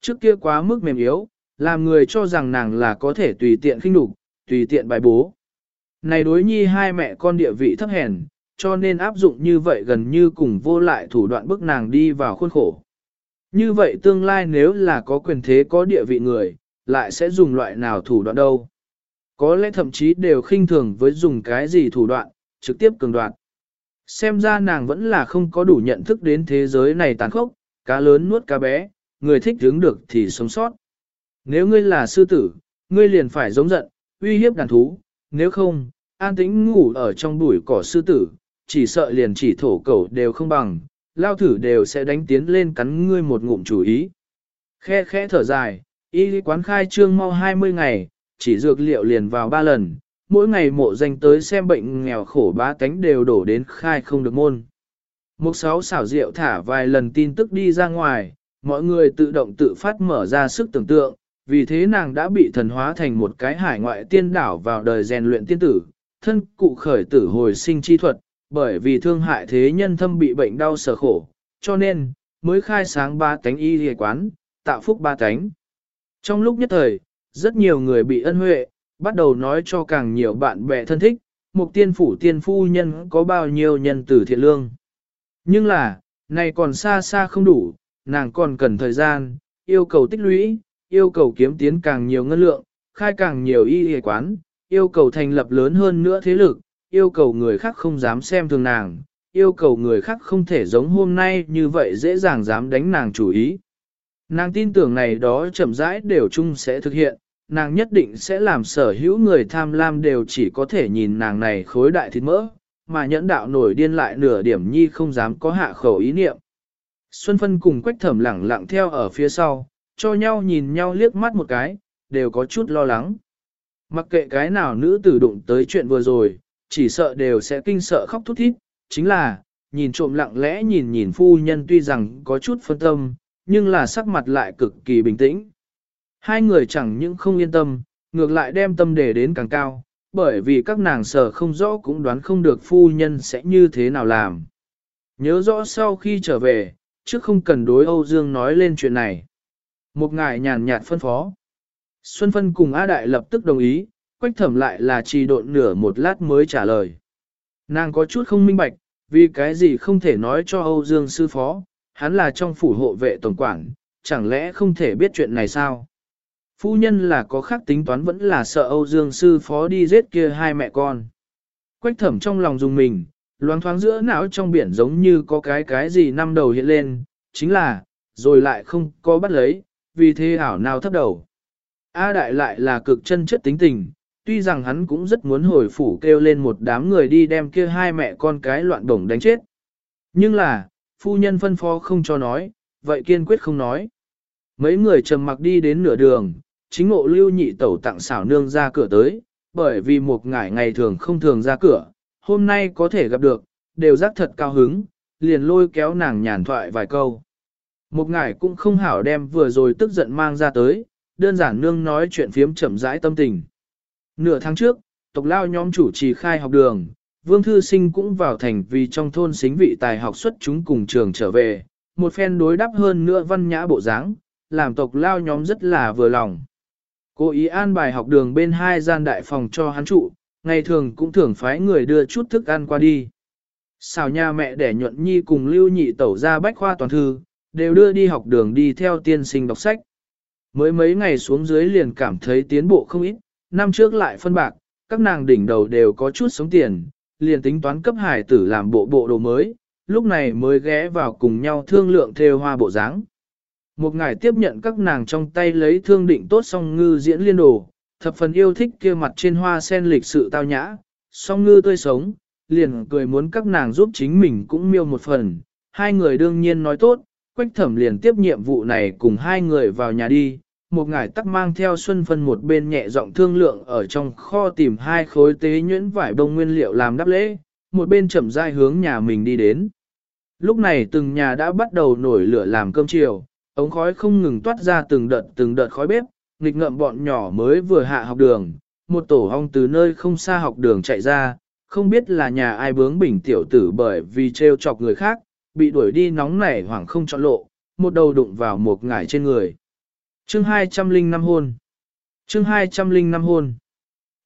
Trước kia quá mức mềm yếu, làm người cho rằng nàng là có thể tùy tiện khinh đục, tùy tiện bài bố. Này đối nhi hai mẹ con địa vị thấp hèn, cho nên áp dụng như vậy gần như cùng vô lại thủ đoạn bức nàng đi vào khuôn khổ. Như vậy tương lai nếu là có quyền thế có địa vị người, lại sẽ dùng loại nào thủ đoạn đâu. Có lẽ thậm chí đều khinh thường với dùng cái gì thủ đoạn, trực tiếp cường đoạn. Xem ra nàng vẫn là không có đủ nhận thức đến thế giới này tàn khốc, cá lớn nuốt cá bé, người thích hướng được thì sống sót. Nếu ngươi là sư tử, ngươi liền phải giống giận, uy hiếp đàn thú, nếu không, an tĩnh ngủ ở trong bụi cỏ sư tử, chỉ sợ liền chỉ thổ cẩu đều không bằng, lao thử đều sẽ đánh tiến lên cắn ngươi một ngụm chủ ý. Khe khẽ thở dài, y quán khai trương mau 20 ngày, chỉ dược liệu liền vào 3 lần, mỗi ngày mộ danh tới xem bệnh nghèo khổ bá tánh đều đổ đến khai không được môn. Một sáu xảo rượu thả vài lần tin tức đi ra ngoài, mọi người tự động tự phát mở ra sức tưởng tượng, vì thế nàng đã bị thần hóa thành một cái hải ngoại tiên đảo vào đời rèn luyện tiên tử, thân cụ khởi tử hồi sinh chi thuật, bởi vì thương hại thế nhân thâm bị bệnh đau sở khổ, cho nên, mới khai sáng ba tánh y hề quán, tạo phúc ba tánh. Trong lúc nhất thời, rất nhiều người bị ân huệ, bắt đầu nói cho càng nhiều bạn bè thân thích, mục tiên phủ tiên phu nhân có bao nhiêu nhân tử thiện lương. Nhưng là, này còn xa xa không đủ, nàng còn cần thời gian, yêu cầu tích lũy, yêu cầu kiếm tiến càng nhiều ngân lượng, khai càng nhiều y y quán, yêu cầu thành lập lớn hơn nữa thế lực, yêu cầu người khác không dám xem thường nàng, yêu cầu người khác không thể giống hôm nay như vậy dễ dàng dám đánh nàng chủ ý. Nàng tin tưởng này đó chậm rãi đều chung sẽ thực hiện, nàng nhất định sẽ làm sở hữu người tham lam đều chỉ có thể nhìn nàng này khối đại thịt mỡ, mà nhẫn đạo nổi điên lại nửa điểm nhi không dám có hạ khẩu ý niệm. Xuân Phân cùng Quách Thẩm lẳng lặng theo ở phía sau, cho nhau nhìn nhau liếc mắt một cái, đều có chút lo lắng. Mặc kệ cái nào nữ tử đụng tới chuyện vừa rồi, chỉ sợ đều sẽ kinh sợ khóc thút thít, chính là, nhìn trộm lặng lẽ nhìn nhìn phu nhân tuy rằng có chút phân tâm, nhưng là sắc mặt lại cực kỳ bình tĩnh. Hai người chẳng những không yên tâm, ngược lại đem tâm đề đến càng cao, bởi vì các nàng sở không rõ cũng đoán không được phu nhân sẽ như thế nào làm. Nhớ rõ sau khi trở về, chứ không cần đối Âu Dương nói lên chuyện này. Một ngài nhàn nhạt phân phó. Xuân Phân cùng A Đại lập tức đồng ý, quách thẩm lại là trì độn nửa một lát mới trả lời. Nàng có chút không minh bạch, vì cái gì không thể nói cho Âu Dương sư phó, hắn là trong phủ hộ vệ tổng quản, chẳng lẽ không thể biết chuyện này sao? Phu nhân là có khác tính toán vẫn là sợ Âu Dương sư phó đi giết kia hai mẹ con. Quách thẩm trong lòng dùng mình, loáng thoáng giữa não trong biển giống như có cái cái gì năm đầu hiện lên, chính là, rồi lại không có bắt lấy, vì thế ảo nào thấp đầu. A đại lại là cực chân chất tính tình, tuy rằng hắn cũng rất muốn hồi phủ kêu lên một đám người đi đem kia hai mẹ con cái loạn đồng đánh chết. Nhưng là, phu nhân phân phó không cho nói, vậy kiên quyết không nói. Mấy người trầm mặc đi đến nửa đường, chính ngộ lưu nhị tẩu tặng xảo nương ra cửa tới, bởi vì một ngải ngày thường không thường ra cửa, hôm nay có thể gặp được, đều giác thật cao hứng, liền lôi kéo nàng nhàn thoại vài câu. Một ngải cũng không hảo đem vừa rồi tức giận mang ra tới, đơn giản nương nói chuyện phiếm chậm rãi tâm tình. Nửa tháng trước, tộc lao nhóm chủ trì khai học đường, Vương Thư Sinh cũng vào thành vì trong thôn xính vị tài học xuất chúng cùng trường trở về, một phen đối đáp hơn nữa văn nhã bộ dáng, làm tộc lao nhóm rất là vừa lòng. Cô ý an bài học đường bên hai gian đại phòng cho hắn trụ, ngày thường cũng thường phái người đưa chút thức ăn qua đi. Xào nhà mẹ để nhuận nhi cùng lưu nhị tẩu ra bách khoa toàn thư, đều đưa đi học đường đi theo tiên sinh đọc sách. Mới mấy ngày xuống dưới liền cảm thấy tiến bộ không ít, năm trước lại phân bạc, các nàng đỉnh đầu đều có chút sống tiền, liền tính toán cấp hải tử làm bộ bộ đồ mới, lúc này mới ghé vào cùng nhau thương lượng theo hoa bộ dáng. Một ngày tiếp nhận các nàng trong tay lấy thương định tốt song ngư diễn liên đồ, thập phần yêu thích kia mặt trên hoa sen lịch sự tao nhã, song ngư tươi sống, liền cười muốn các nàng giúp chính mình cũng miêu một phần. Hai người đương nhiên nói tốt, quách thẩm liền tiếp nhiệm vụ này cùng hai người vào nhà đi, một ngải tắc mang theo xuân phân một bên nhẹ giọng thương lượng ở trong kho tìm hai khối tế nhuyễn vải bông nguyên liệu làm đắp lễ, một bên chậm rãi hướng nhà mình đi đến. Lúc này từng nhà đã bắt đầu nổi lửa làm cơm chiều, ống khói không ngừng toát ra từng đợt từng đợt khói bếp, nghịch ngợm bọn nhỏ mới vừa hạ học đường, một tổ hong từ nơi không xa học đường chạy ra, không biết là nhà ai bướng bỉnh tiểu tử bởi vì trêu chọc người khác, bị đuổi đi nóng nảy hoảng không chọn lộ, một đầu đụng vào một ngải trên người. Chương 205 hôn. Chương 205 hôn.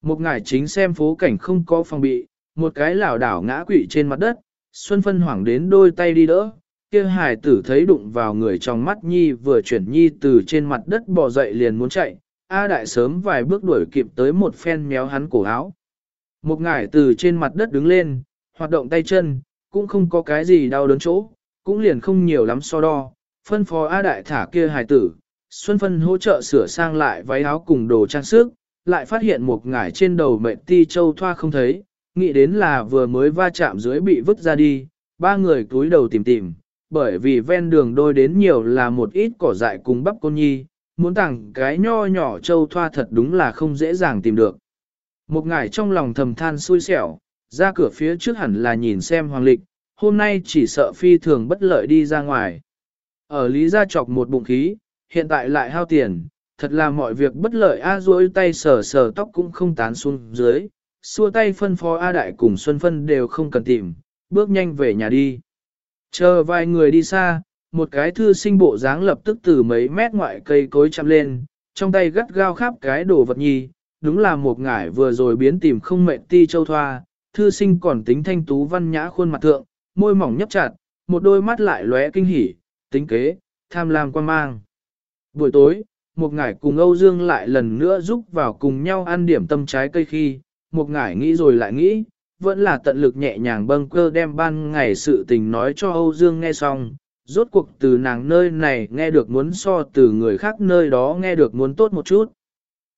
Một ngải chính xem phố cảnh không có phòng bị, một cái lảo đảo ngã quỵ trên mặt đất, Xuân Phân hoảng đến đôi tay đi đỡ, kia hài tử thấy đụng vào người trong mắt nhi vừa chuyển nhi từ trên mặt đất bò dậy liền muốn chạy, A đại sớm vài bước đuổi kịp tới một phen méo hắn cổ áo. Một ngải từ trên mặt đất đứng lên, hoạt động tay chân, cũng không có cái gì đau đớn chỗ, cũng liền không nhiều lắm so đo, phân phó A đại thả kia hài tử, Xuân Phân hỗ trợ sửa sang lại váy áo cùng đồ trang sức, lại phát hiện một ngải trên đầu mệnh ti châu thoa không thấy, nghĩ đến là vừa mới va chạm dưới bị vứt ra đi, ba người túi đầu tìm tìm, bởi vì ven đường đôi đến nhiều là một ít cỏ dại cùng bắp côn nhi, muốn tặng cái nho nhỏ châu thoa thật đúng là không dễ dàng tìm được. Một ngải trong lòng thầm than xui xẻo, ra cửa phía trước hẳn là nhìn xem hoàng lịch, hôm nay chỉ sợ phi thường bất lợi đi ra ngoài. Ở Lý Gia chọc một bụng khí, hiện tại lại hao tiền, thật là mọi việc bất lợi A duỗi tay sờ sờ tóc cũng không tán xuống dưới, xua tay phân phó A Đại cùng Xuân Phân đều không cần tìm, bước nhanh về nhà đi. Chờ vài người đi xa, một cái thư sinh bộ dáng lập tức từ mấy mét ngoại cây cối chạm lên, trong tay gắt gao khắp cái đồ vật nhi, đúng là một ngải vừa rồi biến tìm không mệnh ti châu thoa, thư sinh còn tính thanh tú văn nhã khuôn mặt thượng, môi mỏng nhấp chặt, một đôi mắt lại lóe kinh hỉ, tính kế, tham lam quan mang. Buổi tối, một ngải cùng Âu Dương lại lần nữa giúp vào cùng nhau ăn điểm tâm trái cây khi, một ngải nghĩ rồi lại nghĩ, vẫn là tận lực nhẹ nhàng bâng cơ đem ban ngày sự tình nói cho Âu Dương nghe xong, rốt cuộc từ nàng nơi này nghe được muốn so từ người khác nơi đó nghe được muốn tốt một chút.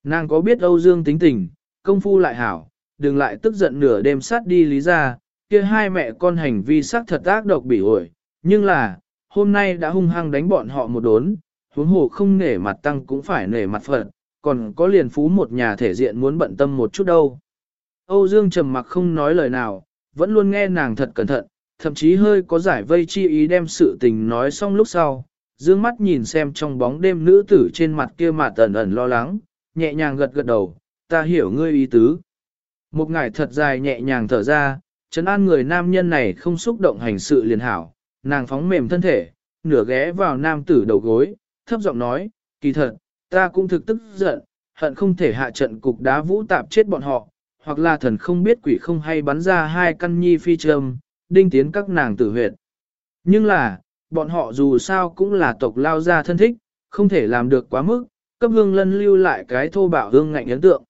Nàng có biết Âu Dương tính tình, công phu lại hảo, đừng lại tức giận nửa đêm sát đi lý ra, kia hai mẹ con hành vi xác thật ác độc bị ổi, nhưng là, hôm nay đã hung hăng đánh bọn họ một đốn, huống hồ không nể mặt tăng cũng phải nể mặt phận, còn có liền phú một nhà thể diện muốn bận tâm một chút đâu. Âu Dương trầm mặc không nói lời nào, vẫn luôn nghe nàng thật cẩn thận, thậm chí hơi có giải vây chi ý đem sự tình nói xong lúc sau, dương mắt nhìn xem trong bóng đêm nữ tử trên mặt kia mà tẩn ẩn lo lắng, nhẹ nhàng gật gật đầu, ta hiểu ngươi ý tứ. Một ngải thật dài nhẹ nhàng thở ra, chấn an người nam nhân này không xúc động hành sự liền hảo, nàng phóng mềm thân thể, nửa ghé vào nam tử đầu gối, thấp giọng nói, kỳ thật, ta cũng thực tức giận, hận không thể hạ trận cục đá vũ tạp chết bọn họ, hoặc là thần không biết quỷ không hay bắn ra hai căn nhi phi trầm, đinh tiến các nàng tử huyệt. Nhưng là, bọn họ dù sao cũng là tộc lao gia thân thích, không thể làm được quá mức, cấp hương lân lưu lại cái thô bạo hương ngạnh ấn tượng.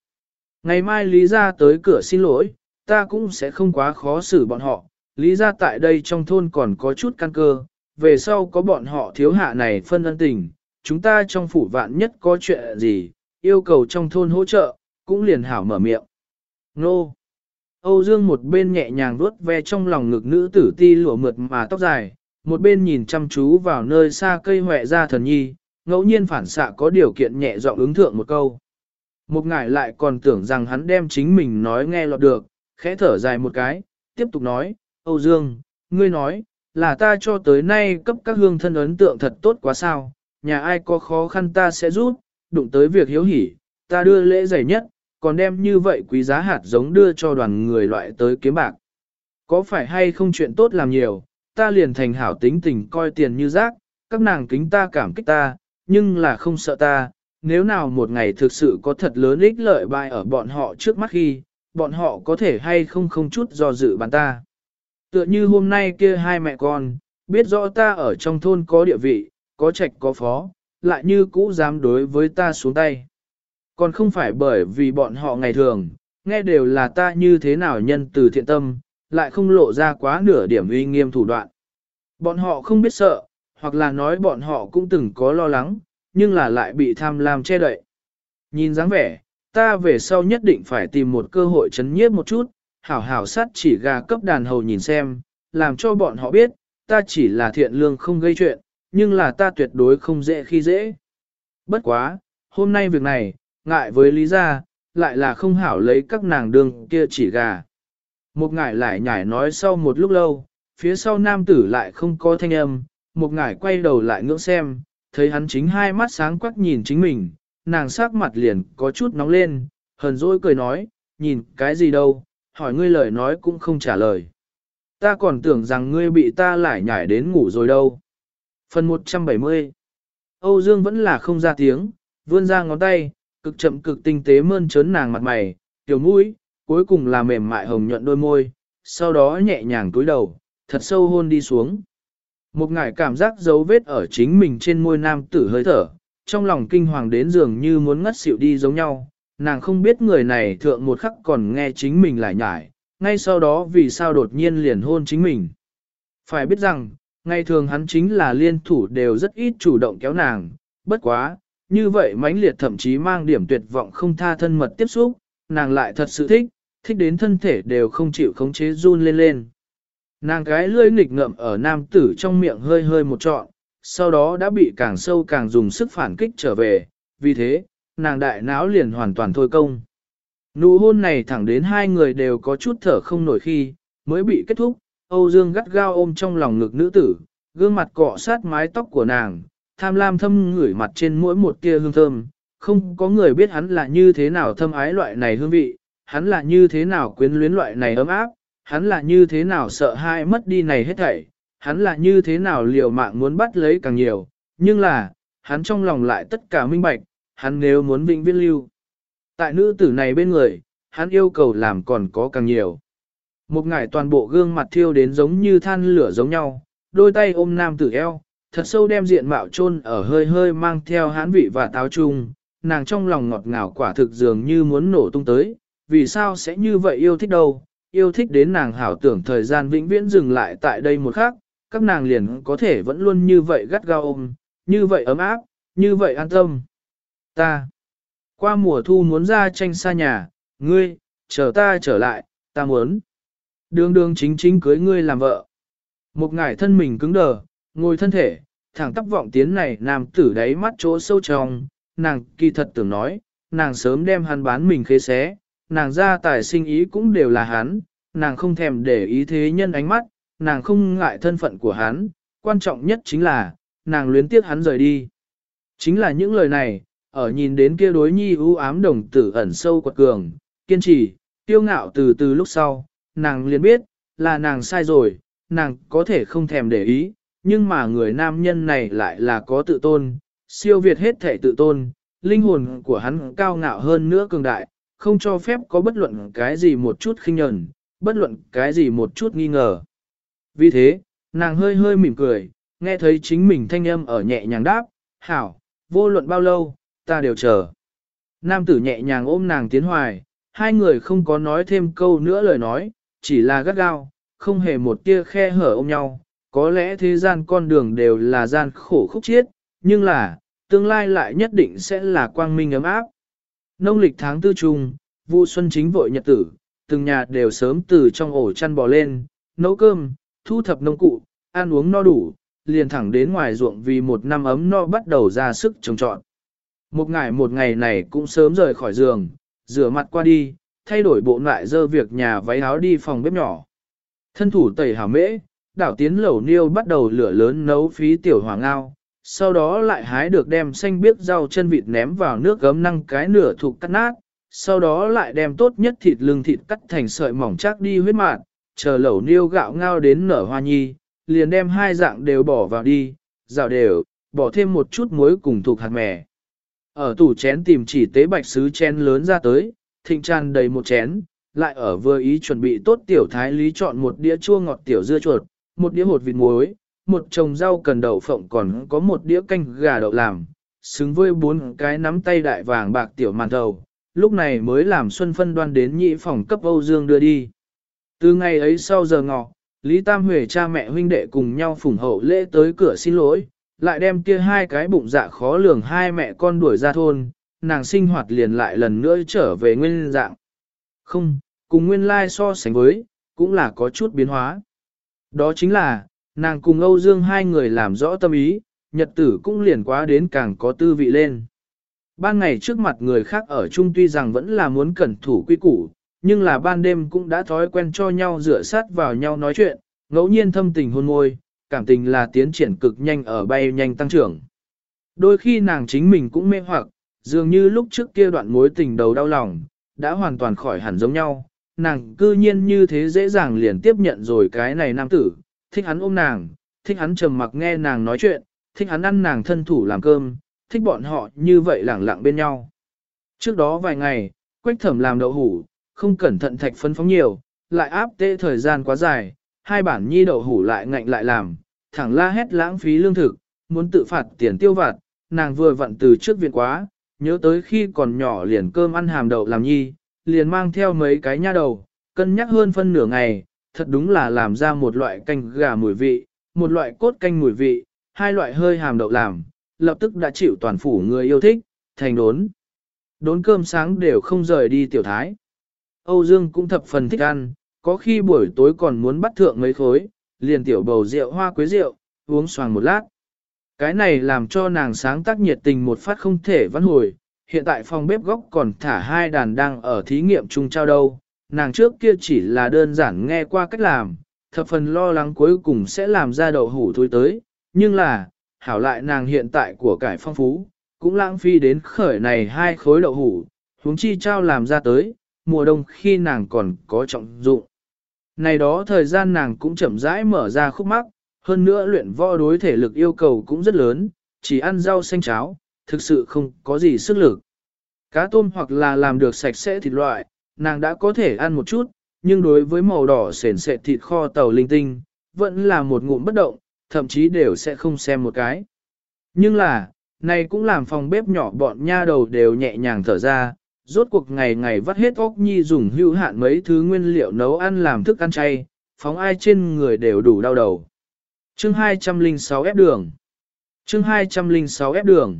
Ngày mai Lý ra tới cửa xin lỗi, ta cũng sẽ không quá khó xử bọn họ, Lý ra tại đây trong thôn còn có chút căn cơ, về sau có bọn họ thiếu hạ này phân ân tình, chúng ta trong phủ vạn nhất có chuyện gì, yêu cầu trong thôn hỗ trợ, cũng liền hảo mở miệng. Nô! Âu Dương một bên nhẹ nhàng vuốt ve trong lòng ngực nữ tử ti lụa mượt mà tóc dài, một bên nhìn chăm chú vào nơi xa cây hòe ra thần nhi, ngẫu nhiên phản xạ có điều kiện nhẹ giọng ứng thượng một câu. Một ngải lại còn tưởng rằng hắn đem chính mình nói nghe lọt được, khẽ thở dài một cái, tiếp tục nói, Âu Dương, ngươi nói, là ta cho tới nay cấp các hương thân ấn tượng thật tốt quá sao, nhà ai có khó khăn ta sẽ giúp, đụng tới việc hiếu hỉ, ta đưa lễ dày nhất, còn đem như vậy quý giá hạt giống đưa cho đoàn người loại tới kiếm bạc. Có phải hay không chuyện tốt làm nhiều, ta liền thành hảo tính tình coi tiền như rác, các nàng kính ta cảm kích ta, nhưng là không sợ ta, nếu nào một ngày thực sự có thật lớn ích lợi bại ở bọn họ trước mắt khi, bọn họ có thể hay không không chút do dự bàn ta. Tựa như hôm nay kia hai mẹ con, biết rõ ta ở trong thôn có địa vị, có trạch có phó, lại như cũ dám đối với ta xuống tay. Còn không phải bởi vì bọn họ ngày thường, nghe đều là ta như thế nào nhân từ thiện tâm, lại không lộ ra quá nửa điểm uy nghiêm thủ đoạn. Bọn họ không biết sợ, hoặc là nói bọn họ cũng từng có lo lắng, nhưng là lại bị tham lam che đậy. Nhìn dáng vẻ, ta về sau nhất định phải tìm một cơ hội chấn nhiếp một chút, hảo hảo sát chỉ gà cấp đàn hầu nhìn xem, làm cho bọn họ biết, ta chỉ là thiện lương không gây chuyện, nhưng là ta tuyệt đối không dễ khi dễ. Bất quá, hôm nay việc này, ngại với lý gia, lại là không hảo lấy các nàng đường kia chỉ gà. Một ngải lại nhảy nói sau một lúc lâu, phía sau nam tử lại không có thanh âm, một ngải quay đầu lại ngưỡng xem, thấy hắn chính hai mắt sáng quắc nhìn chính mình, nàng sắc mặt liền có chút nóng lên, hờn dỗi cười nói, nhìn cái gì đâu, hỏi ngươi lời nói cũng không trả lời. Ta còn tưởng rằng ngươi bị ta lại nhảy đến ngủ rồi đâu. Phần 170 Âu Dương vẫn là không ra tiếng, vươn ra ngón tay, cực chậm cực tinh tế mơn trớn nàng mặt mày, tiểu mũi, cuối cùng là mềm mại hồng nhuận đôi môi, sau đó nhẹ nhàng cúi đầu, thật sâu hôn đi xuống. Một ngải cảm giác dấu vết ở chính mình trên môi nam tử hơi thở, trong lòng kinh hoàng đến dường như muốn ngất xỉu đi giống nhau, nàng không biết người này thượng một khắc còn nghe chính mình lại nhải, ngay sau đó vì sao đột nhiên liền hôn chính mình. Phải biết rằng, ngày thường hắn chính là liên thủ đều rất ít chủ động kéo nàng, bất quá, như vậy mãnh liệt thậm chí mang điểm tuyệt vọng không tha thân mật tiếp xúc, nàng lại thật sự thích, thích đến thân thể đều không chịu khống chế run lên lên. Nàng gái lưỡi nghịch ngậm ở nam tử trong miệng hơi hơi một trọn, sau đó đã bị càng sâu càng dùng sức phản kích trở về, vì thế, nàng đại não liền hoàn toàn thôi công. Nụ hôn này thẳng đến hai người đều có chút thở không nổi khi, mới bị kết thúc, Âu Dương gắt gao ôm trong lòng ngực nữ tử, gương mặt cọ sát mái tóc của nàng, tham lam thâm ngửi mặt trên mỗi một tia hương thơm, không có người biết hắn là như thế nào thâm ái loại này hương vị, hắn là như thế nào quyến luyến loại này ấm áp, hắn là như thế nào sợ hai mất đi này hết thảy, hắn là như thế nào liều mạng muốn bắt lấy càng nhiều, nhưng là, hắn trong lòng lại tất cả minh bạch, hắn nếu muốn vĩnh viễn lưu. Tại nữ tử này bên người, hắn yêu cầu làm còn có càng nhiều. Một ngải toàn bộ gương mặt thiêu đến giống như than lửa giống nhau, đôi tay ôm nam tử eo, thật sâu đem diện mạo chôn ở hơi hơi mang theo hán vị và táo trung, nàng trong lòng ngọt ngào quả thực dường như muốn nổ tung tới, vì sao sẽ như vậy yêu thích đâu, yêu thích đến nàng hảo tưởng thời gian vĩnh viễn dừng lại tại đây một khắc, các nàng liền có thể vẫn luôn như vậy gắt gao ôm, như vậy ấm áp, như vậy an tâm. Ta, qua mùa thu muốn ra tranh xa nhà, ngươi, chờ ta trở lại, ta muốn. Đường đường chính chính cưới ngươi làm vợ. Một ngải thân mình cứng đờ, ngồi thân thể, thẳng tắp vọng tiến này nam tử đáy mắt chỗ sâu trong, nàng kỳ thật tưởng nói, nàng sớm đem hắn bán mình khế xé, nàng ra tài sinh ý cũng đều là hắn, nàng không thèm để ý thế nhân ánh mắt, nàng không ngại thân phận của hắn, quan trọng nhất chính là, nàng luyến tiếc hắn rời đi. Chính là những lời này, ở nhìn đến kia đối nhi ưu ám đồng tử ẩn sâu quật cường, kiên trì, tiêu ngạo từ từ lúc sau, nàng liền biết, là nàng sai rồi, nàng có thể không thèm để ý, nhưng mà người nam nhân này lại là có tự tôn, siêu việt hết thể tự tôn, linh hồn của hắn cao ngạo hơn nữa cường đại, không cho phép có bất luận cái gì một chút khinh nhẫn, bất luận cái gì một chút nghi ngờ. Vì thế, nàng hơi hơi mỉm cười, nghe thấy chính mình thanh âm ở nhẹ nhàng đáp, hảo, vô luận bao lâu, ta đều chờ. Nam tử nhẹ nhàng ôm nàng tiến hoài, hai người không có nói thêm câu nữa lời nói, chỉ là gắt gao, không hề một tia khe hở ôm nhau. Có lẽ thế gian con đường đều là gian khổ khúc chiết, nhưng là, tương lai lại nhất định sẽ là quang minh ấm áp. Nông lịch tháng tư trung, vụ xuân chính vội nhật tử, từng nhà đều sớm từ trong ổ chăn bò lên, nấu cơm, thu thập nông cụ, ăn uống no đủ, liền thẳng đến ngoài ruộng vì một năm ấm no bắt đầu ra sức trồng trọn. Một ngày một ngày này cũng sớm rời khỏi giường, rửa mặt qua đi, thay đổi bộ lại dơ việc nhà váy áo đi phòng bếp nhỏ. Thân thủ tẩy hảo mễ, đảo tiến lẩu niêu bắt đầu lửa lớn nấu phí tiểu hoàng ngao, sau đó lại hái được đem xanh biếc rau chân vịt ném vào nước gấm năng cái nửa thuộc cắt nát, sau đó lại đem tốt nhất thịt lưng thịt cắt thành sợi mỏng chắc đi huyết mạn, chờ lẩu niêu gạo ngao đến nở hoa nhi, liền đem hai dạng đều bỏ vào đi, rào đều, bỏ thêm một chút muối cùng thuộc hạt mè. Ở tủ chén tìm chỉ tế bạch sứ chén lớn ra tới, thịnh tràn đầy một chén, lại ở vừa ý chuẩn bị tốt tiểu thái lý chọn một đĩa chua ngọt tiểu dưa chuột, một đĩa hột vịt muối, một chồng rau cần đậu phộng còn có một đĩa canh gà đậu làm, xứng với bốn cái nắm tay đại vàng bạc tiểu màn thầu, lúc này mới làm Xuân Phân đoan đến nhị phòng cấp Âu Dương đưa đi. Từ ngày ấy sau giờ ngọ, Lý Tam Huệ cha mẹ huynh đệ cùng nhau phủng hậu lễ tới cửa xin lỗi, lại đem kia hai cái bụng dạ khó lường hai mẹ con đuổi ra thôn, nàng sinh hoạt liền lại lần nữa trở về nguyên dạng. Không, cùng nguyên lai so sánh với, cũng là có chút biến hóa. Đó chính là, nàng cùng Âu Dương hai người làm rõ tâm ý, nhật tử cũng liền quá đến càng có tư vị lên. Ban ngày trước mặt người khác ở chung tuy rằng vẫn là muốn cẩn thủ quy củ, nhưng là ban đêm cũng đã thói quen cho nhau rửa sát vào nhau nói chuyện, ngẫu nhiên thâm tình hôn môi, cảm tình là tiến triển cực nhanh ở bay nhanh tăng trưởng. Đôi khi nàng chính mình cũng mê hoặc, dường như lúc trước kia đoạn mối tình đầu đau lòng, đã hoàn toàn khỏi hẳn giống nhau, nàng cư nhiên như thế dễ dàng liền tiếp nhận rồi cái này nam tử, thích hắn ôm nàng, thích hắn trầm mặc nghe nàng nói chuyện, thích hắn ăn nàng thân thủ làm cơm, thích bọn họ như vậy lẳng lặng bên nhau. Trước đó vài ngày, quách thẩm làm đậu hủ, không cẩn thận thạch phấn phóng nhiều, lại áp tê thời gian quá dài, hai bản nhi đậu hủ lại ngạnh lại làm, thẳng la hét lãng phí lương thực, muốn tự phạt tiền tiêu vặt, nàng vừa vặn từ trước viện quá, nhớ tới khi còn nhỏ liền cơm ăn hàm đậu làm nhi, liền mang theo mấy cái nha đầu, cân nhắc hơn phân nửa ngày, thật đúng là làm ra một loại canh gà mùi vị, một loại cốt canh mùi vị, hai loại hơi hàm đậu làm, lập tức đã chịu toàn phủ người yêu thích, thành đốn. Đốn cơm sáng đều không rời đi tiểu thái. Âu Dương cũng thập phần thích ăn, có khi buổi tối còn muốn bắt thượng mấy khối, liền tiểu bầu rượu hoa quế rượu, uống xoàng một lát. Cái này làm cho nàng sáng tác nhiệt tình một phát không thể vãn hồi, hiện tại phòng bếp góc còn thả hai đàn đang ở thí nghiệm chung trao đâu, nàng trước kia chỉ là đơn giản nghe qua cách làm, thập phần lo lắng cuối cùng sẽ làm ra đậu hủ thôi tới, nhưng là, hảo lại nàng hiện tại của cải phong phú, cũng lãng phí đến khởi này hai khối đậu hủ, huống chi trao làm ra tới, mùa đông khi nàng còn có trọng dụng. Này đó thời gian nàng cũng chậm rãi mở ra khúc mắc, hơn nữa luyện võ đối thể lực yêu cầu cũng rất lớn, chỉ ăn rau xanh cháo, thực sự không có gì sức lực. Cá tôm hoặc là làm được sạch sẽ thịt loại, nàng đã có thể ăn một chút, nhưng đối với màu đỏ sền sệt thịt kho tàu linh tinh, vẫn là một ngụm bất động, thậm chí đều sẽ không xem một cái. Nhưng là, này cũng làm phòng bếp nhỏ bọn nha đầu đều nhẹ nhàng thở ra, rốt cuộc ngày ngày vắt hết óc nhi dùng hữu hạn mấy thứ nguyên liệu nấu ăn làm thức ăn chay, phóng ai trên người đều đủ đau đầu. Chương 206 ép đường Chương 206 ép đường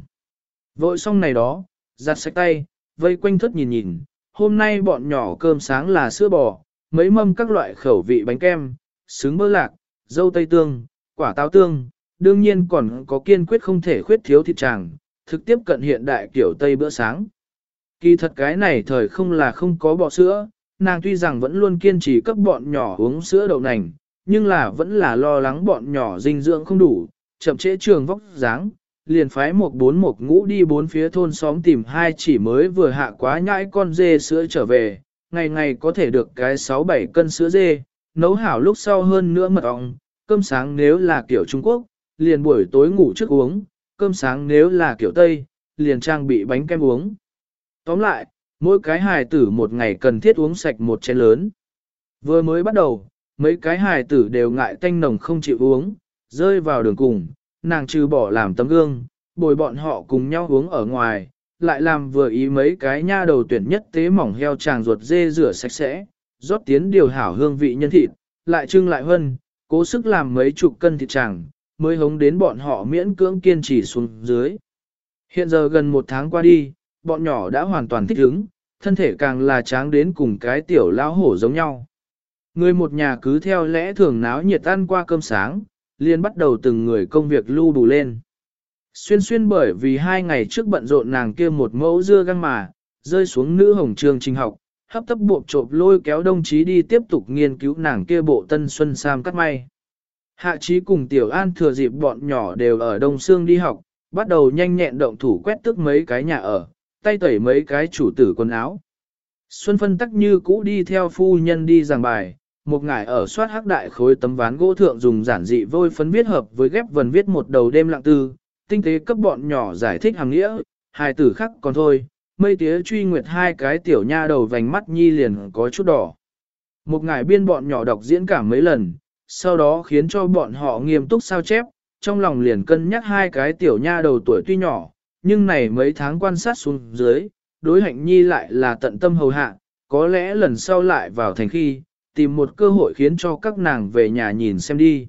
Vội xong này đó, giặt sạch tay, vây quanh thất nhìn nhìn, hôm nay bọn nhỏ cơm sáng là sữa bò, mấy mâm các loại khẩu vị bánh kem, sướng bơ lạc, dâu tây tương, quả táo tương, đương nhiên còn có kiên quyết không thể khuyết thiếu thịt tràng, thực tiếp cận hiện đại kiểu tây bữa sáng. Kỳ thật cái này thời không là không có bọ sữa, nàng tuy rằng vẫn luôn kiên trì cấp bọn nhỏ uống sữa đậu nành, nhưng là vẫn là lo lắng bọn nhỏ dinh dưỡng không đủ, chậm trễ trường vóc dáng, liền phái một bốn một ngũ đi bốn phía thôn xóm tìm hai chỉ mới vừa hạ quá nhãi con dê sữa trở về, ngày ngày có thể được cái 6-7 cân sữa dê, nấu hảo lúc sau hơn nữa mật ong, cơm sáng nếu là kiểu Trung Quốc, liền buổi tối ngủ trước uống, cơm sáng nếu là kiểu Tây, liền trang bị bánh kem uống. Tóm lại, mỗi cái hài tử một ngày cần thiết uống sạch một chén lớn. Vừa mới bắt đầu, mấy cái hài tử đều ngại tanh nồng không chịu uống, rơi vào đường cùng, nàng trừ bỏ làm tấm gương, bồi bọn họ cùng nhau uống ở ngoài, lại làm vừa ý mấy cái nha đầu tuyển nhất tế mỏng heo tràng ruột dê rửa sạch sẽ, rót tiến điều hảo hương vị nhân thịt, lại trưng lại hơn, cố sức làm mấy chục cân thịt tràng, mới hống đến bọn họ miễn cưỡng kiên trì xuống dưới. Hiện giờ gần một tháng qua đi, bọn nhỏ đã hoàn toàn thích ứng, thân thể càng là tráng đến cùng cái tiểu lão hổ giống nhau. Người một nhà cứ theo lẽ thường náo nhiệt ăn qua cơm sáng, liền bắt đầu từng người công việc lưu đủ lên. Xuyên xuyên bởi vì hai ngày trước bận rộn nàng kia một mẫu dưa găng mà, rơi xuống nữ hồng trường trình học, hấp tấp buộc trộm lôi kéo đồng chí đi tiếp tục nghiên cứu nàng kia bộ tân xuân sam cắt may. Hạ trí cùng tiểu an thừa dịp bọn nhỏ đều ở Đông Sương đi học, bắt đầu nhanh nhẹn động thủ quét tức mấy cái nhà ở, tay tẩy mấy cái chủ tử quần áo. Xuân phân tắc như cũ đi theo phu nhân đi giảng bài, một ngải ở soát hắc đại khối tấm ván gỗ thượng dùng giản dị vôi phấn viết hợp với ghép vần viết một đầu đêm lặng tư, tinh tế cấp bọn nhỏ giải thích hàng nghĩa, hài tử khắc còn thôi, mây tía truy nguyệt hai cái tiểu nha đầu vành mắt nhi liền có chút đỏ. Một ngải biên bọn nhỏ đọc diễn cảm mấy lần, sau đó khiến cho bọn họ nghiêm túc sao chép, trong lòng liền cân nhắc hai cái tiểu nha đầu tuổi tuy nhỏ, nhưng này mấy tháng quan sát xuống dưới, đối hạnh nhi lại là tận tâm hầu hạ, có lẽ lần sau lại vào thành khi, tìm một cơ hội khiến cho các nàng về nhà nhìn xem đi.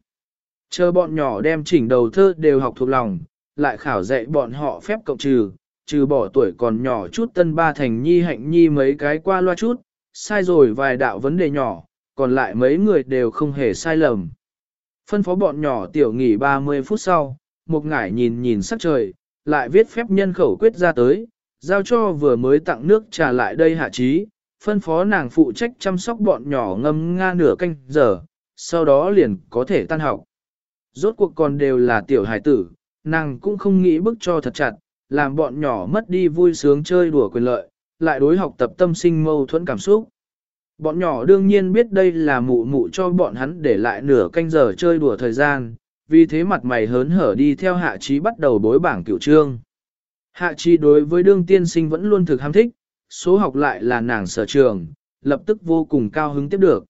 Chờ bọn nhỏ đem chỉnh đầu thơ đều học thuộc lòng, lại khảo dạy bọn họ phép cộng trừ, trừ bỏ tuổi còn nhỏ chút tân ba thành nhi hạnh nhi mấy cái qua loa chút, sai rồi vài đạo vấn đề nhỏ, còn lại mấy người đều không hề sai lầm. Phân phó bọn nhỏ tiểu nghỉ 30 phút sau, một ngải nhìn nhìn sắc trời, lại viết phép nhân khẩu quyết ra tới, giao cho vừa mới tặng nước trà lại đây hạ trí, phân phó nàng phụ trách chăm sóc bọn nhỏ ngâm nga nửa canh giờ, sau đó liền có thể tan học. Rốt cuộc còn đều là tiểu hải tử, nàng cũng không nghĩ bức cho thật chặt, làm bọn nhỏ mất đi vui sướng chơi đùa quyền lợi, lại đối học tập tâm sinh mâu thuẫn cảm xúc. Bọn nhỏ đương nhiên biết đây là mụ mụ cho bọn hắn để lại nửa canh giờ chơi đùa thời gian, vì thế mặt mày hớn hở đi theo hạ trí bắt đầu bối bảng cựu trương. Hạ chi đối với đương tiên sinh vẫn luôn thực ham thích, số học lại là nàng sở trường, lập tức vô cùng cao hứng tiếp được.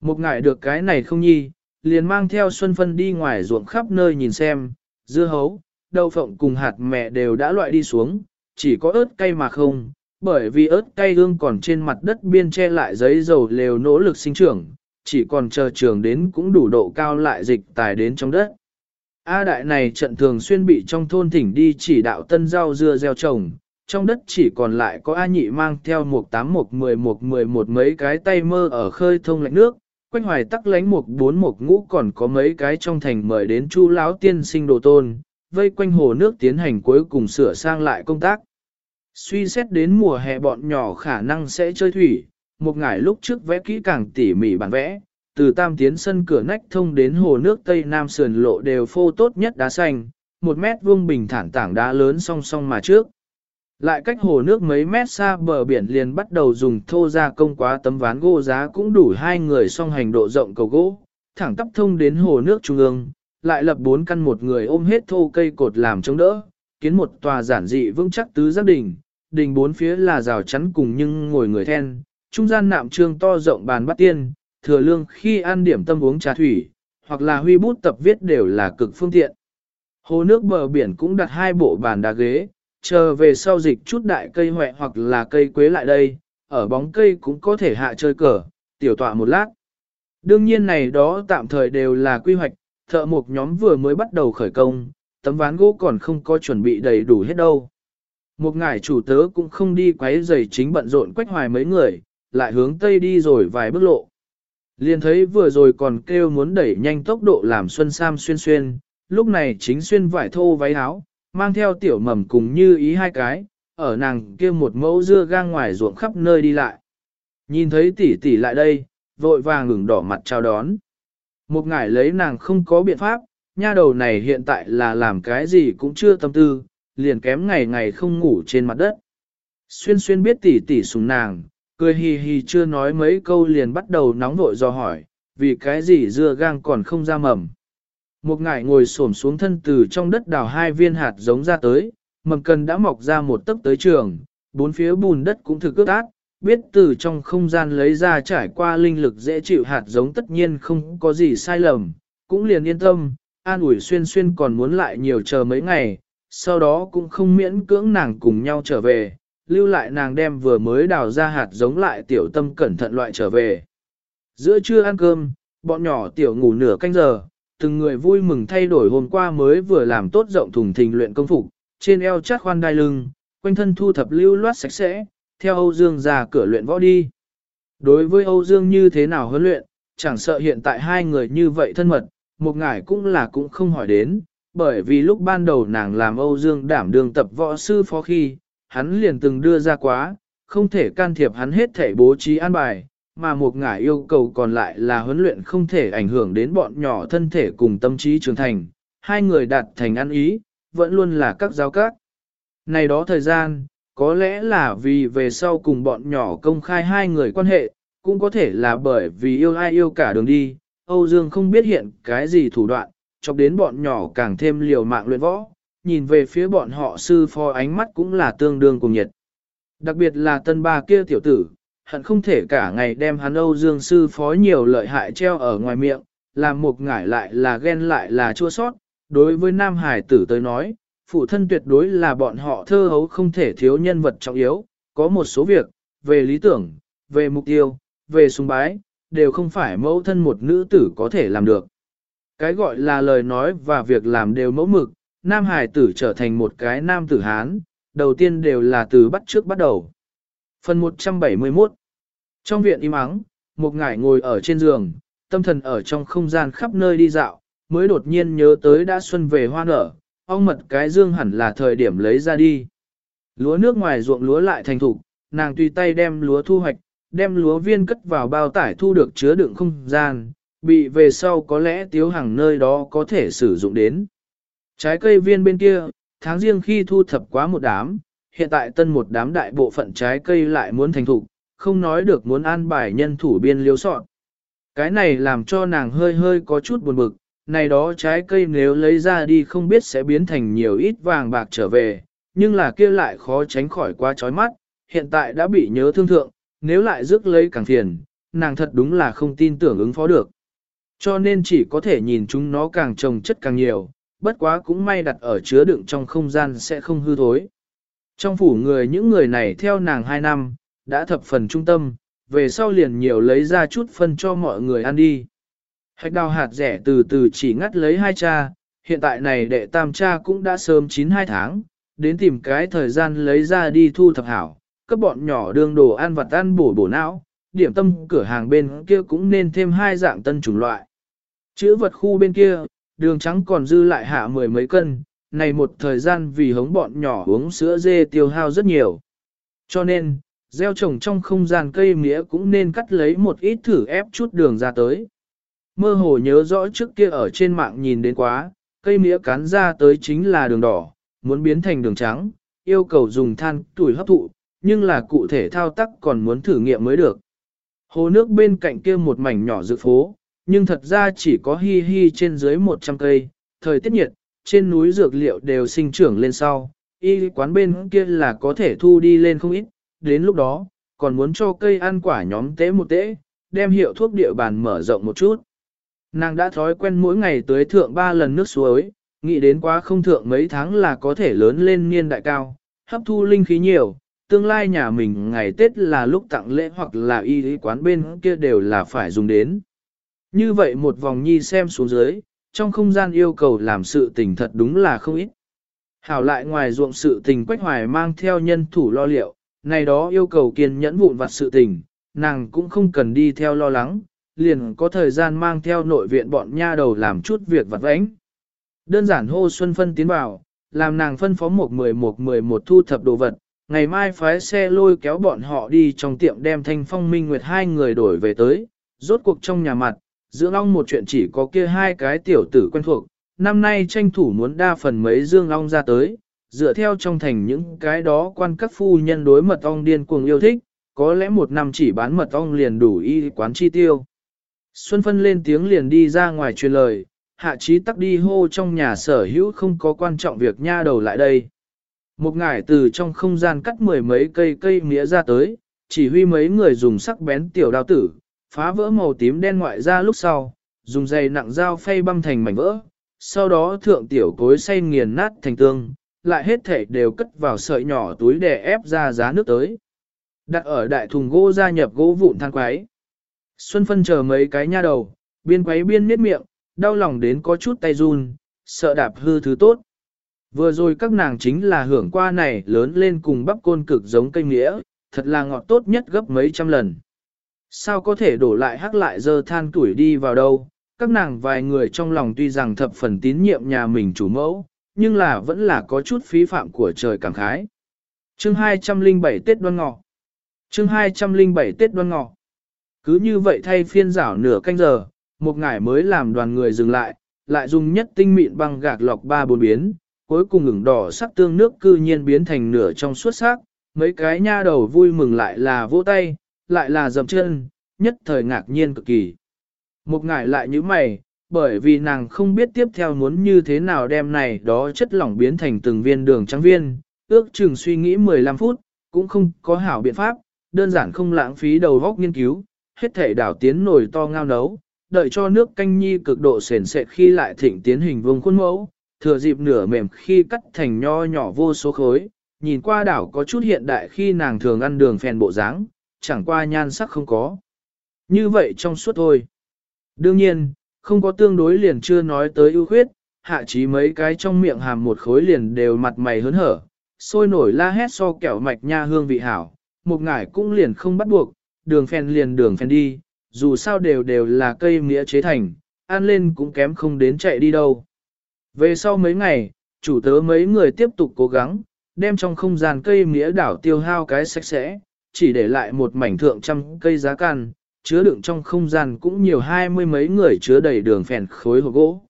Một ngại được cái này không nhi, liền mang theo Xuân Phân đi ngoài ruộng khắp nơi nhìn xem, dưa hấu, đậu phộng cùng hạt mẹ đều đã loại đi xuống, chỉ có ớt cay mà không, bởi vì ớt cay hương còn trên mặt đất biên che lại giấy dầu lều nỗ lực sinh trưởng, chỉ còn chờ trường đến cũng đủ độ cao lại dịch tài đến trong đất. A đại này trận thường xuyên bị trong thôn thỉnh đi chỉ đạo tân rau dưa gieo trồng, trong đất chỉ còn lại có A nhị mang theo một tám một mười một mười một mấy cái tay mơ ở khơi thông lạnh nước, quanh hoài tắc lánh một bốn một ngũ còn có mấy cái trong thành mời đến chu lão tiên sinh đồ tôn, vây quanh hồ nước tiến hành cuối cùng sửa sang lại công tác. Suy xét đến mùa hè bọn nhỏ khả năng sẽ chơi thủy, một ngày lúc trước vẽ kỹ càng tỉ mỉ bản vẽ, từ tam tiến sân cửa nách thông đến hồ nước tây nam sườn lộ đều phô tốt nhất đá xanh, một mét vuông bình thản tảng đá lớn song song mà trước. Lại cách hồ nước mấy mét xa bờ biển liền bắt đầu dùng thô ra công quá tấm ván gỗ giá cũng đủ hai người song hành độ rộng cầu gỗ, thẳng tắp thông đến hồ nước trung ương, lại lập bốn căn một người ôm hết thô cây cột làm chống đỡ, kiến một tòa giản dị vững chắc tứ giác đình, đình bốn phía là rào chắn cùng nhưng ngồi người then, trung gian nạm trương to rộng bàn bắt tiên, thừa lương khi ăn điểm tâm uống trà thủy, hoặc là huy bút tập viết đều là cực phương tiện. Hồ nước bờ biển cũng đặt hai bộ bàn đá ghế, chờ về sau dịch chút đại cây hoẹ hoặc là cây quế lại đây, ở bóng cây cũng có thể hạ chơi cờ, tiểu tọa một lát. Đương nhiên này đó tạm thời đều là quy hoạch, thợ một nhóm vừa mới bắt đầu khởi công, tấm ván gỗ còn không có chuẩn bị đầy đủ hết đâu. Một ngải chủ tớ cũng không đi quấy giày chính bận rộn quách hoài mấy người, lại hướng tây đi rồi vài bước lộ. Liền thấy vừa rồi còn kêu muốn đẩy nhanh tốc độ làm Xuân Sam xuyên xuyên, lúc này chính xuyên vải thô váy áo, mang theo tiểu mầm cùng như ý hai cái, ở nàng kia một mẫu dưa gang ngoài ruộng khắp nơi đi lại. Nhìn thấy tỷ tỷ lại đây, vội vàng ngừng đỏ mặt chào đón. Một ngải lấy nàng không có biện pháp, nha đầu này hiện tại là làm cái gì cũng chưa tâm tư, liền kém ngày ngày không ngủ trên mặt đất. Xuyên xuyên biết tỷ tỷ sùng nàng, cười hì hì chưa nói mấy câu liền bắt đầu nóng vội do hỏi, vì cái gì dưa gang còn không ra mầm. Một ngải ngồi xổm xuống thân từ trong đất đào hai viên hạt giống ra tới, mầm cần đã mọc ra một tấc tới trường, bốn phía bùn đất cũng thực ướt át, biết từ trong không gian lấy ra trải qua linh lực dễ chịu hạt giống tất nhiên không có gì sai lầm, cũng liền yên tâm, an ủi xuyên xuyên còn muốn lại nhiều chờ mấy ngày, sau đó cũng không miễn cưỡng nàng cùng nhau trở về, lưu lại nàng đem vừa mới đào ra hạt giống lại tiểu tâm cẩn thận loại trở về. Giữa trưa ăn cơm, bọn nhỏ tiểu ngủ nửa canh giờ, từng người vui mừng thay đổi hôm qua mới vừa làm tốt rộng thùng thình luyện công phục, trên eo chát khoan đai lưng, quanh thân thu thập lưu loát sạch sẽ, theo Âu Dương ra cửa luyện võ đi. Đối với Âu Dương như thế nào huấn luyện, chẳng sợ hiện tại hai người như vậy thân mật, một ngải cũng là cũng không hỏi đến, bởi vì lúc ban đầu nàng làm Âu Dương đảm đương tập võ sư phó khi, hắn liền từng đưa ra quá, không thể can thiệp hắn hết thể bố trí an bài, mà một ngải yêu cầu còn lại là huấn luyện không thể ảnh hưởng đến bọn nhỏ thân thể cùng tâm trí trưởng thành, hai người đạt thành ăn ý, vẫn luôn là các giáo các. Này đó thời gian, có lẽ là vì về sau cùng bọn nhỏ công khai hai người quan hệ, cũng có thể là bởi vì yêu ai yêu cả đường đi, Âu Dương không biết hiện cái gì thủ đoạn, chọc đến bọn nhỏ càng thêm liều mạng luyện võ, nhìn về phía bọn họ sư phó ánh mắt cũng là tương đương cùng nhiệt. Đặc biệt là tân ba kia tiểu tử, hận không thể cả ngày đem hắn Âu Dương sư phó nhiều lợi hại treo ở ngoài miệng, làm một ngải lại là ghen lại là chua sót. Đối với Nam Hải tử tới nói, phụ thân tuyệt đối là bọn họ thơ hấu không thể thiếu nhân vật trọng yếu, có một số việc, về lý tưởng, về mục tiêu, về sùng bái, đều không phải mẫu thân một nữ tử có thể làm được. Cái gọi là lời nói và việc làm đều mẫu mực, nam hải tử trở thành một cái nam tử Hán, đầu tiên đều là từ bắt trước bắt đầu. Phần 171 Trong viện im ắng, một ngải ngồi ở trên giường, tâm thần ở trong không gian khắp nơi đi dạo, mới đột nhiên nhớ tới đã xuân về hoa nở, ong mật cái dương hẳn là thời điểm lấy ra đi. Lúa nước ngoài ruộng lúa lại thành thục, nàng tùy tay đem lúa thu hoạch, đem lúa viên cất vào bao tải thu được chứa đựng không gian, bị về sau có lẽ tiếu hàng nơi đó có thể sử dụng đến. Trái cây viên bên kia, tháng riêng khi thu thập quá một đám, hiện tại tân một đám đại bộ phận trái cây lại muốn thành thục, không nói được muốn an bài nhân thủ biên liếu sọn. Cái này làm cho nàng hơi hơi có chút buồn bực, này đó trái cây nếu lấy ra đi không biết sẽ biến thành nhiều ít vàng bạc trở về, nhưng là kia lại khó tránh khỏi quá chói mắt, hiện tại đã bị nhớ thương thượng, nếu lại rước lấy càng phiền, nàng thật đúng là không tin tưởng ứng phó được. Cho nên chỉ có thể nhìn chúng nó càng trồng chất càng nhiều, bất quá cũng may đặt ở chứa đựng trong không gian sẽ không hư thối. Trong phủ người những người này theo nàng 2 năm, đã thập phần trung tâm, về sau liền nhiều lấy ra chút phân cho mọi người ăn đi. Hạch đào hạt rẻ từ từ chỉ ngắt lấy hai cha, hiện tại này đệ tam cha cũng đã sớm 9-2 tháng, đến tìm cái thời gian lấy ra đi thu thập hảo, các bọn nhỏ đương đồ ăn vặt ăn bổ bổ não, điểm tâm cửa hàng bên kia cũng nên thêm hai dạng tân chủng loại. Chữ vật khu bên kia, đường trắng còn dư lại hạ mười mấy cân, này một thời gian vì hống bọn nhỏ uống sữa dê tiêu hao rất nhiều. Cho nên, gieo trồng trong không gian cây mía cũng nên cắt lấy một ít thử ép chút đường ra tới. Mơ hồ nhớ rõ trước kia ở trên mạng nhìn đến quá, cây mía cán ra tới chính là đường đỏ, muốn biến thành đường trắng, yêu cầu dùng than tuổi hấp thụ, nhưng là cụ thể thao tác còn muốn thử nghiệm mới được. Hồ nước bên cạnh kia một mảnh nhỏ dự phố, nhưng thật ra chỉ có hi hi trên dưới 100 cây, thời tiết nhiệt, trên núi dược liệu đều sinh trưởng lên sau, y quán bên kia là có thể thu đi lên không ít, đến lúc đó, còn muốn cho cây ăn quả nhóm tế một tế, đem hiệu thuốc địa bàn mở rộng một chút. Nàng đã thói quen mỗi ngày tới thượng ba lần nước suối, nghĩ đến quá không thượng mấy tháng là có thể lớn lên niên đại cao, hấp thu linh khí nhiều, tương lai nhà mình ngày Tết là lúc tặng lễ hoặc là y quán bên kia đều là phải dùng đến. Như vậy một vòng nhi xem xuống dưới, trong không gian yêu cầu làm sự tình thật đúng là không ít. Hảo lại ngoài ruộng sự tình quách hoài mang theo nhân thủ lo liệu, này đó yêu cầu kiên nhẫn vụn vặt sự tình, nàng cũng không cần đi theo lo lắng, liền có thời gian mang theo nội viện bọn nha đầu làm chút việc vặt vãnh. Đơn giản hô Xuân Phân tiến vào, làm nàng phân phó một mười một mười một thu thập đồ vật, ngày mai phái xe lôi kéo bọn họ đi trong tiệm đem thanh phong minh nguyệt hai người đổi về tới, rốt cuộc trong nhà mặt, dưỡng long một chuyện chỉ có kia hai cái tiểu tử quen thuộc, năm nay tranh thủ muốn đa phần mấy dương long ra tới, dựa theo trong thành những cái đó quan các phu nhân đối mật ong điên cuồng yêu thích, có lẽ một năm chỉ bán mật ong liền đủ y quán chi tiêu. Xuân Phân lên tiếng liền đi ra ngoài truyền lời, hạ trí tắc đi hô trong nhà sở hữu không có quan trọng việc nha đầu lại đây. Một ngải từ trong không gian cắt mười mấy cây cây mía ra tới, chỉ huy mấy người dùng sắc bén tiểu đao tử, phá vỡ màu tím đen ngoại ra lúc sau, dùng dày nặng dao phay băm thành mảnh vỡ, sau đó thượng tiểu cối xay nghiền nát thành tương, lại hết thể đều cất vào sợi nhỏ túi để ép ra giá nước tới. Đặt ở đại thùng gỗ gia nhập gỗ vụn than quái. Xuân phân chờ mấy cái nha đầu, biên quấy biên miết miệng, đau lòng đến có chút tay run, sợ đạp hư thứ tốt. Vừa rồi các nàng chính là hưởng qua này lớn lên cùng bắp côn cực giống cây nghĩa, thật là ngọt tốt nhất gấp mấy trăm lần. Sao có thể đổ lại hắc lại dơ than tuổi đi vào đâu? Các nàng vài người trong lòng tuy rằng thập phần tín nhiệm nhà mình chủ mẫu, nhưng là vẫn là có chút phí phạm của trời cảm khái. Chương 207 Tết Đoan Ngọ Chương 207 Tết Đoan Ngọ Cứ như vậy thay phiên rảo nửa canh giờ, một ngày mới làm đoàn người dừng lại, lại dùng nhất tinh mịn băng gạc lọc ba bốn biến, cuối cùng ửng đỏ sắc tương nước cư nhiên biến thành nửa trong suốt sắc, mấy cái nha đầu vui mừng lại là vỗ tay, lại là dầm chân, nhất thời ngạc nhiên cực kỳ. Một ngải lại như mày, bởi vì nàng không biết tiếp theo muốn như thế nào đem này đó chất lỏng biến thành từng viên đường trắng viên, ước chừng suy nghĩ 15 phút, cũng không có hảo biện pháp, đơn giản không lãng phí đầu góc nghiên cứu, hết thể đảo tiến nồi to ngao nấu, đợi cho nước canh nhi cực độ sền sệt khi lại thịnh tiến hình vương khuôn mẫu, thừa dịp nửa mềm khi cắt thành nho nhỏ vô số khối, nhìn qua đảo có chút hiện đại khi nàng thường ăn đường phèn bộ dáng, chẳng qua nhan sắc không có. Như vậy trong suốt thôi. Đương nhiên, không có tương đối liền chưa nói tới ưu khuyết, hạ chí mấy cái trong miệng hàm một khối liền đều mặt mày hớn hở, sôi nổi la hét so kẹo mạch nha hương vị hảo, một ngải cũng liền không bắt buộc, đường phèn liền đường phèn đi, dù sao đều đều là cây nghĩa chế thành, ăn lên cũng kém không đến chạy đi đâu. Về sau mấy ngày, chủ tớ mấy người tiếp tục cố gắng, đem trong không gian cây nghĩa đảo tiêu hao cái sạch sẽ, chỉ để lại một mảnh thượng trăm cây giá can, chứa đựng trong không gian cũng nhiều hai mươi mấy người chứa đầy đường phèn khối hộp gỗ.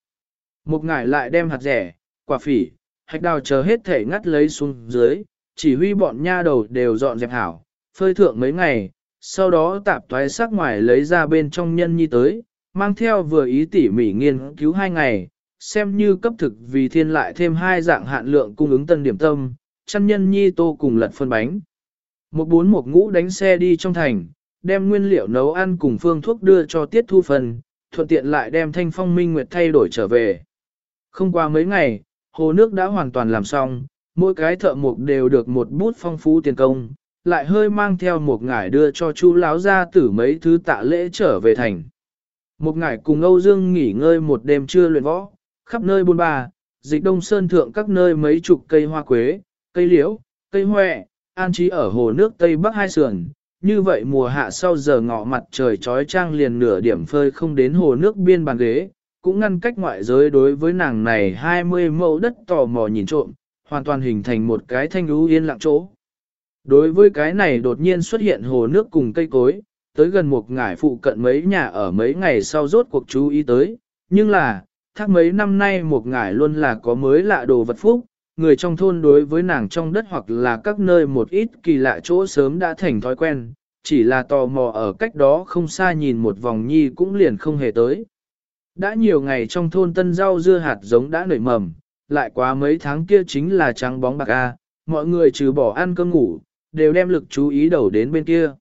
Một ngải lại đem hạt rẻ, quả phỉ, hạch đào chờ hết thể ngắt lấy xuống dưới, chỉ huy bọn nha đầu đều dọn dẹp hảo, phơi thượng mấy ngày, sau đó tạp toái sắc ngoài lấy ra bên trong nhân nhi tới, mang theo vừa ý tỉ mỉ nghiên cứu hai ngày, xem như cấp thực vì thiên lại thêm hai dạng hạn lượng cung ứng tân điểm tâm, chăn nhân nhi tô cùng lật phân bánh. Một bốn một ngũ đánh xe đi trong thành, đem nguyên liệu nấu ăn cùng phương thuốc đưa cho tiết thu phần, thuận tiện lại đem thanh phong minh nguyệt thay đổi trở về. Không qua mấy ngày, hồ nước đã hoàn toàn làm xong, mỗi cái thợ mộc đều được một bút phong phú tiền công, lại hơi mang theo một ngải đưa cho chú láo ra tử mấy thứ tạ lễ trở về thành. Một ngải cùng Âu Dương nghỉ ngơi một đêm trưa luyện võ, khắp nơi buôn ba, dịch đông sơn thượng các nơi mấy chục cây hoa quế, cây liễu, cây hoẹ, an trí ở hồ nước Tây Bắc hai sườn. Như vậy mùa hạ sau giờ ngọ mặt trời trói trang liền nửa điểm phơi không đến hồ nước biên bàn ghế, cũng ngăn cách ngoại giới đối với nàng này 20 mẫu đất tò mò nhìn trộm, hoàn toàn hình thành một cái thanh lũ yên lặng chỗ. Đối với cái này đột nhiên xuất hiện hồ nước cùng cây cối, tới gần một ngải phụ cận mấy nhà ở mấy ngày sau rốt cuộc chú ý tới, nhưng là, thác mấy năm nay một ngải luôn là có mới lạ đồ vật phúc, người trong thôn đối với nàng trong đất hoặc là các nơi một ít kỳ lạ chỗ sớm đã thành thói quen, chỉ là tò mò ở cách đó không xa nhìn một vòng nhi cũng liền không hề tới. Đã nhiều ngày trong thôn tân rau dưa hạt giống đã nảy mầm, lại quá mấy tháng kia chính là trắng bóng bạc A, mọi người trừ bỏ ăn cơm ngủ, đều đem lực chú ý đầu đến bên kia.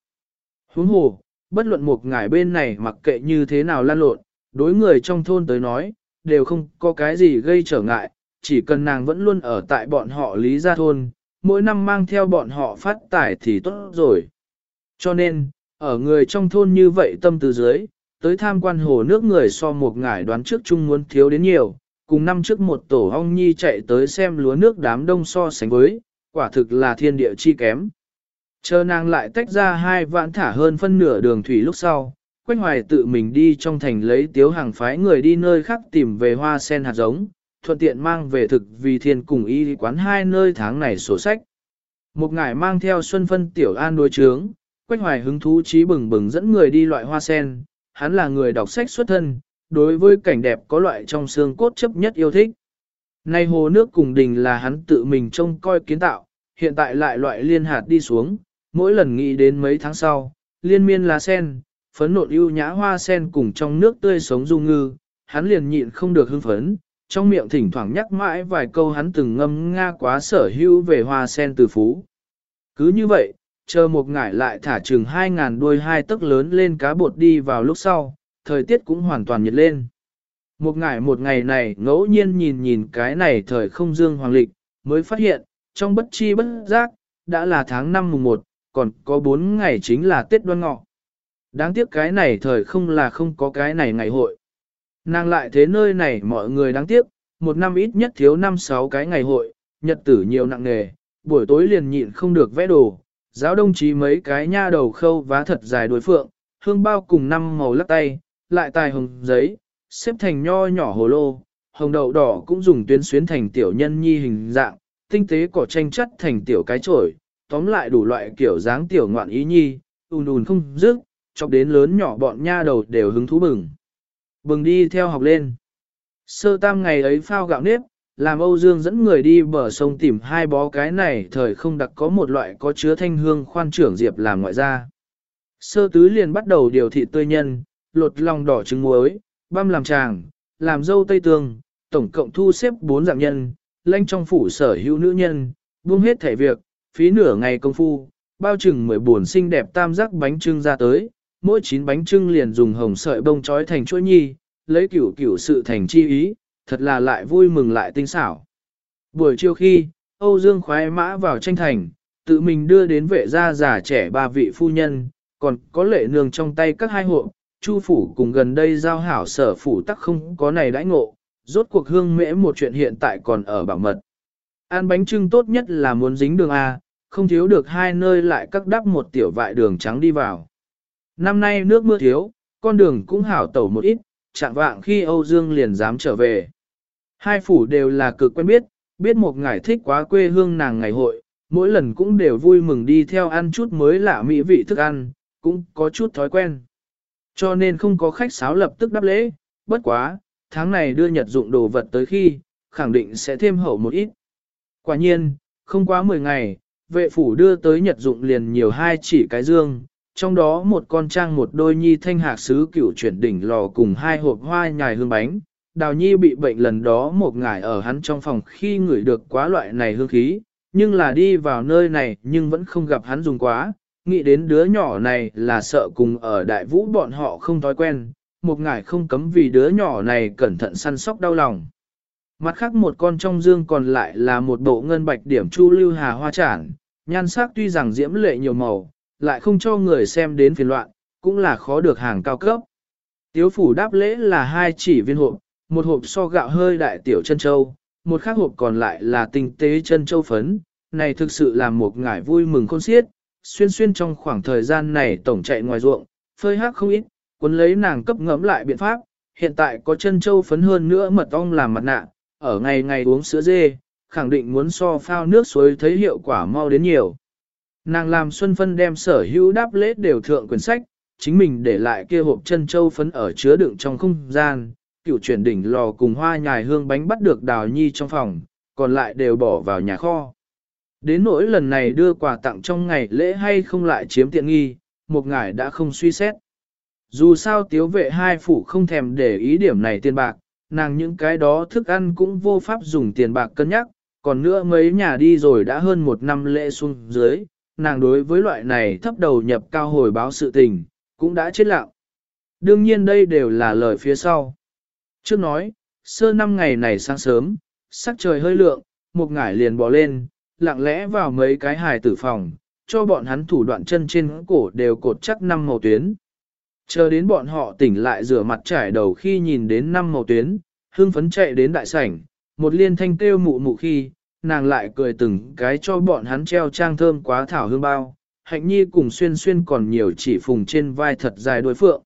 Huống hồ, bất luận một ngải bên này mặc kệ như thế nào lan lộn, đối người trong thôn tới nói, đều không có cái gì gây trở ngại, chỉ cần nàng vẫn luôn ở tại bọn họ lý gia thôn, mỗi năm mang theo bọn họ phát tải thì tốt rồi. Cho nên, ở người trong thôn như vậy tâm từ dưới, tới tham quan hồ nước người so một ngải đoán trước chung muốn thiếu đến nhiều, cùng năm trước một tổ ong nhi chạy tới xem lúa nước đám đông so sánh với, quả thực là thiên địa chi kém. Chờ nàng lại tách ra hai vạn thả hơn phân nửa đường thủy lúc sau, Quách Hoài tự mình đi trong thành lấy tiếu hàng phái người đi nơi khác tìm về hoa sen hạt giống, thuận tiện mang về thực vì thiên cùng y quán hai nơi tháng này sổ sách. Một ngải mang theo Xuân Phân Tiểu An đối chướng, Quách Hoài hứng thú trí bừng bừng dẫn người đi loại hoa sen, hắn là người đọc sách xuất thân, đối với cảnh đẹp có loại trong xương cốt chấp nhất yêu thích. Nay hồ nước cùng đình là hắn tự mình trông coi kiến tạo, hiện tại lại loại liên hạt đi xuống, mỗi lần nghĩ đến mấy tháng sau, liên miên lá sen, phấn nộn ưu nhã hoa sen cùng trong nước tươi sống du ngư, hắn liền nhịn không được hưng phấn, trong miệng thỉnh thoảng nhắc mãi vài câu hắn từng ngâm nga quá sở hữu về hoa sen từ phú. Cứ như vậy, chờ một ngải lại thả chừng hai ngàn đuôi hai tấc lớn lên cá bột đi vào lúc sau, thời tiết cũng hoàn toàn nhiệt lên. Một ngải một ngày này ngẫu nhiên nhìn nhìn cái này thời không dương hoàng lịch, mới phát hiện, trong bất chi bất giác, đã là tháng 5 mùng 1, còn có 4 ngày chính là Tết đoan ngọ. Đáng tiếc cái này thời không là không có cái này ngày hội. Nàng lại thế nơi này mọi người đáng tiếc, một năm ít nhất thiếu 5-6 cái ngày hội, nhật tử nhiều nặng nề, buổi tối liền nhịn không được vẽ đồ, giáo đồng chí mấy cái nha đầu khâu vá thật dài đối phượng, hương bao cùng năm màu lắc tay, lại tài hồng giấy, xếp thành nho nhỏ hồ lô, hồng đậu đỏ cũng dùng tuyến xuyến thành tiểu nhân nhi hình dạng, tinh tế cỏ tranh chất thành tiểu cái trổi, tóm lại đủ loại kiểu dáng tiểu ngoạn ý nhi, ùn ùn không dứt, chọc đến lớn nhỏ bọn nha đầu đều hứng thú bừng. Bừng đi theo học lên. Sơ tam ngày ấy phao gạo nếp, làm Âu Dương dẫn người đi bờ sông tìm hai bó cái này thời không đặc có một loại có chứa thanh hương khoan trưởng diệp làm ngoại gia. Sơ tứ liền bắt đầu điều thị tươi nhân, lột lòng đỏ trứng muối, băm làm tràng, làm dâu tây tương, tổng cộng thu xếp bốn dạng nhân, lanh trong phủ sở hữu nữ nhân, buông hết thể việc, phí nửa ngày công phu, bao chừng mười buồn xinh đẹp tam giác bánh trưng ra tới, mỗi chín bánh trưng liền dùng hồng sợi bông trói thành chuỗi nhi, lấy cửu cửu sự thành chi ý, thật là lại vui mừng lại tinh xảo. Buổi chiều khi, Âu Dương khoái mã vào tranh thành, tự mình đưa đến vệ gia già trẻ ba vị phu nhân, còn có lệ nương trong tay các hai hộ, chu phủ cùng gần đây giao hảo sở phủ tắc không có này đãi ngộ, rốt cuộc hương mễ một chuyện hiện tại còn ở bảo mật. Ăn bánh trưng tốt nhất là muốn dính đường A, không thiếu được hai nơi lại cắt đắp một tiểu vại đường trắng đi vào. Năm nay nước mưa thiếu, con đường cũng hảo tẩu một ít, chạm vạng khi Âu Dương liền dám trở về. Hai phủ đều là cực quen biết, biết một ngải thích quá quê hương nàng ngày hội, mỗi lần cũng đều vui mừng đi theo ăn chút mới lạ mỹ vị thức ăn, cũng có chút thói quen. Cho nên không có khách sáo lập tức đáp lễ, bất quá, tháng này đưa nhật dụng đồ vật tới khi, khẳng định sẽ thêm hậu một ít. Quả nhiên, không quá 10 ngày, vệ phủ đưa tới nhật dụng liền nhiều hai chỉ cái dương, trong đó một con trang một đôi nhi thanh hạc sứ cửu chuyển đỉnh lò cùng hai hộp hoa nhài hương bánh. Đào nhi bị bệnh lần đó một ngày ở hắn trong phòng khi ngửi được quá loại này hương khí, nhưng là đi vào nơi này nhưng vẫn không gặp hắn dùng quá, nghĩ đến đứa nhỏ này là sợ cùng ở đại vũ bọn họ không thói quen, một ngải không cấm vì đứa nhỏ này cẩn thận săn sóc đau lòng. Mặt khác một con trong dương còn lại là một bộ ngân bạch điểm chu lưu hà hoa trản, nhan sắc tuy rằng diễm lệ nhiều màu, lại không cho người xem đến phiền loạn, cũng là khó được hàng cao cấp. Tiếu phủ đáp lễ là hai chỉ viên hộp, một hộp so gạo hơi đại tiểu chân châu, một khác hộp còn lại là tinh tế chân châu phấn, này thực sự là một ngải vui mừng khôn xiết, xuyên xuyên trong khoảng thời gian này tổng chạy ngoài ruộng, phơi hắc không ít, cuốn lấy nàng cấp ngẫm lại biện pháp, hiện tại có chân châu phấn hơn nữa mật ong làm mặt nạ, ở ngày ngày uống sữa dê, khẳng định muốn so phao nước suối thấy hiệu quả mau đến nhiều. Nàng làm Xuân Phân đem sở hữu đáp lễ đều thượng quyển sách, chính mình để lại kia hộp chân châu phấn ở chứa đựng trong không gian, cựu chuyển đỉnh lò cùng hoa nhài hương bánh bắt được đào nhi trong phòng, còn lại đều bỏ vào nhà kho. Đến nỗi lần này đưa quà tặng trong ngày lễ hay không lại chiếm tiện nghi, một ngài đã không suy xét. Dù sao tiếu vệ hai phủ không thèm để ý điểm này tiền bạc, nàng những cái đó thức ăn cũng vô pháp dùng tiền bạc cân nhắc, còn nữa mấy nhà đi rồi đã hơn một năm lễ xuống dưới, nàng đối với loại này thấp đầu nhập cao hồi báo sự tình, cũng đã chết lặng. Đương nhiên đây đều là lời phía sau. Trước nói, sơ năm ngày này sáng sớm, sắc trời hơi lượng, một ngải liền bỏ lên, lặng lẽ vào mấy cái hài tử phòng, cho bọn hắn thủ đoạn chân trên cổ đều cột chắc năm màu tuyến. Chờ đến bọn họ tỉnh lại rửa mặt trải đầu khi nhìn đến năm màu tuyến, hương phấn chạy đến đại sảnh, một liên thanh kêu mụ mụ khi, nàng lại cười từng cái cho bọn hắn treo trang thơm quá thảo hương bao, hạnh nhi cùng xuyên xuyên còn nhiều chỉ phùng trên vai thật dài đối phượng.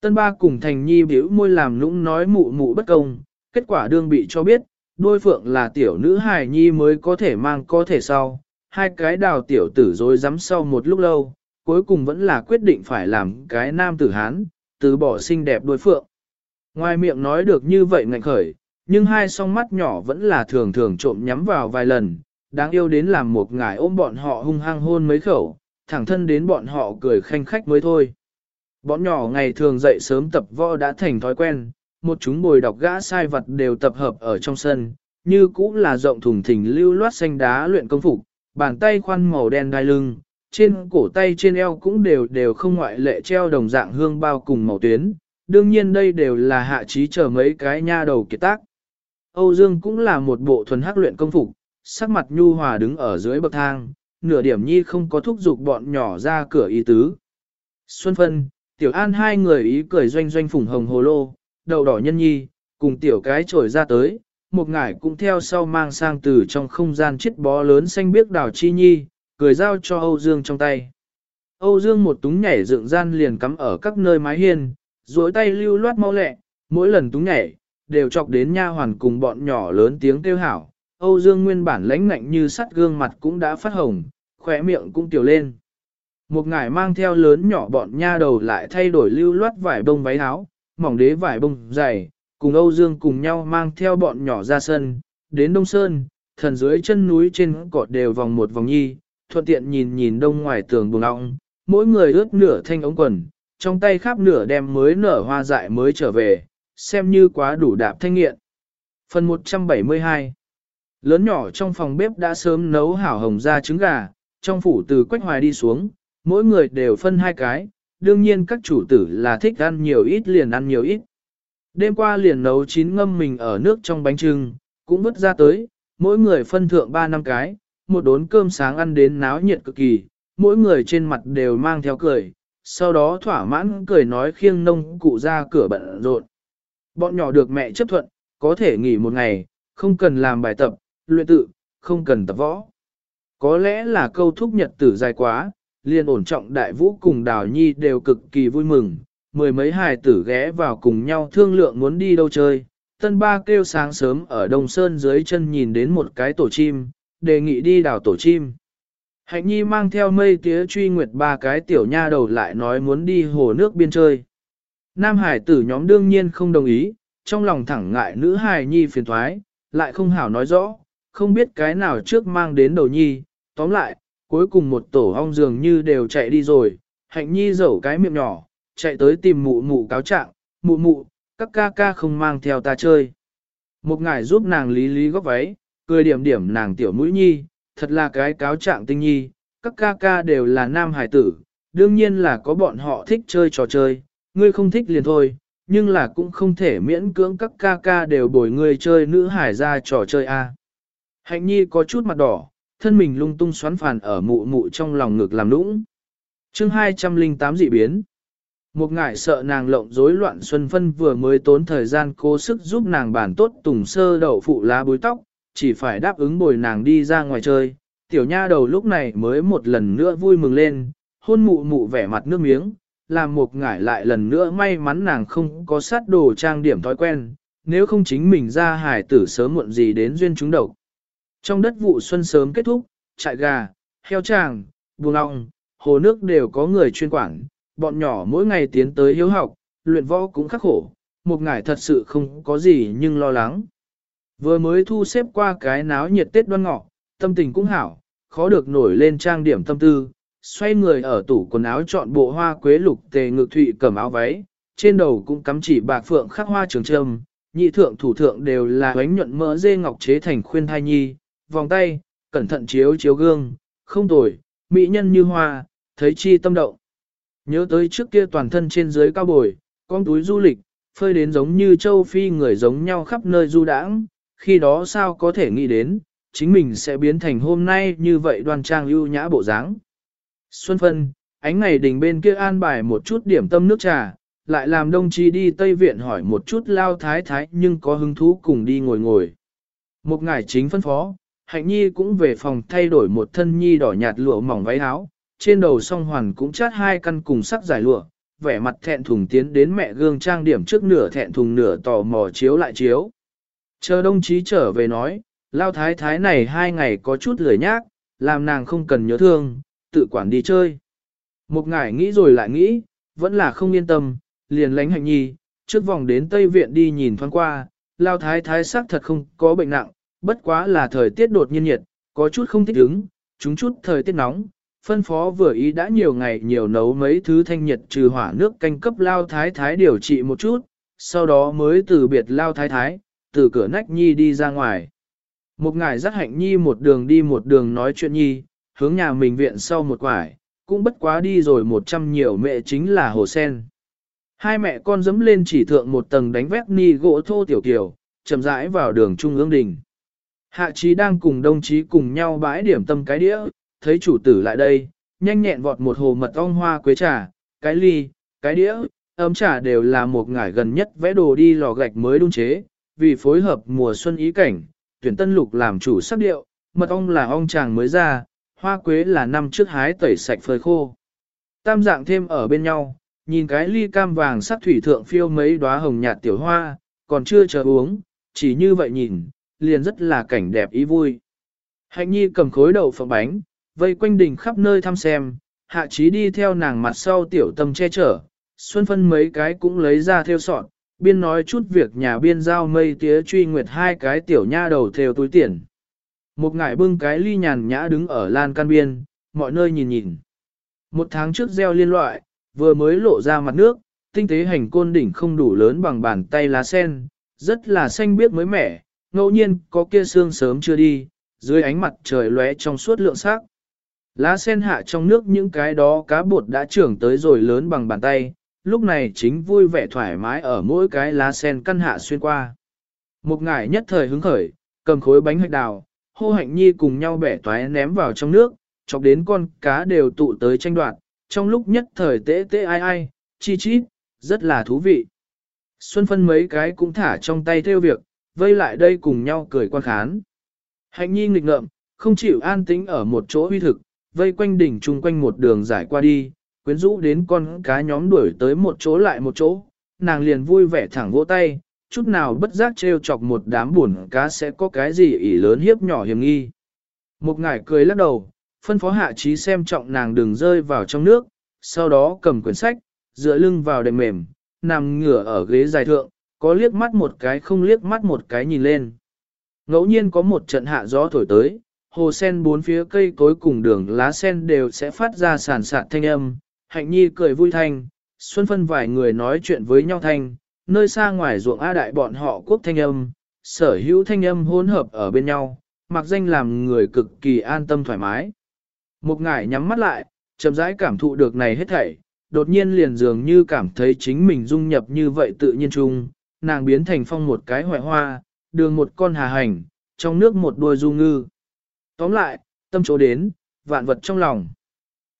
Tân ba cùng thành nhi biểu môi làm lũng nói mụ mụ bất công, kết quả đương bị cho biết, đôi phượng là tiểu nữ hài nhi mới có thể mang có thể sau, hai cái đào tiểu tử dối rắm sau một lúc lâu, cuối cùng vẫn là quyết định phải làm cái nam tử hán, từ bỏ xinh đẹp đôi phượng. Ngoài miệng nói được như vậy ngạnh khởi, nhưng hai song mắt nhỏ vẫn là thường thường trộm nhắm vào vài lần, đáng yêu đến làm một ngài ôm bọn họ hung hăng hôn mấy khẩu, thẳng thân đến bọn họ cười khanh khách mới thôi. Bọn nhỏ ngày thường dậy sớm tập võ đã thành thói quen, một chúng bồi đọc gã sai vật đều tập hợp ở trong sân, như cũ là rộng thùng thình lưu loát xanh đá luyện công phục, bàn tay khoan màu đen đai lưng, trên cổ tay trên eo cũng đều đều không ngoại lệ treo đồng dạng hương bao cùng màu tuyến, đương nhiên đây đều là hạ trí chờ mấy cái nha đầu kiệt tác. Âu Dương cũng là một bộ thuần hắc luyện công phục, sắc mặt nhu hòa đứng ở dưới bậc thang, nửa điểm nhi không có thúc giục bọn nhỏ ra cửa y tứ. Xuân Phân, Tiểu An hai người ý cười doanh doanh phùng hồng hồ lô, đầu đỏ nhân nhi, cùng tiểu cái trổi ra tới, một ngải cũng theo sau mang sang từ trong không gian chiếc bó lớn xanh biếc đào chi nhi, cười giao cho Âu Dương trong tay. Âu Dương một túng nhảy dựng gian liền cắm ở các nơi mái hiên, duỗi tay lưu loát mau lẹ, mỗi lần túng nhảy, đều chọc đến nha hoàn cùng bọn nhỏ lớn tiếng kêu hảo. Âu Dương nguyên bản lãnh ngạnh như sắt gương mặt cũng đã phát hồng, khỏe miệng cũng tiểu lên. Một ngải mang theo lớn nhỏ bọn nha đầu lại thay đổi lưu loát vải bông váy áo, mỏng đế vải bông dày, cùng Âu Dương cùng nhau mang theo bọn nhỏ ra sân, đến Đông Sơn, thần dưới chân núi trên cỏ đều vòng một vòng nhi, thuận tiện nhìn nhìn đông ngoài tường buồng ong, mỗi người ướt nửa thanh ống quần, trong tay khắp nửa đem mới nở hoa dại mới trở về, xem như quá đủ đạp thanh nghiện. Phần 172 Lớn nhỏ trong phòng bếp đã sớm nấu hảo hồng ra trứng gà, trong phủ từ quách hoài đi xuống, mỗi người đều phân hai cái, đương nhiên các chủ tử là thích ăn nhiều ít liền ăn nhiều ít. Đêm qua liền nấu chín ngâm mình ở nước trong bánh trưng, cũng vứt ra tới, mỗi người phân thượng ba năm cái, một đốn cơm sáng ăn đến náo nhiệt cực kỳ, mỗi người trên mặt đều mang theo cười, sau đó thỏa mãn cười nói khiêng nông cụ ra cửa bận rộn. Bọn nhỏ được mẹ chấp thuận, có thể nghỉ một ngày, không cần làm bài tập, luyện tự, không cần tập võ. Có lẽ là câu thúc nhật tử dài quá, liền ổn trọng đại vũ cùng đào nhi đều cực kỳ vui mừng, mười mấy hài tử ghé vào cùng nhau thương lượng muốn đi đâu chơi. Tân ba kêu sáng sớm ở Đông Sơn dưới chân nhìn đến một cái tổ chim, đề nghị đi đào tổ chim. Hạnh nhi mang theo mây tía truy nguyệt ba cái tiểu nha đầu lại nói muốn đi hồ nước biên chơi. Nam hải tử nhóm đương nhiên không đồng ý, trong lòng thẳng ngại nữ hài nhi phiền thoái, lại không hảo nói rõ, không biết cái nào trước mang đến đầu nhi, tóm lại, cuối cùng một tổ ong dường như đều chạy đi rồi, hạnh nhi dẫu cái miệng nhỏ, chạy tới tìm mụ mụ cáo trạng, mụ mụ, các ca ca không mang theo ta chơi. Một ngài giúp nàng lý lý góp váy, cười điểm điểm nàng tiểu mũi nhi, thật là cái cáo trạng tinh nhi, các ca ca đều là nam hải tử, đương nhiên là có bọn họ thích chơi trò chơi, ngươi không thích liền thôi, nhưng là cũng không thể miễn cưỡng các ca ca đều bồi ngươi chơi nữ hải ra trò chơi a. Hạnh nhi có chút mặt đỏ, thân mình lung tung xoắn phản ở mụ mụ trong lòng ngực làm nũng. chương 208 dị biến. Một ngại sợ nàng lộng rối loạn Xuân Phân vừa mới tốn thời gian cố sức giúp nàng bản tốt tùng sơ đậu phụ lá búi tóc, chỉ phải đáp ứng bồi nàng đi ra ngoài chơi. Tiểu nha đầu lúc này mới một lần nữa vui mừng lên, hôn mụ mụ vẻ mặt nước miếng, làm một ngải lại lần nữa may mắn nàng không có sát đồ trang điểm thói quen, nếu không chính mình ra hải tử sớm muộn gì đến duyên chúng độc. Trong đất vụ xuân sớm kết thúc, trại gà, heo tràng, buồng ong, hồ nước đều có người chuyên quản, bọn nhỏ mỗi ngày tiến tới hiếu học, luyện võ cũng khắc khổ, một ngải thật sự không có gì nhưng lo lắng. Vừa mới thu xếp qua cái náo nhiệt Tết đoan ngọ, tâm tình cũng hảo, khó được nổi lên trang điểm tâm tư, xoay người ở tủ quần áo chọn bộ hoa quế lục tề ngực thụy cầm áo váy, trên đầu cũng cắm chỉ bạc phượng khắc hoa trường trâm, nhị thượng thủ thượng đều là bánh nhuận mỡ dê ngọc chế thành khuyên thai nhi, vòng tay, cẩn thận chiếu chiếu gương, không tồi, mỹ nhân như hoa, thấy chi tâm động. Nhớ tới trước kia toàn thân trên dưới cao bồi, con túi du lịch, phơi đến giống như châu Phi người giống nhau khắp nơi du đãng, khi đó sao có thể nghĩ đến, chính mình sẽ biến thành hôm nay như vậy đoan trang ưu nhã bộ dáng. Xuân phân, ánh ngày đình bên kia an bài một chút điểm tâm nước trà, lại làm đông Chí đi Tây Viện hỏi một chút lao thái thái nhưng có hứng thú cùng đi ngồi ngồi. Một ngày chính phân phó, hạnh nhi cũng về phòng thay đổi một thân nhi đỏ nhạt lụa mỏng váy áo, trên đầu song hoàn cũng chát hai căn cùng sắc dài lụa, vẻ mặt thẹn thùng tiến đến mẹ gương trang điểm trước nửa thẹn thùng nửa tò mò chiếu lại chiếu. Chờ đông chí trở về nói, lao thái thái này hai ngày có chút lười nhác, làm nàng không cần nhớ thương, tự quản đi chơi. Một ngải nghĩ rồi lại nghĩ, vẫn là không yên tâm, liền lánh hạnh nhi, trước vòng đến Tây Viện đi nhìn thoáng qua, lao thái thái sắc thật không có bệnh nặng, bất quá là thời tiết đột nhiên nhiệt, có chút không thích ứng, chúng chút thời tiết nóng, phân phó vừa ý đã nhiều ngày nhiều nấu mấy thứ thanh nhiệt trừ hỏa nước canh cấp lao thái thái điều trị một chút, sau đó mới từ biệt lao thái thái, từ cửa nách nhi đi ra ngoài. Một ngài dắt hạnh nhi một đường đi một đường nói chuyện nhi, hướng nhà mình viện sau một quải, cũng bất quá đi rồi một trăm nhiều mẹ chính là hồ sen. Hai mẹ con dẫm lên chỉ thượng một tầng đánh vét ni gỗ thô tiểu kiểu, chậm rãi vào đường trung ương đình. Hạ trí đang cùng đồng chí cùng nhau bãi điểm tâm cái đĩa, thấy chủ tử lại đây, nhanh nhẹn vọt một hồ mật ong hoa quế trà, cái ly, cái đĩa, ấm trà đều là một ngải gần nhất vẽ đồ đi lò gạch mới đun chế, vì phối hợp mùa xuân ý cảnh, tuyển tân lục làm chủ sắc điệu, mật ong là ong chàng mới ra, hoa quế là năm trước hái tẩy sạch phơi khô. Tam dạng thêm ở bên nhau, nhìn cái ly cam vàng sắc thủy thượng phiêu mấy đóa hồng nhạt tiểu hoa, còn chưa chờ uống, chỉ như vậy nhìn, liền rất là cảnh đẹp ý vui. Hạnh nhi cầm khối đậu phộng bánh, vây quanh đỉnh khắp nơi thăm xem, hạ trí đi theo nàng mặt sau tiểu tâm che chở, xuân phân mấy cái cũng lấy ra theo sọn, biên nói chút việc nhà biên giao mây tía truy nguyệt hai cái tiểu nha đầu theo túi tiền. Một ngải bưng cái ly nhàn nhã đứng ở lan can biên, mọi nơi nhìn nhìn. Một tháng trước gieo liên loại, vừa mới lộ ra mặt nước, tinh tế hành côn đỉnh không đủ lớn bằng bàn tay lá sen, rất là xanh biếc mới mẻ, ngẫu nhiên có kia xương sớm chưa đi, dưới ánh mặt trời lóe trong suốt lượng sắc. Lá sen hạ trong nước những cái đó cá bột đã trưởng tới rồi lớn bằng bàn tay, lúc này chính vui vẻ thoải mái ở mỗi cái lá sen căn hạ xuyên qua. Một ngải nhất thời hứng khởi, cầm khối bánh hạch đào, hô hạnh nhi cùng nhau bẻ toái ném vào trong nước, chọc đến con cá đều tụ tới tranh đoạt, trong lúc nhất thời tế tế ai ai, chi chi, rất là thú vị. Xuân phân mấy cái cũng thả trong tay theo việc, vây lại đây cùng nhau cười quan khán. Hạnh nhi nghịch ngợm, không chịu an tĩnh ở một chỗ uy thực, vây quanh đỉnh chung quanh một đường giải qua đi, quyến rũ đến con cá nhóm đuổi tới một chỗ lại một chỗ, nàng liền vui vẻ thẳng vỗ tay, chút nào bất giác trêu chọc một đám buồn cá sẽ có cái gì ỷ lớn hiếp nhỏ hiểm nghi. Một ngải cười lắc đầu, phân phó hạ trí xem trọng nàng đừng rơi vào trong nước, sau đó cầm quyển sách, dựa lưng vào đệm mềm, nằm ngửa ở ghế dài thượng, có liếc mắt một cái không liếc mắt một cái nhìn lên. Ngẫu nhiên có một trận hạ gió thổi tới, hồ sen bốn phía cây cối cùng đường lá sen đều sẽ phát ra sản sạt thanh âm, hạnh nhi cười vui thanh, xuân phân vài người nói chuyện với nhau thanh, nơi xa ngoài ruộng A đại bọn họ quốc thanh âm, sở hữu thanh âm hỗn hợp ở bên nhau, mặc danh làm người cực kỳ an tâm thoải mái. Một ngải nhắm mắt lại, chậm rãi cảm thụ được này hết thảy, đột nhiên liền dường như cảm thấy chính mình dung nhập như vậy tự nhiên chung, nàng biến thành phong một cái hoại hoa, đường một con hà hành, trong nước một đuôi du ngư. Tóm lại, tâm chỗ đến, vạn vật trong lòng.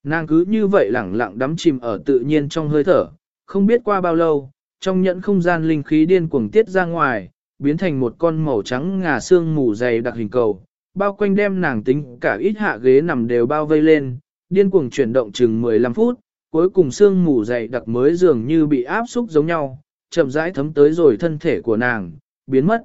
Nàng cứ như vậy lẳng lặng đắm chìm ở tự nhiên trong hơi thở, không biết qua bao lâu, trong nhẫn không gian linh khí điên cuồng tiết ra ngoài, biến thành một con màu trắng ngà xương mù dày đặc hình cầu, bao quanh đem nàng tính cả ít hạ ghế nằm đều bao vây lên, điên cuồng chuyển động chừng 15 phút, cuối cùng xương mù dày đặc mới dường như bị áp xúc giống nhau, chậm rãi thấm tới rồi thân thể của nàng, biến mất.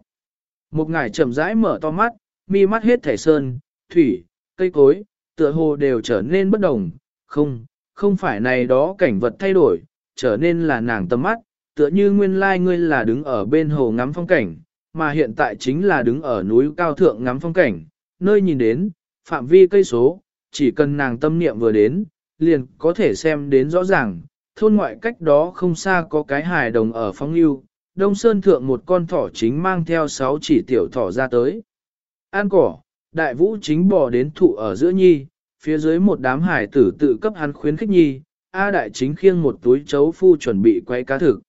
Một ngải chậm rãi mở to mắt, mi mắt hết thể sơn, thủy, cây cối, tựa hồ đều trở nên bất đồng, không, không phải này đó cảnh vật thay đổi, trở nên là nàng tâm mắt, tựa như nguyên lai ngươi là đứng ở bên hồ ngắm phong cảnh, mà hiện tại chính là đứng ở núi cao thượng ngắm phong cảnh, nơi nhìn đến, phạm vi cây số, chỉ cần nàng tâm niệm vừa đến, liền có thể xem đến rõ ràng, thôn ngoại cách đó không xa có cái hài đồng ở phong lưu, đông sơn thượng một con thỏ chính mang theo sáu chỉ tiểu thỏ ra tới. An cỏ, đại vũ chính bò đến thụ ở giữa nhi, phía dưới một đám hải tử tự cấp hắn khuyến khích nhi, A đại chính khiêng một túi chấu phu chuẩn bị quay cá thực.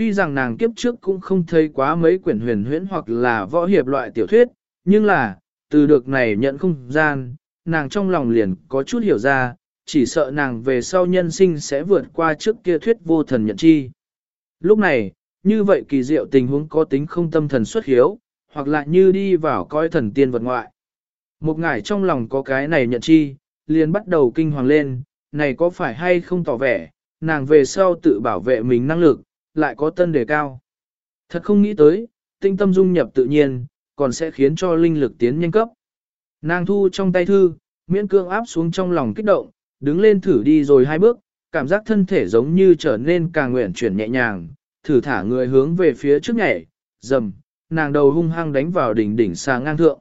Tuy rằng nàng kiếp trước cũng không thấy quá mấy quyển huyền huyễn hoặc là võ hiệp loại tiểu thuyết, nhưng là, từ được này nhận không gian, nàng trong lòng liền có chút hiểu ra, chỉ sợ nàng về sau nhân sinh sẽ vượt qua trước kia thuyết vô thần nhận chi. Lúc này, như vậy kỳ diệu tình huống có tính không tâm thần xuất hiếu, hoặc là như đi vào coi thần tiên vật ngoại. Một ngải trong lòng có cái này nhận chi, liền bắt đầu kinh hoàng lên, này có phải hay không tỏ vẻ, nàng về sau tự bảo vệ mình năng lực, lại có tân đề cao. Thật không nghĩ tới, tinh tâm dung nhập tự nhiên, còn sẽ khiến cho linh lực tiến nhanh cấp. Nàng thu trong tay thư, miễn cương áp xuống trong lòng kích động, đứng lên thử đi rồi hai bước, cảm giác thân thể giống như trở nên càng nguyện chuyển nhẹ nhàng, thử thả người hướng về phía trước nhảy, dầm, nàng đầu hung hăng đánh vào đỉnh đỉnh xa ngang thượng.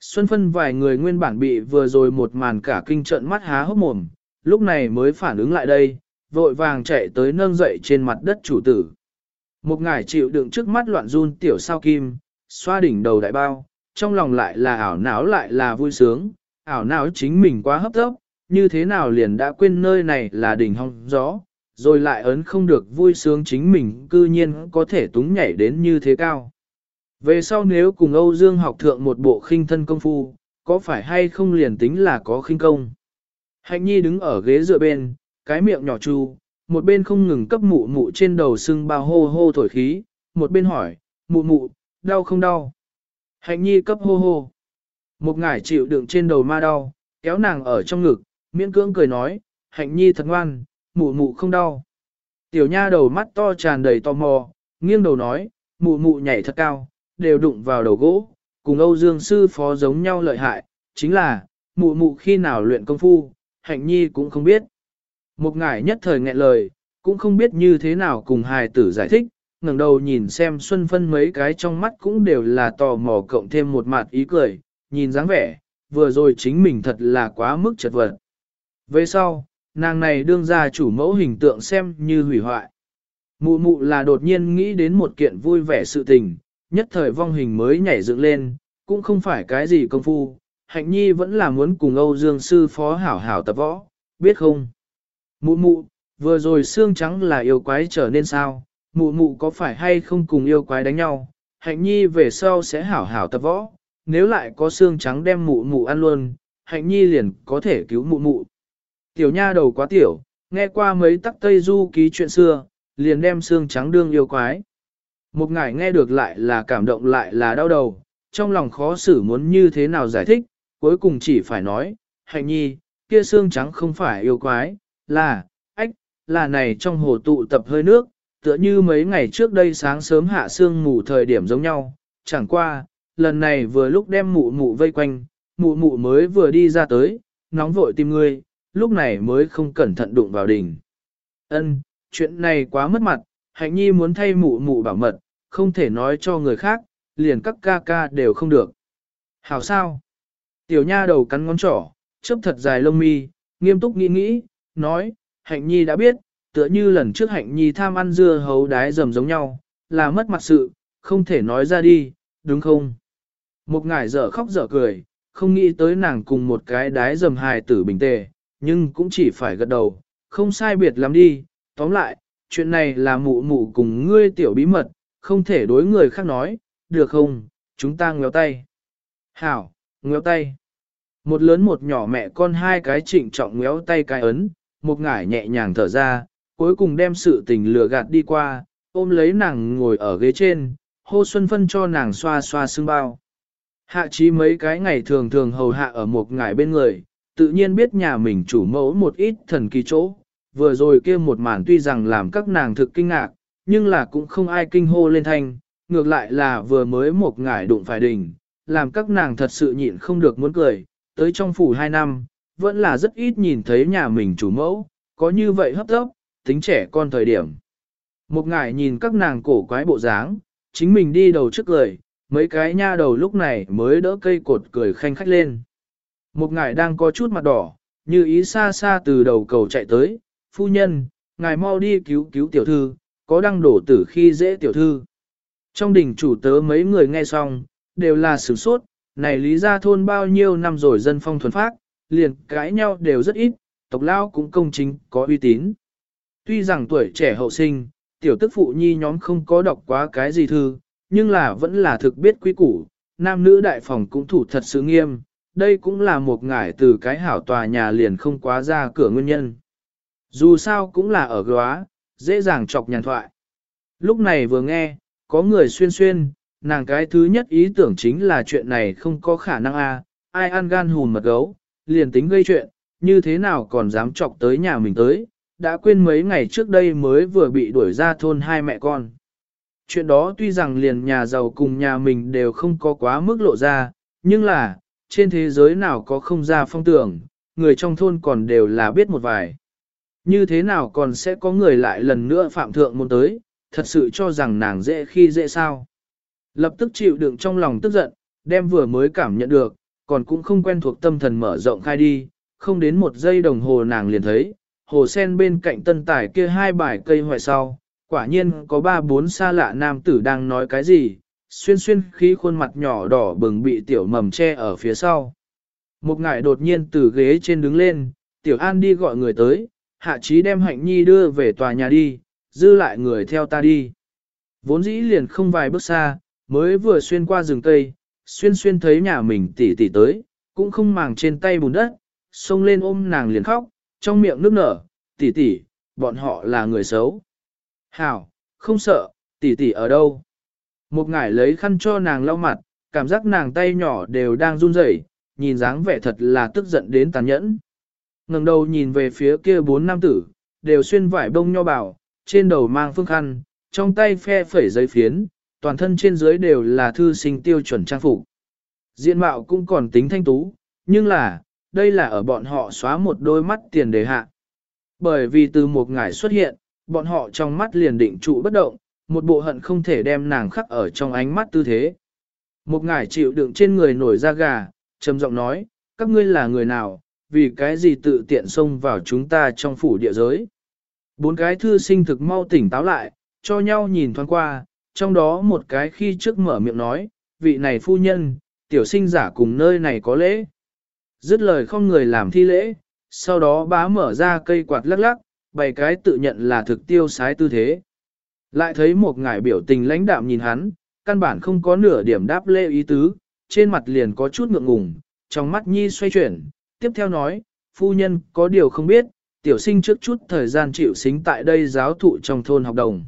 Xuân phân vài người nguyên bản bị vừa rồi một màn cả kinh trận mắt há hốc mồm, lúc này mới phản ứng lại đây, vội vàng chạy tới nâng dậy trên mặt đất chủ tử. Một ngải chịu đựng trước mắt loạn run tiểu sao kim, xoa đỉnh đầu đại bao, trong lòng lại là ảo não lại là vui sướng, ảo não chính mình quá hấp tấp, như thế nào liền đã quên nơi này là đỉnh hong gió, rồi lại ấn không được vui sướng chính mình cư nhiên có thể túng nhảy đến như thế cao. Về sau nếu cùng Âu Dương học thượng một bộ khinh thân công phu, có phải hay không liền tính là có khinh công? Hạnh nhi đứng ở ghế dựa bên, cái miệng nhỏ chu, một bên không ngừng cấp mụ mụ trên đầu sưng bao hô hô thổi khí, một bên hỏi, mụ mụ, đau không đau? Hạnh nhi cấp hô hô. Một ngải chịu đựng trên đầu ma đau, kéo nàng ở trong ngực, miễn cưỡng cười nói, hạnh nhi thật ngoan, mụ mụ không đau. Tiểu nha đầu mắt to tràn đầy tò mò, nghiêng đầu nói, mụ mụ nhảy thật cao, đều đụng vào đầu gỗ, cùng Âu Dương sư phó giống nhau lợi hại, chính là, mụ mụ khi nào luyện công phu, hạnh nhi cũng không biết. Một ngải nhất thời nghẹn lời, cũng không biết như thế nào cùng hài tử giải thích, ngẩng đầu nhìn xem Xuân Phân mấy cái trong mắt cũng đều là tò mò cộng thêm một mặt ý cười, nhìn dáng vẻ, vừa rồi chính mình thật là quá mức chật vật. Về sau, nàng này đương ra chủ mẫu hình tượng xem như hủy hoại. Mụ mụ là đột nhiên nghĩ đến một kiện vui vẻ sự tình, nhất thời vong hình mới nhảy dựng lên, cũng không phải cái gì công phu, hạnh nhi vẫn là muốn cùng Âu Dương sư phó hảo hảo tập võ, biết không? Mụ mụ, vừa rồi xương trắng là yêu quái trở nên sao, mụ mụ có phải hay không cùng yêu quái đánh nhau, hạnh nhi về sau sẽ hảo hảo tập võ, nếu lại có xương trắng đem mụ mụ ăn luôn, hạnh nhi liền có thể cứu mụ mụ. Tiểu nha đầu quá tiểu, nghe qua mấy tắc Tây Du ký chuyện xưa, liền đem xương trắng đương yêu quái. Một ngài nghe được lại là cảm động lại là đau đầu, trong lòng khó xử muốn như thế nào giải thích, cuối cùng chỉ phải nói, hạnh nhi, kia xương trắng không phải yêu quái, là, ách, là này trong hồ tụ tập hơi nước, tựa như mấy ngày trước đây sáng sớm hạ sương mù thời điểm giống nhau, chẳng qua, lần này vừa lúc đem mụ mụ vây quanh, mụ mụ mới vừa đi ra tới, nóng vội tìm ngươi, lúc này mới không cẩn thận đụng vào đỉnh. Ân, chuyện này quá mất mặt, hạnh nhi muốn thay mụ mụ bảo mật, không thể nói cho người khác, liền các ca ca đều không được. Hảo sao? Tiểu nha đầu cắn ngón trỏ, chớp thật dài lông mi, nghiêm túc nghĩ nghĩ, nói, hạnh nhi đã biết, tựa như lần trước hạnh nhi tham ăn dưa hấu đái dầm giống nhau, là mất mặt sự, không thể nói ra đi, đúng không? Một ngải dở khóc dở cười, không nghĩ tới nàng cùng một cái đái dầm hài tử bình tề, nhưng cũng chỉ phải gật đầu, không sai biệt lắm đi, tóm lại, chuyện này là mụ mụ cùng ngươi tiểu bí mật, không thể đối người khác nói, được không, chúng ta ngéo tay. Hảo, ngéo tay. Một lớn một nhỏ mẹ con hai cái trịnh trọng ngéo tay cái ấn, một ngải nhẹ nhàng thở ra, cuối cùng đem sự tình lừa gạt đi qua, ôm lấy nàng ngồi ở ghế trên, hô xuân phân cho nàng xoa xoa xương bao. Hạ trí mấy cái ngày thường thường hầu hạ ở một ngải bên người, tự nhiên biết nhà mình chủ mẫu một ít thần kỳ chỗ, vừa rồi kia một màn tuy rằng làm các nàng thực kinh ngạc, nhưng là cũng không ai kinh hô lên thanh, ngược lại là vừa mới một ngải đụng phải đỉnh, làm các nàng thật sự nhịn không được muốn cười, tới trong phủ hai năm, vẫn là rất ít nhìn thấy nhà mình chủ mẫu, có như vậy hấp tấp, tính trẻ con thời điểm. Một ngải nhìn các nàng cổ quái bộ dáng, chính mình đi đầu trước lời, mấy cái nha đầu lúc này mới đỡ cây cột cười khanh khách lên. Một ngải đang có chút mặt đỏ, như ý xa xa từ đầu cầu chạy tới, phu nhân, ngài mau đi cứu cứu tiểu thư, có đăng đổ tử khi dễ tiểu thư. Trong đình chủ tớ mấy người nghe xong, đều là sửng sốt, này lý ra thôn bao nhiêu năm rồi dân phong thuần phát, liền cãi nhau đều rất ít, tộc lao cũng công chính, có uy tín. Tuy rằng tuổi trẻ hậu sinh, tiểu tức phụ nhi nhóm không có đọc quá cái gì thư, nhưng là vẫn là thực biết quý củ, nam nữ đại phòng cũng thủ thật sự nghiêm, đây cũng là một ngải từ cái hảo tòa nhà liền không quá ra cửa nguyên nhân. Dù sao cũng là ở góa, dễ dàng chọc nhàn thoại. Lúc này vừa nghe, có người xuyên xuyên, nàng cái thứ nhất ý tưởng chính là chuyện này không có khả năng a, ai ăn gan hùn mật gấu, liền tính gây chuyện, như thế nào còn dám chọc tới nhà mình tới, đã quên mấy ngày trước đây mới vừa bị đuổi ra thôn hai mẹ con. Chuyện đó tuy rằng liền nhà giàu cùng nhà mình đều không có quá mức lộ ra, nhưng là, trên thế giới nào có không ra phong tưởng, người trong thôn còn đều là biết một vài. Như thế nào còn sẽ có người lại lần nữa phạm thượng môn tới, thật sự cho rằng nàng dễ khi dễ sao. Lập tức chịu đựng trong lòng tức giận, đem vừa mới cảm nhận được, còn cũng không quen thuộc tâm thần mở rộng khai đi, không đến một giây đồng hồ nàng liền thấy, hồ sen bên cạnh tân tải kia hai bài cây hoại sau, quả nhiên có ba bốn xa lạ nam tử đang nói cái gì, xuyên xuyên khí khuôn mặt nhỏ đỏ bừng bị tiểu mầm che ở phía sau. Một ngải đột nhiên từ ghế trên đứng lên, tiểu an đi gọi người tới, hạ trí đem hạnh nhi đưa về tòa nhà đi, dư lại người theo ta đi. Vốn dĩ liền không vài bước xa, mới vừa xuyên qua rừng cây, xuyên xuyên thấy nhà mình tỉ tỉ tới, cũng không màng trên tay bùn đất, xông lên ôm nàng liền khóc, trong miệng nước nở, tỷ tỷ, bọn họ là người xấu. Hảo, không sợ, tỷ tỷ ở đâu? Một ngải lấy khăn cho nàng lau mặt, cảm giác nàng tay nhỏ đều đang run rẩy, nhìn dáng vẻ thật là tức giận đến tàn nhẫn. ngẩng đầu nhìn về phía kia bốn nam tử, đều xuyên vải bông nho bảo, trên đầu mang phương khăn, trong tay phe phẩy giấy phiến, toàn thân trên dưới đều là thư sinh tiêu chuẩn trang phục. Diện mạo cũng còn tính thanh tú, nhưng là, đây là ở bọn họ xóa một đôi mắt tiền đề hạ. Bởi vì từ một ngày xuất hiện, bọn họ trong mắt liền định trụ bất động, một bộ hận không thể đem nàng khắc ở trong ánh mắt tư thế. Một ngải chịu đựng trên người nổi da gà, trầm giọng nói, các ngươi là người nào, vì cái gì tự tiện xông vào chúng ta trong phủ địa giới. Bốn cái thư sinh thực mau tỉnh táo lại, cho nhau nhìn thoáng qua, trong đó một cái khi trước mở miệng nói, vị này phu nhân, tiểu sinh giả cùng nơi này có lễ. Dứt lời không người làm thi lễ, sau đó bá mở ra cây quạt lắc lắc, bày cái tự nhận là thực tiêu sái tư thế. Lại thấy một ngải biểu tình lãnh đạm nhìn hắn, căn bản không có nửa điểm đáp lễ ý tứ, trên mặt liền có chút ngượng ngùng, trong mắt nhi xoay chuyển, tiếp theo nói, phu nhân có điều không biết, tiểu sinh trước chút thời gian chịu xính tại đây giáo thụ trong thôn học đồng.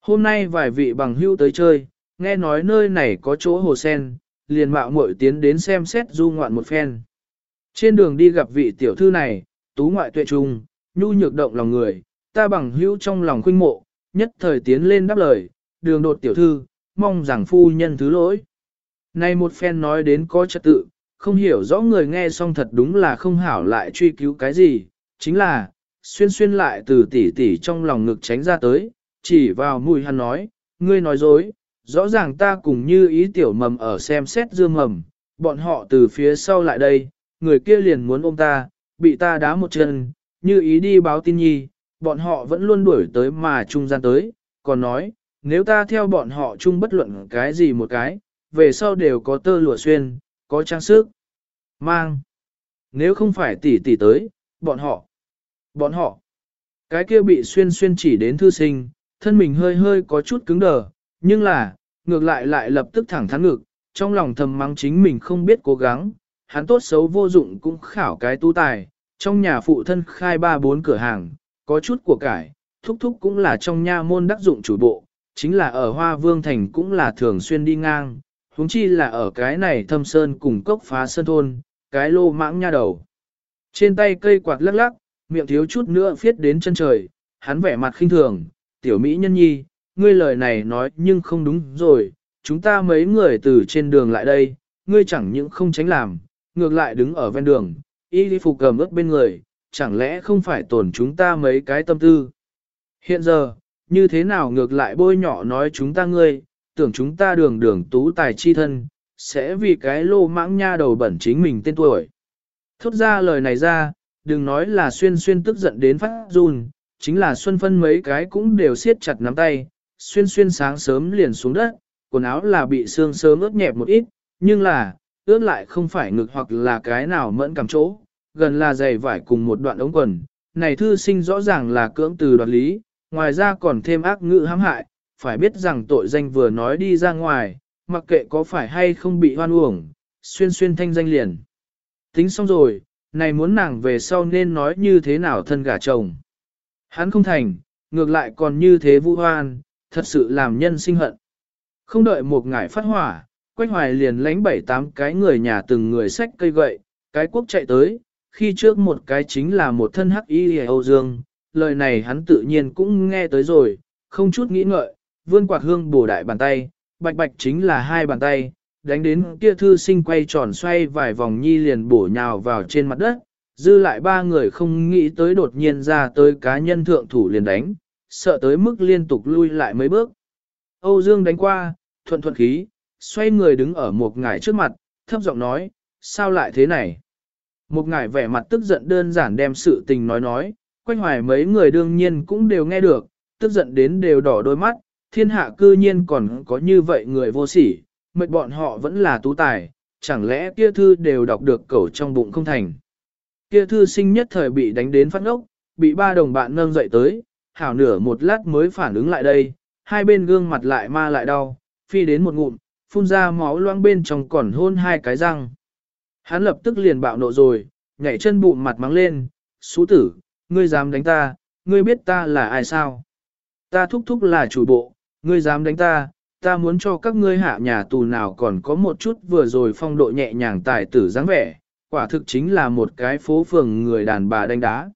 Hôm nay vài vị bằng hưu tới chơi, nghe nói nơi này có chỗ hồ sen, liền mạo muội tiến đến xem xét du ngoạn một phen. Trên đường đi gặp vị tiểu thư này, tú ngoại tuệ trung, nhu nhược động lòng người, ta bằng hữu trong lòng khuynh mộ, nhất thời tiến lên đáp lời, đường đột tiểu thư, mong rằng phu nhân thứ lỗi. Này một phen nói đến có trật tự, không hiểu rõ người nghe xong thật đúng là không hảo lại truy cứu cái gì, chính là, xuyên xuyên lại từ tỉ tỉ trong lòng ngực tránh ra tới, chỉ vào mùi hắn nói, ngươi nói dối, rõ ràng ta cùng như ý tiểu mầm ở xem xét dương mầm, bọn họ từ phía sau lại đây, người kia liền muốn ôm ta, bị ta đá một chân, như ý đi báo tin nhi, bọn họ vẫn luôn đuổi tới mà trung gian tới, còn nói, nếu ta theo bọn họ chung bất luận cái gì một cái, về sau đều có tơ lụa xuyên, có trang sức. Mang. Nếu không phải tỷ tỷ tới, bọn họ. Bọn họ. Cái kia bị xuyên xuyên chỉ đến thư sinh, thân mình hơi hơi có chút cứng đờ, nhưng là, ngược lại lại lập tức thẳng thắn ngực, trong lòng thầm mắng chính mình không biết cố gắng, hắn tốt xấu vô dụng cũng khảo cái tu tài, trong nhà phụ thân khai ba bốn cửa hàng, có chút của cải, thúc thúc cũng là trong nha môn đắc dụng chủ bộ, chính là ở Hoa Vương Thành cũng là thường xuyên đi ngang, huống chi là ở cái này thâm sơn cùng cốc phá sơn thôn, cái lô mãng nha đầu. Trên tay cây quạt lắc lắc, miệng thiếu chút nữa phiết đến chân trời, hắn vẻ mặt khinh thường, tiểu Mỹ nhân nhi, ngươi lời này nói nhưng không đúng rồi, chúng ta mấy người từ trên đường lại đây, ngươi chẳng những không tránh làm, ngược lại đứng ở ven đường, y đi phục cầm ướt bên người, chẳng lẽ không phải tổn chúng ta mấy cái tâm tư. Hiện giờ, như thế nào ngược lại bôi nhỏ nói chúng ta ngươi, tưởng chúng ta đường đường tú tài chi thân, sẽ vì cái lô mãng nha đầu bẩn chính mình tên tuổi. Thốt ra lời này ra, đừng nói là xuyên xuyên tức giận đến phát run, chính là xuân phân mấy cái cũng đều siết chặt nắm tay, xuyên xuyên sáng sớm liền xuống đất, quần áo là bị sương sớm ướt nhẹp một ít, nhưng là, ướt lại không phải ngực hoặc là cái nào mẫn cảm chỗ, gần là giày vải cùng một đoạn ống quần. Này thư sinh rõ ràng là cưỡng từ đoạt lý, ngoài ra còn thêm ác ngữ hãm hại, phải biết rằng tội danh vừa nói đi ra ngoài, mặc kệ có phải hay không bị hoan uổng, xuyên xuyên thanh danh liền. Tính xong rồi, này muốn nàng về sau nên nói như thế nào thân gả chồng. Hắn không thành, ngược lại còn như thế vu hoan, thật sự làm nhân sinh hận. Không đợi một ngải phát hỏa, quanh hoài liền lánh bảy tám cái người nhà từng người xách cây gậy, cái quốc chạy tới, khi trước một cái chính là một thân hắc y Âu Dương, lời này hắn tự nhiên cũng nghe tới rồi, không chút nghĩ ngợi, vươn quạt hương bổ đại bàn tay, bạch bạch chính là hai bàn tay, đánh đến kia thư sinh quay tròn xoay vài vòng nhi liền bổ nhào vào trên mặt đất, dư lại ba người không nghĩ tới đột nhiên ra tới cá nhân thượng thủ liền đánh, sợ tới mức liên tục lui lại mấy bước. Âu Dương đánh qua, thuận thuận khí, xoay người đứng ở một ngải trước mặt, thấp giọng nói, sao lại thế này? Một ngải vẻ mặt tức giận đơn giản đem sự tình nói nói, quanh hoài mấy người đương nhiên cũng đều nghe được, tức giận đến đều đỏ đôi mắt, thiên hạ cư nhiên còn có như vậy người vô sỉ, mệt bọn họ vẫn là tú tài, chẳng lẽ kia thư đều đọc được cẩu trong bụng không thành. Kia thư sinh nhất thời bị đánh đến phát ngốc, bị ba đồng bạn nâng dậy tới, hảo nửa một lát mới phản ứng lại đây, hai bên gương mặt lại ma lại đau, phi đến một ngụm, phun ra máu loang bên trong còn hôn hai cái răng. Hắn lập tức liền bạo nộ rồi, nhảy chân bụng mặt mắng lên, xú tử, ngươi dám đánh ta, ngươi biết ta là ai sao? Ta thúc thúc là chủ bộ, ngươi dám đánh ta, ta muốn cho các ngươi hạ nhà tù nào còn có một chút vừa rồi phong độ nhẹ nhàng tài tử dáng vẻ, quả thực chính là một cái phố phường người đàn bà đánh đá.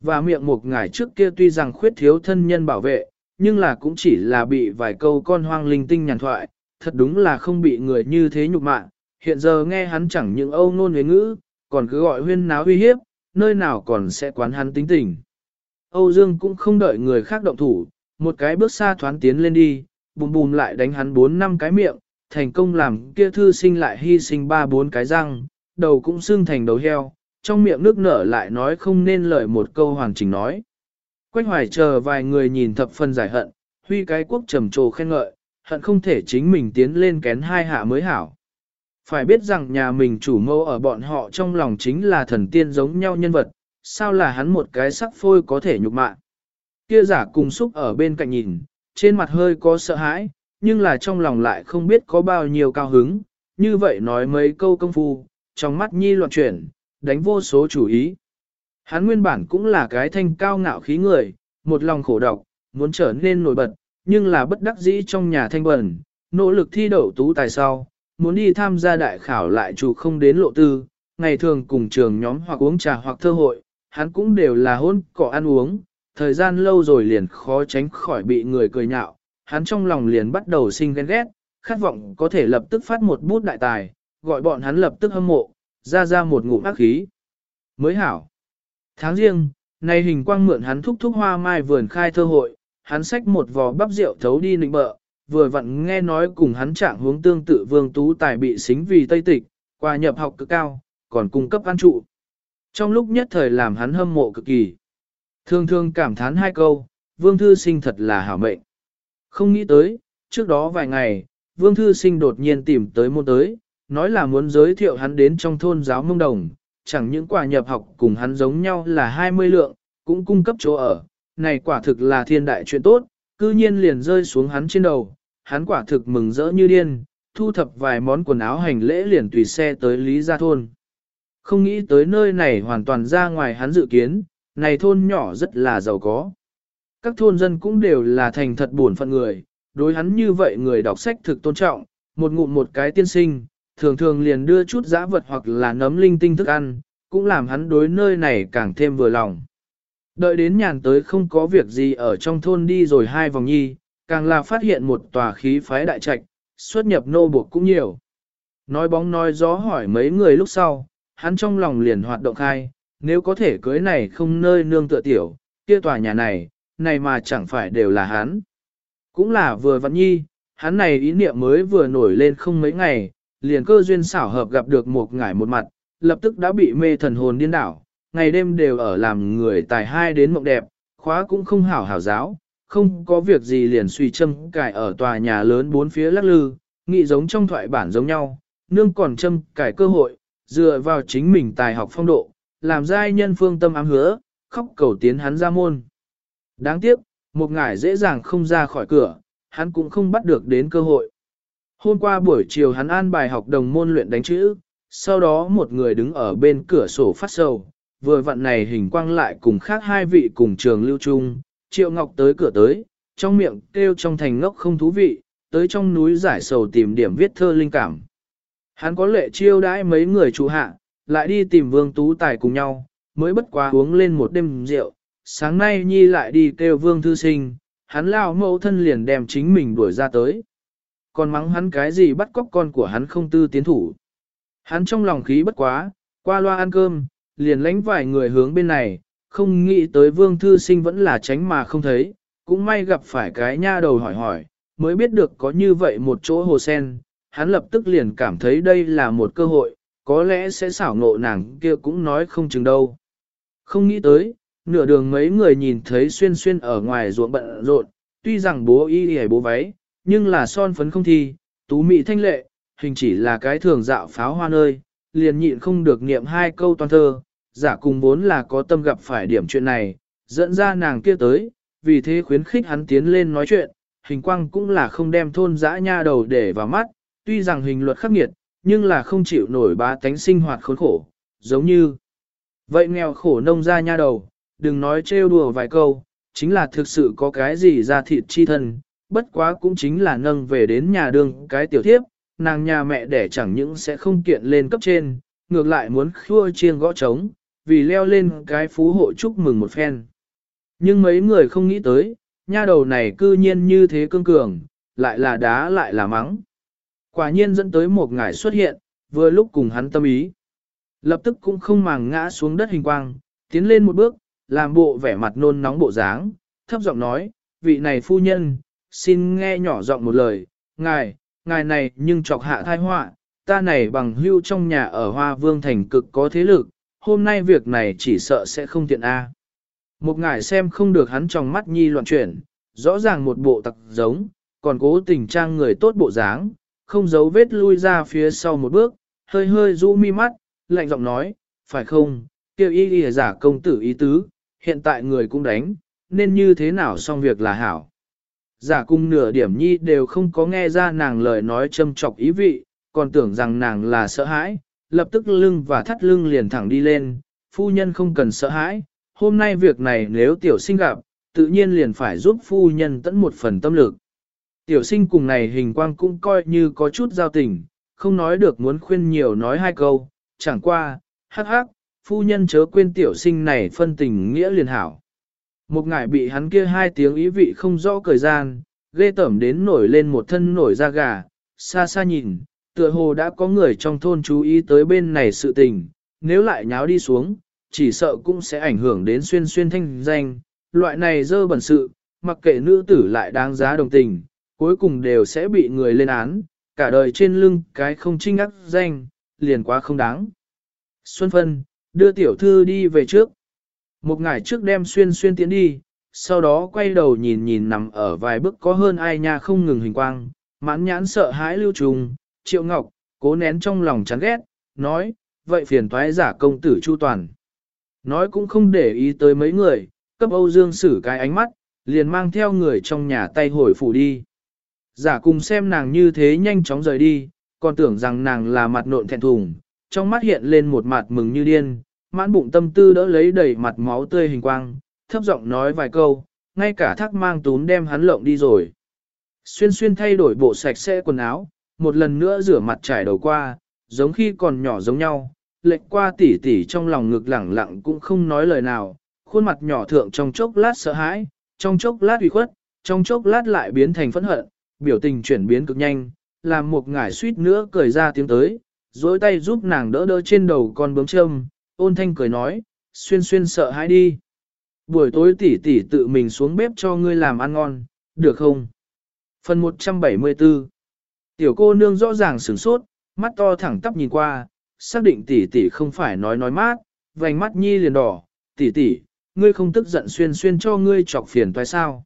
Và miệng một ngải trước kia tuy rằng khuyết thiếu thân nhân bảo vệ, nhưng là cũng chỉ là bị vài câu con hoang linh tinh nhàn thoại, thật đúng là không bị người như thế nhục mạ. Hiện giờ nghe hắn chẳng những âu nôn với ngữ, còn cứ gọi huyên náo uy hiếp, nơi nào còn sẽ quán hắn tính tình. Âu Dương cũng không đợi người khác động thủ, một cái bước xa thoán tiến lên đi, bùm bùm lại đánh hắn bốn năm cái miệng, thành công làm kia thư sinh lại hy sinh ba bốn cái răng, đầu cũng xương thành đầu heo, trong miệng nước nở lại nói không nên lời một câu hoàn chỉnh nói. Quách hoài chờ vài người nhìn thập phần giải hận, huy cái quốc trầm trồ khen ngợi, hận không thể chính mình tiến lên kén hai hạ mới hảo. Phải biết rằng nhà mình chủ mâu ở bọn họ trong lòng chính là thần tiên giống nhau nhân vật, sao là hắn một cái sắc phôi có thể nhục mạ. Kia giả cùng xúc ở bên cạnh nhìn, trên mặt hơi có sợ hãi, nhưng là trong lòng lại không biết có bao nhiêu cao hứng, như vậy nói mấy câu công phu, trong mắt nhi loạn chuyển, đánh vô số chủ ý. Hắn nguyên bản cũng là cái thanh cao ngạo khí người, một lòng khổ độc, muốn trở nên nổi bật, nhưng là bất đắc dĩ trong nhà thanh bẩn, nỗ lực thi đậu tú tài sau, muốn đi tham gia đại khảo lại chủ không đến lộ tư, ngày thường cùng trường nhóm hoặc uống trà hoặc thơ hội, hắn cũng đều là hôn cỏ ăn uống, thời gian lâu rồi liền khó tránh khỏi bị người cười nhạo, hắn trong lòng liền bắt đầu sinh ghen ghét, khát vọng có thể lập tức phát một bút đại tài, gọi bọn hắn lập tức hâm mộ, ra ra một ngụm ác khí. Mới hảo. Tháng riêng, nay hình quang mượn hắn thúc thúc hoa mai vườn khai thơ hội, hắn xách một vò bắp rượu thấu đi nịnh bợ, vừa vặn nghe nói cùng hắn trạng hướng tương tự vương tú tài bị xính vì Tây Tịch, qua nhập học cực cao, còn cung cấp ăn trụ. Trong lúc nhất thời làm hắn hâm mộ cực kỳ. Thường thường cảm thán hai câu, vương thư sinh thật là hảo mệnh. Không nghĩ tới, trước đó vài ngày, Vương Thư Sinh đột nhiên tìm tới môn tới, nói là muốn giới thiệu hắn đến trong thôn giáo mông đồng, chẳng những quả nhập học cùng hắn giống nhau là 20 lượng, cũng cung cấp chỗ ở, này quả thực là thiên đại chuyện tốt, cư nhiên liền rơi xuống hắn trên đầu, hắn quả thực mừng rỡ như điên, thu thập vài món quần áo hành lễ liền tùy xe tới Lý Gia Thôn. Không nghĩ tới nơi này hoàn toàn ra ngoài hắn dự kiến, này thôn nhỏ rất là giàu có. Các thôn dân cũng đều là thành thật buồn phận người, đối hắn như vậy người đọc sách thực tôn trọng, một ngụm một cái tiên sinh, thường thường liền đưa chút giã vật hoặc là nấm linh tinh thức ăn, cũng làm hắn đối nơi này càng thêm vừa lòng. Đợi đến nhàn tới không có việc gì ở trong thôn đi rồi hai vòng nhi, càng là phát hiện một tòa khí phái đại trạch, xuất nhập nô buộc cũng nhiều. Nói bóng nói gió hỏi mấy người lúc sau, hắn trong lòng liền hoạt động khai, nếu có thể cưới này không nơi nương tựa tiểu, kia tòa nhà này, này mà chẳng phải đều là hắn. Cũng là vừa vặn nhi, hắn này ý niệm mới vừa nổi lên không mấy ngày, liền cơ duyên xảo hợp gặp được một ngải một mặt, lập tức đã bị mê thần hồn điên đảo, ngày đêm đều ở làm người tài hai đến mộng đẹp, khóa cũng không hảo hảo giáo, không có việc gì liền suy châm cài ở tòa nhà lớn bốn phía lắc lư, nghị giống trong thoại bản giống nhau, nương còn châm cài cơ hội, dựa vào chính mình tài học phong độ, làm giai nhân phương tâm ám hứa, khóc cầu tiến hắn ra môn. Đáng tiếc, một ngải dễ dàng không ra khỏi cửa, hắn cũng không bắt được đến cơ hội. Hôm qua buổi chiều hắn an bài học đồng môn luyện đánh chữ, sau đó một người đứng ở bên cửa sổ phát sầu, vừa vặn này hình quang lại cùng khác hai vị cùng trường lưu trung, triệu ngọc tới cửa tới, trong miệng kêu trong thành ngốc không thú vị, tới trong núi giải sầu tìm điểm viết thơ linh cảm. Hắn có lệ chiêu đãi mấy người chủ hạ, lại đi tìm vương tú tài cùng nhau, mới bất quá uống lên một đêm rượu, sáng nay nhi lại đi kêu vương thư sinh, hắn lao mẫu thân liền đem chính mình đuổi ra tới. Còn mắng hắn cái gì bắt cóc con của hắn không tư tiến thủ. Hắn trong lòng khí bất quá, qua loa ăn cơm, liền lánh vài người hướng bên này, không nghĩ tới vương thư sinh vẫn là tránh mà không thấy, cũng may gặp phải cái nha đầu hỏi hỏi, mới biết được có như vậy một chỗ hồ sen, hắn lập tức liền cảm thấy đây là một cơ hội, có lẽ sẽ xảo ngộ nàng kia cũng nói không chừng đâu. Không nghĩ tới, nửa đường mấy người nhìn thấy xuyên xuyên ở ngoài ruộng bận rộn, tuy rằng bố y hề bố váy, nhưng là son phấn không thi, tú mị thanh lệ, hình chỉ là cái thường dạo pháo hoa nơi, liền nhịn không được niệm hai câu toàn thơ, giả cùng vốn là có tâm gặp phải điểm chuyện này, dẫn ra nàng kia tới, vì thế khuyến khích hắn tiến lên nói chuyện, hình quang cũng là không đem thôn dã nha đầu để vào mắt, tuy rằng hình luật khắc nghiệt, nhưng là không chịu nổi ba tánh sinh hoạt khốn khổ, giống như vậy nghèo khổ nông ra nha đầu, đừng nói trêu đùa vài câu, chính là thực sự có cái gì ra thịt chi thân, bất quá cũng chính là nâng về đến nhà đường cái tiểu thiếp, nàng nhà mẹ đẻ chẳng những sẽ không kiện lên cấp trên, ngược lại muốn khua chiên gõ trống, vì leo lên cái phú hộ chúc mừng một phen. Nhưng mấy người không nghĩ tới, nha đầu này cư nhiên như thế cương cường, lại là đá lại là mắng. Quả nhiên dẫn tới một ngải xuất hiện, vừa lúc cùng hắn tâm ý. Lập tức cũng không màng ngã xuống đất hình quang, tiến lên một bước, làm bộ vẻ mặt nôn nóng bộ dáng, thấp giọng nói, vị này phu nhân, xin nghe nhỏ giọng một lời, ngài, ngài này nhưng chọc hạ thai họa, ta này bằng hưu trong nhà ở Hoa Vương Thành cực có thế lực, hôm nay việc này chỉ sợ sẽ không tiện A. Một ngài xem không được hắn trong mắt nhi loạn chuyển, rõ ràng một bộ tặc giống, còn cố tình trang người tốt bộ dáng, không giấu vết lui ra phía sau một bước, hơi hơi rũ mi mắt, lạnh giọng nói, phải không, kêu y y giả công tử ý tứ, hiện tại người cũng đánh, nên như thế nào xong việc là hảo. Giả cung nửa điểm nhi đều không có nghe ra nàng lời nói châm trọc ý vị, còn tưởng rằng nàng là sợ hãi, lập tức lưng và thắt lưng liền thẳng đi lên, phu nhân không cần sợ hãi, hôm nay việc này nếu tiểu sinh gặp, tự nhiên liền phải giúp phu nhân tận một phần tâm lực. Tiểu sinh cùng này hình quang cũng coi như có chút giao tình, không nói được muốn khuyên nhiều nói hai câu, chẳng qua, hắc hắc, phu nhân chớ quên tiểu sinh này phân tình nghĩa liền hảo. Một ngải bị hắn kia hai tiếng ý vị không rõ thời gian, ghê tẩm đến nổi lên một thân nổi da gà, xa xa nhìn, tựa hồ đã có người trong thôn chú ý tới bên này sự tình, nếu lại nháo đi xuống, chỉ sợ cũng sẽ ảnh hưởng đến xuyên xuyên thanh danh, loại này dơ bẩn sự, mặc kệ nữ tử lại đáng giá đồng tình, cuối cùng đều sẽ bị người lên án, cả đời trên lưng cái không trinh ác danh, liền quá không đáng. Xuân Phân, đưa tiểu thư đi về trước. Một ngày trước đem xuyên xuyên tiến đi, sau đó quay đầu nhìn nhìn nằm ở vài bước có hơn ai nha không ngừng hình quang, mãn nhãn sợ hãi lưu trùng, triệu ngọc, cố nén trong lòng chán ghét, nói, vậy phiền toái giả công tử chu toàn. Nói cũng không để ý tới mấy người, cấp Âu Dương xử cái ánh mắt, liền mang theo người trong nhà tay hồi phủ đi. Giả cùng xem nàng như thế nhanh chóng rời đi, còn tưởng rằng nàng là mặt nộn thẹn thùng, trong mắt hiện lên một mặt mừng như điên, mãn bụng tâm tư đỡ lấy đầy mặt máu tươi hình quang, thấp giọng nói vài câu, ngay cả thác mang tún đem hắn lộng đi rồi. Xuyên xuyên thay đổi bộ sạch sẽ quần áo, một lần nữa rửa mặt trải đầu qua, giống khi còn nhỏ giống nhau, lệch qua tỉ tỉ trong lòng ngực lẳng lặng cũng không nói lời nào, khuôn mặt nhỏ thượng trong chốc lát sợ hãi, trong chốc lát ủy khuất, trong chốc lát lại biến thành phẫn hận, biểu tình chuyển biến cực nhanh, làm một ngải suýt nữa cười ra tiếng tới, dối tay giúp nàng đỡ đỡ trên đầu con bướm châm, ôn thanh cười nói, xuyên xuyên sợ hãi đi. Buổi tối tỷ tỷ tự mình xuống bếp cho ngươi làm ăn ngon, được không? Phần 174 Tiểu cô nương rõ ràng sửng sốt, mắt to thẳng tắp nhìn qua, xác định tỷ tỷ không phải nói nói mát, vành mắt nhi liền đỏ, tỷ tỷ, ngươi không tức giận xuyên xuyên cho ngươi chọc phiền toái sao?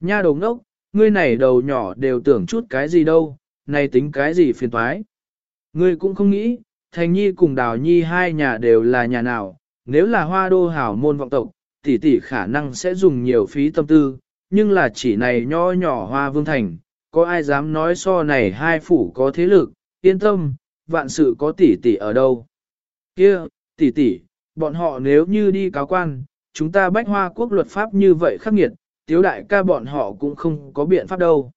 Nha đầu ngốc, ngươi này đầu nhỏ đều tưởng chút cái gì đâu, này tính cái gì phiền toái? Ngươi cũng không nghĩ, Thành Nhi cùng Đào Nhi hai nhà đều là nhà nào, nếu là hoa đô hảo môn vọng tộc, tỷ tỷ khả năng sẽ dùng nhiều phí tâm tư, nhưng là chỉ này nho nhỏ hoa vương thành, có ai dám nói so này hai phủ có thế lực, yên tâm, vạn sự có tỷ tỷ ở đâu. Kia, tỷ tỷ, bọn họ nếu như đi cáo quan, chúng ta bách hoa quốc luật pháp như vậy khắc nghiệt, tiếu đại ca bọn họ cũng không có biện pháp đâu.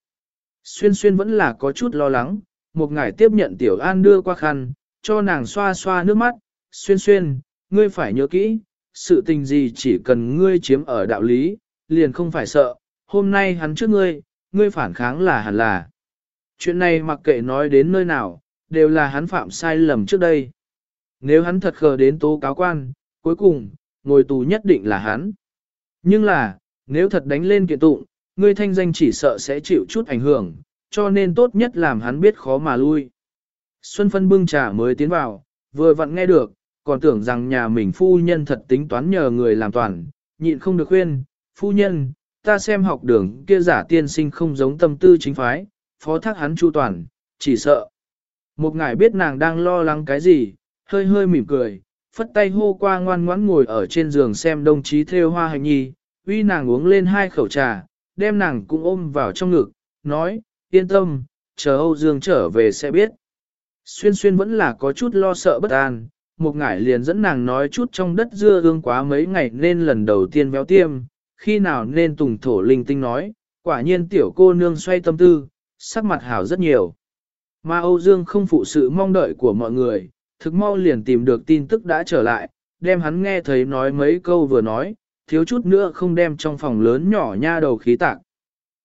Xuyên xuyên vẫn là có chút lo lắng, một ngày tiếp nhận tiểu an đưa qua khăn, cho nàng xoa xoa nước mắt, xuyên xuyên, ngươi phải nhớ kỹ, sự tình gì chỉ cần ngươi chiếm ở đạo lý, liền không phải sợ, hôm nay hắn trước ngươi, ngươi phản kháng là hẳn là. Chuyện này mặc kệ nói đến nơi nào, đều là hắn phạm sai lầm trước đây. Nếu hắn thật khờ đến tố cáo quan, cuối cùng, ngồi tù nhất định là hắn. Nhưng là, nếu thật đánh lên kiện tụng, ngươi thanh danh chỉ sợ sẽ chịu chút ảnh hưởng, cho nên tốt nhất làm hắn biết khó mà lui. Xuân phân bưng trà mới tiến vào, vừa vặn nghe được, còn tưởng rằng nhà mình phu nhân thật tính toán nhờ người làm toàn, nhịn không được khuyên, phu nhân, ta xem học đường kia giả tiên sinh không giống tâm tư chính phái, phó thác hắn chu toàn, chỉ sợ. Một ngài biết nàng đang lo lắng cái gì, hơi hơi mỉm cười, phất tay hô qua ngoan ngoãn ngồi ở trên giường xem đồng chí theo hoa hành nhi, uy nàng uống lên hai khẩu trà, đem nàng cũng ôm vào trong ngực, nói, yên tâm, chờ Âu Dương trở về sẽ biết. Xuyên xuyên vẫn là có chút lo sợ bất an, một ngải liền dẫn nàng nói chút trong đất dưa ương quá mấy ngày nên lần đầu tiên véo tiêm, khi nào nên tùng thổ linh tinh nói, quả nhiên tiểu cô nương xoay tâm tư, sắc mặt hảo rất nhiều. Mà Âu Dương không phụ sự mong đợi của mọi người, thực mau liền tìm được tin tức đã trở lại, đem hắn nghe thấy nói mấy câu vừa nói, thiếu chút nữa không đem trong phòng lớn nhỏ nha đầu khí tạc.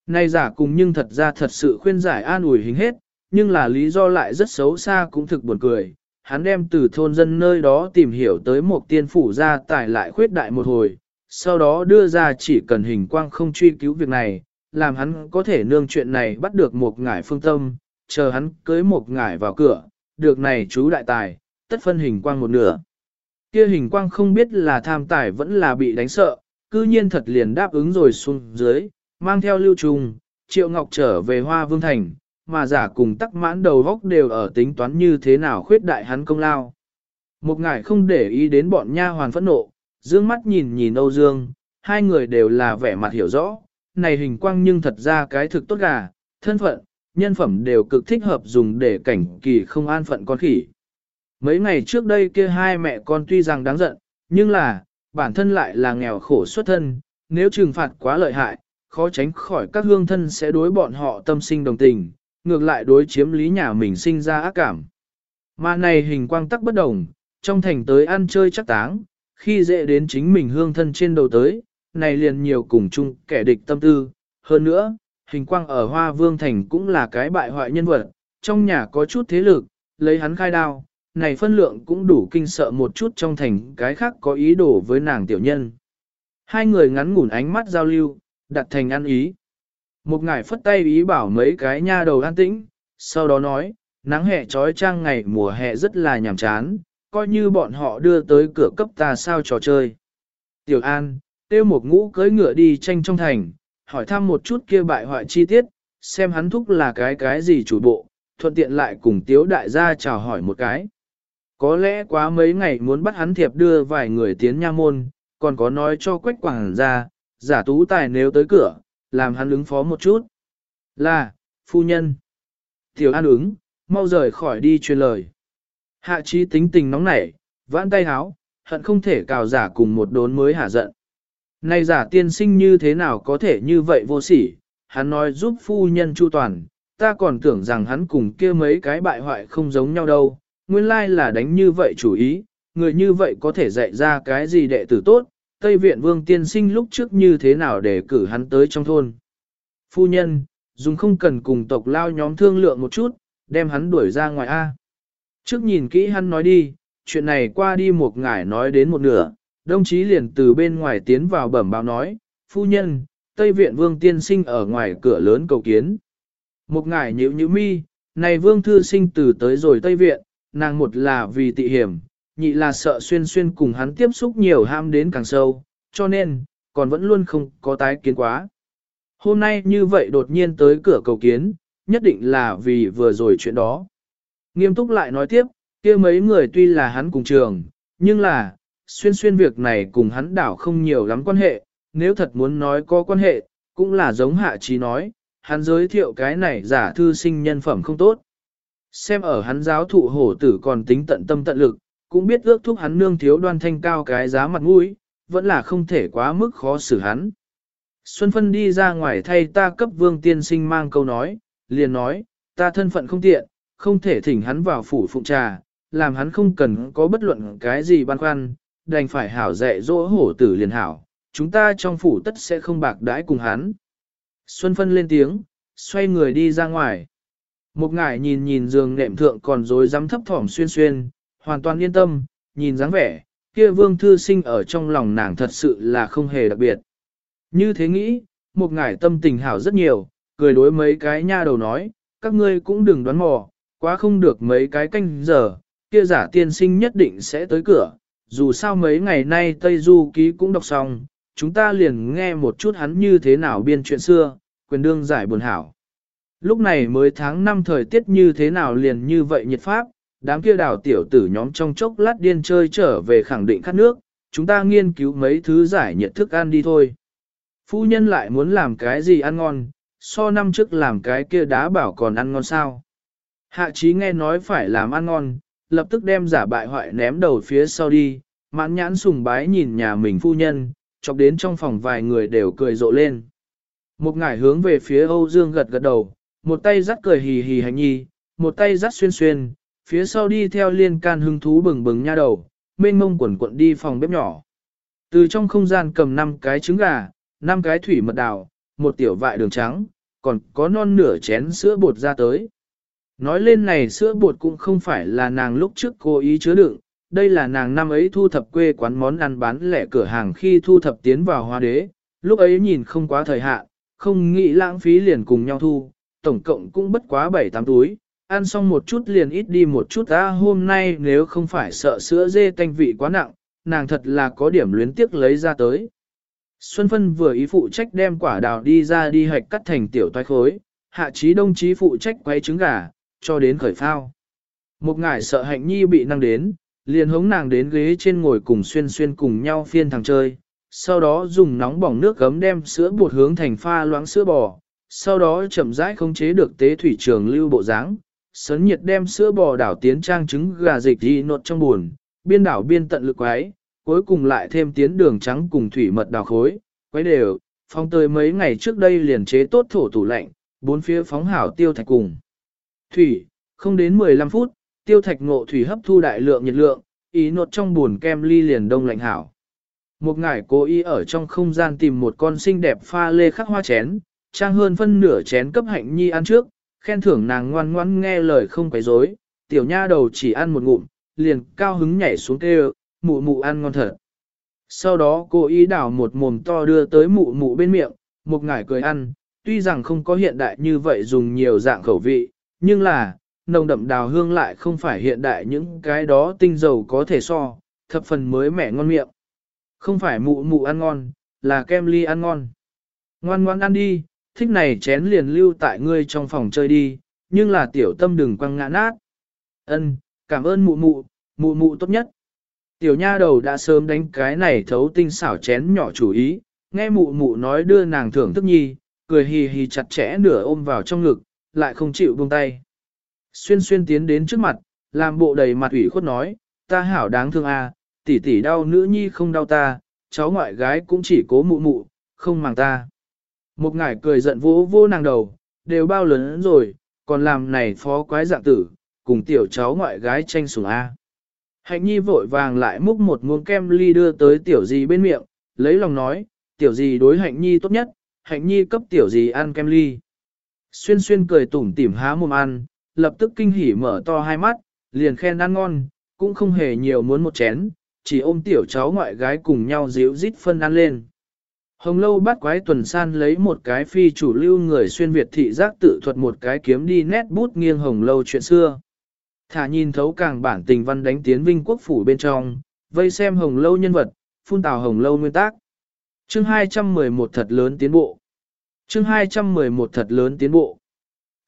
Nay giả cùng nhưng thật ra thật sự khuyên giải an ủi hình hết, nhưng là lý do lại rất xấu xa cũng thực buồn cười. Hắn đem từ thôn dân nơi đó tìm hiểu tới một tiên phủ ra tải lại khuyết đại một hồi, sau đó đưa ra chỉ cần hình quang không truy cứu việc này, làm hắn có thể nương chuyện này bắt được một ngải phương tâm, chờ hắn cưới một ngải vào cửa, được này chú đại tài, tất phân hình quang một nửa. Kia hình quang không biết là tham tài vẫn là bị đánh sợ, cư nhiên thật liền đáp ứng rồi xuống dưới, mang theo lưu trùng, triệu ngọc trở về hoa vương thành, mà giả cùng tắc mãn đầu góc đều ở tính toán như thế nào khuyết đại hắn công lao. Một ngải không để ý đến bọn nha hoàn phẫn nộ, dương mắt nhìn nhìn Âu Dương, hai người đều là vẻ mặt hiểu rõ, này hình quang nhưng thật ra cái thực tốt gà, thân phận, nhân phẩm đều cực thích hợp dùng để cảnh kỳ không an phận con khỉ. Mấy ngày trước đây kia hai mẹ con tuy rằng đáng giận, nhưng là, bản thân lại là nghèo khổ xuất thân, nếu trừng phạt quá lợi hại, khó tránh khỏi các hương thân sẽ đối bọn họ tâm sinh đồng tình, ngược lại đối chiếm lý nhà mình sinh ra ác cảm. Mà này hình quang tắc bất đồng, trong thành tới ăn chơi chắc táng, khi dễ đến chính mình hương thân trên đầu tới, này liền nhiều cùng chung kẻ địch tâm tư. Hơn nữa, hình quang ở Hoa Vương Thành cũng là cái bại hoại nhân vật, trong nhà có chút thế lực, lấy hắn khai đao, này phân lượng cũng đủ kinh sợ một chút trong thành cái khác có ý đồ với nàng tiểu nhân. Hai người ngắn ngủn ánh mắt giao lưu, đặt thành ăn ý. Một ngải phất tay ý bảo mấy cái nha đầu an tĩnh, sau đó nói, nắng hè trói trang ngày mùa hè rất là nhàm chán, coi như bọn họ đưa tới cửa cấp ta sao trò chơi. Tiểu An, tiêu một ngũ cưỡi ngựa đi tranh trong thành, hỏi thăm một chút kia bại hoại chi tiết, xem hắn thúc là cái cái gì chủ bộ, thuận tiện lại cùng tiếu đại gia chào hỏi một cái. Có lẽ quá mấy ngày muốn bắt hắn thiệp đưa vài người tiến nha môn, còn có nói cho quách quảng ra, giả tú tài nếu tới cửa, làm hắn ứng phó một chút. Là, phu nhân. Tiểu an ứng, mau rời khỏi đi truyền lời. Hạ trí tính tình nóng nảy, vãn tay háo, hận không thể cào giả cùng một đốn mới hạ giận. nay giả tiên sinh như thế nào có thể như vậy vô sỉ, hắn nói giúp phu nhân chu toàn, ta còn tưởng rằng hắn cùng kia mấy cái bại hoại không giống nhau đâu, nguyên lai là đánh như vậy chủ ý, người như vậy có thể dạy ra cái gì đệ tử tốt, Tây Viện Vương tiên sinh lúc trước như thế nào để cử hắn tới trong thôn. Phu nhân, dùng không cần cùng tộc lao nhóm thương lượng một chút, đem hắn đuổi ra ngoài A. Trước nhìn kỹ hắn nói đi, chuyện này qua đi một ngải nói đến một nửa, đồng chí liền từ bên ngoài tiến vào bẩm báo nói, phu nhân, Tây Viện Vương tiên sinh ở ngoài cửa lớn cầu kiến. Một ngải nhíu nhíu mi, này Vương Thư sinh từ tới rồi Tây Viện, nàng một là vì tị hiểm, nhị là sợ xuyên xuyên cùng hắn tiếp xúc nhiều ham đến càng sâu, cho nên, còn vẫn luôn không có tái kiến quá. Hôm nay như vậy đột nhiên tới cửa cầu kiến, nhất định là vì vừa rồi chuyện đó. Nghiêm túc lại nói tiếp, kia mấy người tuy là hắn cùng trường, nhưng là, xuyên xuyên việc này cùng hắn đảo không nhiều lắm quan hệ, nếu thật muốn nói có quan hệ, cũng là giống hạ trí nói, hắn giới thiệu cái này giả thư sinh nhân phẩm không tốt. Xem ở hắn giáo thụ hổ tử còn tính tận tâm tận lực, cũng biết ước thúc hắn nương thiếu đoan thanh cao cái giá mặt mũi, vẫn là không thể quá mức khó xử hắn. Xuân Phân đi ra ngoài thay ta cấp vương tiên sinh mang câu nói, liền nói, ta thân phận không tiện, không thể thỉnh hắn vào phủ phụng trà, làm hắn không cần có bất luận cái gì băn khoăn, đành phải hảo dạy dỗ hổ tử liền hảo, chúng ta trong phủ tất sẽ không bạc đãi cùng hắn. Xuân Phân lên tiếng, xoay người đi ra ngoài. Một ngải nhìn nhìn giường nệm thượng còn rối rắm thấp thỏm xuyên xuyên, hoàn toàn yên tâm, nhìn dáng vẻ, kia vương thư sinh ở trong lòng nàng thật sự là không hề đặc biệt. Như thế nghĩ, một ngải tâm tình hảo rất nhiều, cười đối mấy cái nha đầu nói, các ngươi cũng đừng đoán mò, quá không được mấy cái canh giờ, kia giả tiên sinh nhất định sẽ tới cửa, dù sao mấy ngày nay Tây Du ký cũng đọc xong, chúng ta liền nghe một chút hắn như thế nào biên chuyện xưa, quyền đương giải buồn hảo. Lúc này mới tháng 5 thời tiết như thế nào liền như vậy nhiệt pháp, đám kia đào tiểu tử nhóm trong chốc lát điên chơi trở về khẳng định khát nước, chúng ta nghiên cứu mấy thứ giải nhiệt thức ăn đi thôi. Phu nhân lại muốn làm cái gì ăn ngon, so năm trước làm cái kia đá bảo còn ăn ngon sao. Hạ trí nghe nói phải làm ăn ngon, lập tức đem giả bại hoại ném đầu phía sau đi, mãn nhãn sùng bái nhìn nhà mình phu nhân, chọc đến trong phòng vài người đều cười rộ lên. Một ngải hướng về phía Âu Dương gật gật đầu, một tay dắt cười hì hì hành nhi, một tay dắt xuyên xuyên, phía sau đi theo liên can hưng thú bừng bừng nha đầu, mênh mông quần quận đi phòng bếp nhỏ. Từ trong không gian cầm 5 cái trứng gà, 5 cái thủy mật đào, một tiểu vại đường trắng, còn có non nửa chén sữa bột ra tới. Nói lên này sữa bột cũng không phải là nàng lúc trước cố ý chứa đựng, đây là nàng năm ấy thu thập quê quán món ăn bán lẻ cửa hàng khi thu thập tiến vào hoa đế, lúc ấy nhìn không quá thời hạn, không nghĩ lãng phí liền cùng nhau thu, tổng cộng cũng bất quá 7-8 túi, ăn xong một chút liền ít đi một chút ta hôm nay nếu không phải sợ sữa dê tanh vị quá nặng, nàng thật là có điểm luyến tiếc lấy ra tới. Xuân Phân vừa ý phụ trách đem quả đào đi ra đi hạch cắt thành tiểu toái khối, hạ trí đông chí phụ trách quay trứng gà, cho đến khởi phao. Một ngải sợ hạnh nhi bị năng đến, liền hống nàng đến ghế trên ngồi cùng xuyên xuyên cùng nhau phiên thằng chơi, sau đó dùng nóng bỏng nước gấm đem sữa bột hướng thành pha loãng sữa bò, sau đó chậm rãi khống chế được tế thủy trường lưu bộ dáng, sấn nhiệt đem sữa bò đảo tiến trang trứng gà dịch đi nột trong buồn, biên đảo biên tận lực quái, cuối cùng lại thêm tiến đường trắng cùng thủy mật đào khối, quấy đều, phong tới mấy ngày trước đây liền chế tốt thổ tủ lạnh, bốn phía phóng hảo tiêu thạch cùng. Thủy, không đến 15 phút, tiêu thạch ngộ thủy hấp thu đại lượng nhiệt lượng, ý nột trong buồn kem ly liền đông lạnh hảo. Một ngải cố ý ở trong không gian tìm một con xinh đẹp pha lê khắc hoa chén, trang hơn phân nửa chén cấp hạnh nhi ăn trước, khen thưởng nàng ngoan ngoãn nghe lời không quấy rối, tiểu nha đầu chỉ ăn một ngụm, liền cao hứng nhảy xuống kêu, mụ mụ ăn ngon thật. Sau đó cô ý đảo một mồm to đưa tới mụ mụ bên miệng, một ngải cười ăn, tuy rằng không có hiện đại như vậy dùng nhiều dạng khẩu vị, nhưng là, nồng đậm đào hương lại không phải hiện đại những cái đó tinh dầu có thể so, thập phần mới mẻ ngon miệng. Không phải mụ mụ ăn ngon, là kem ly ăn ngon. Ngoan ngoan ăn đi, thích này chén liền lưu tại ngươi trong phòng chơi đi, nhưng là tiểu tâm đừng quăng ngã nát. Ân, cảm ơn mụ mụ, mụ mụ tốt nhất. Tiểu nha đầu đã sớm đánh cái này thấu tinh xảo chén nhỏ chủ ý, nghe mụ mụ nói đưa nàng thưởng thức nhi, cười hì hì chặt chẽ nửa ôm vào trong ngực, lại không chịu buông tay. Xuyên xuyên tiến đến trước mặt, làm bộ đầy mặt ủy khuất nói, ta hảo đáng thương a, à, tỷ tỷ đau nữ nhi không đau ta, cháu ngoại gái cũng chỉ cố mụ mụ, không màng ta. Một ngải cười giận vỗ vô nàng đầu, đều bao lớn rồi, còn làm này phó quái dạng tử, cùng tiểu cháu ngoại gái tranh sủng A. Hạnh nhi vội vàng lại múc một muỗng kem ly đưa tới tiểu gì bên miệng, lấy lòng nói, tiểu gì đối hạnh nhi tốt nhất, hạnh nhi cấp tiểu gì ăn kem ly. Xuyên xuyên cười tủm tỉm há mồm ăn, lập tức kinh hỉ mở to hai mắt, liền khen ăn ngon, cũng không hề nhiều muốn một chén, chỉ ôm tiểu cháu ngoại gái cùng nhau díu dít phân ăn lên. Hồng lâu bắt quái tuần san lấy một cái phi chủ lưu người xuyên Việt thị giác tự thuật một cái kiếm đi nét bút nghiêng hồng lâu chuyện xưa. Thả nhìn thấu càng bản tình văn đánh tiến vinh quốc phủ bên trong, vây xem hồng lâu nhân vật, phun tào hồng lâu nguyên tác. Chương 211 thật lớn tiến bộ. Chương 211 thật lớn tiến bộ.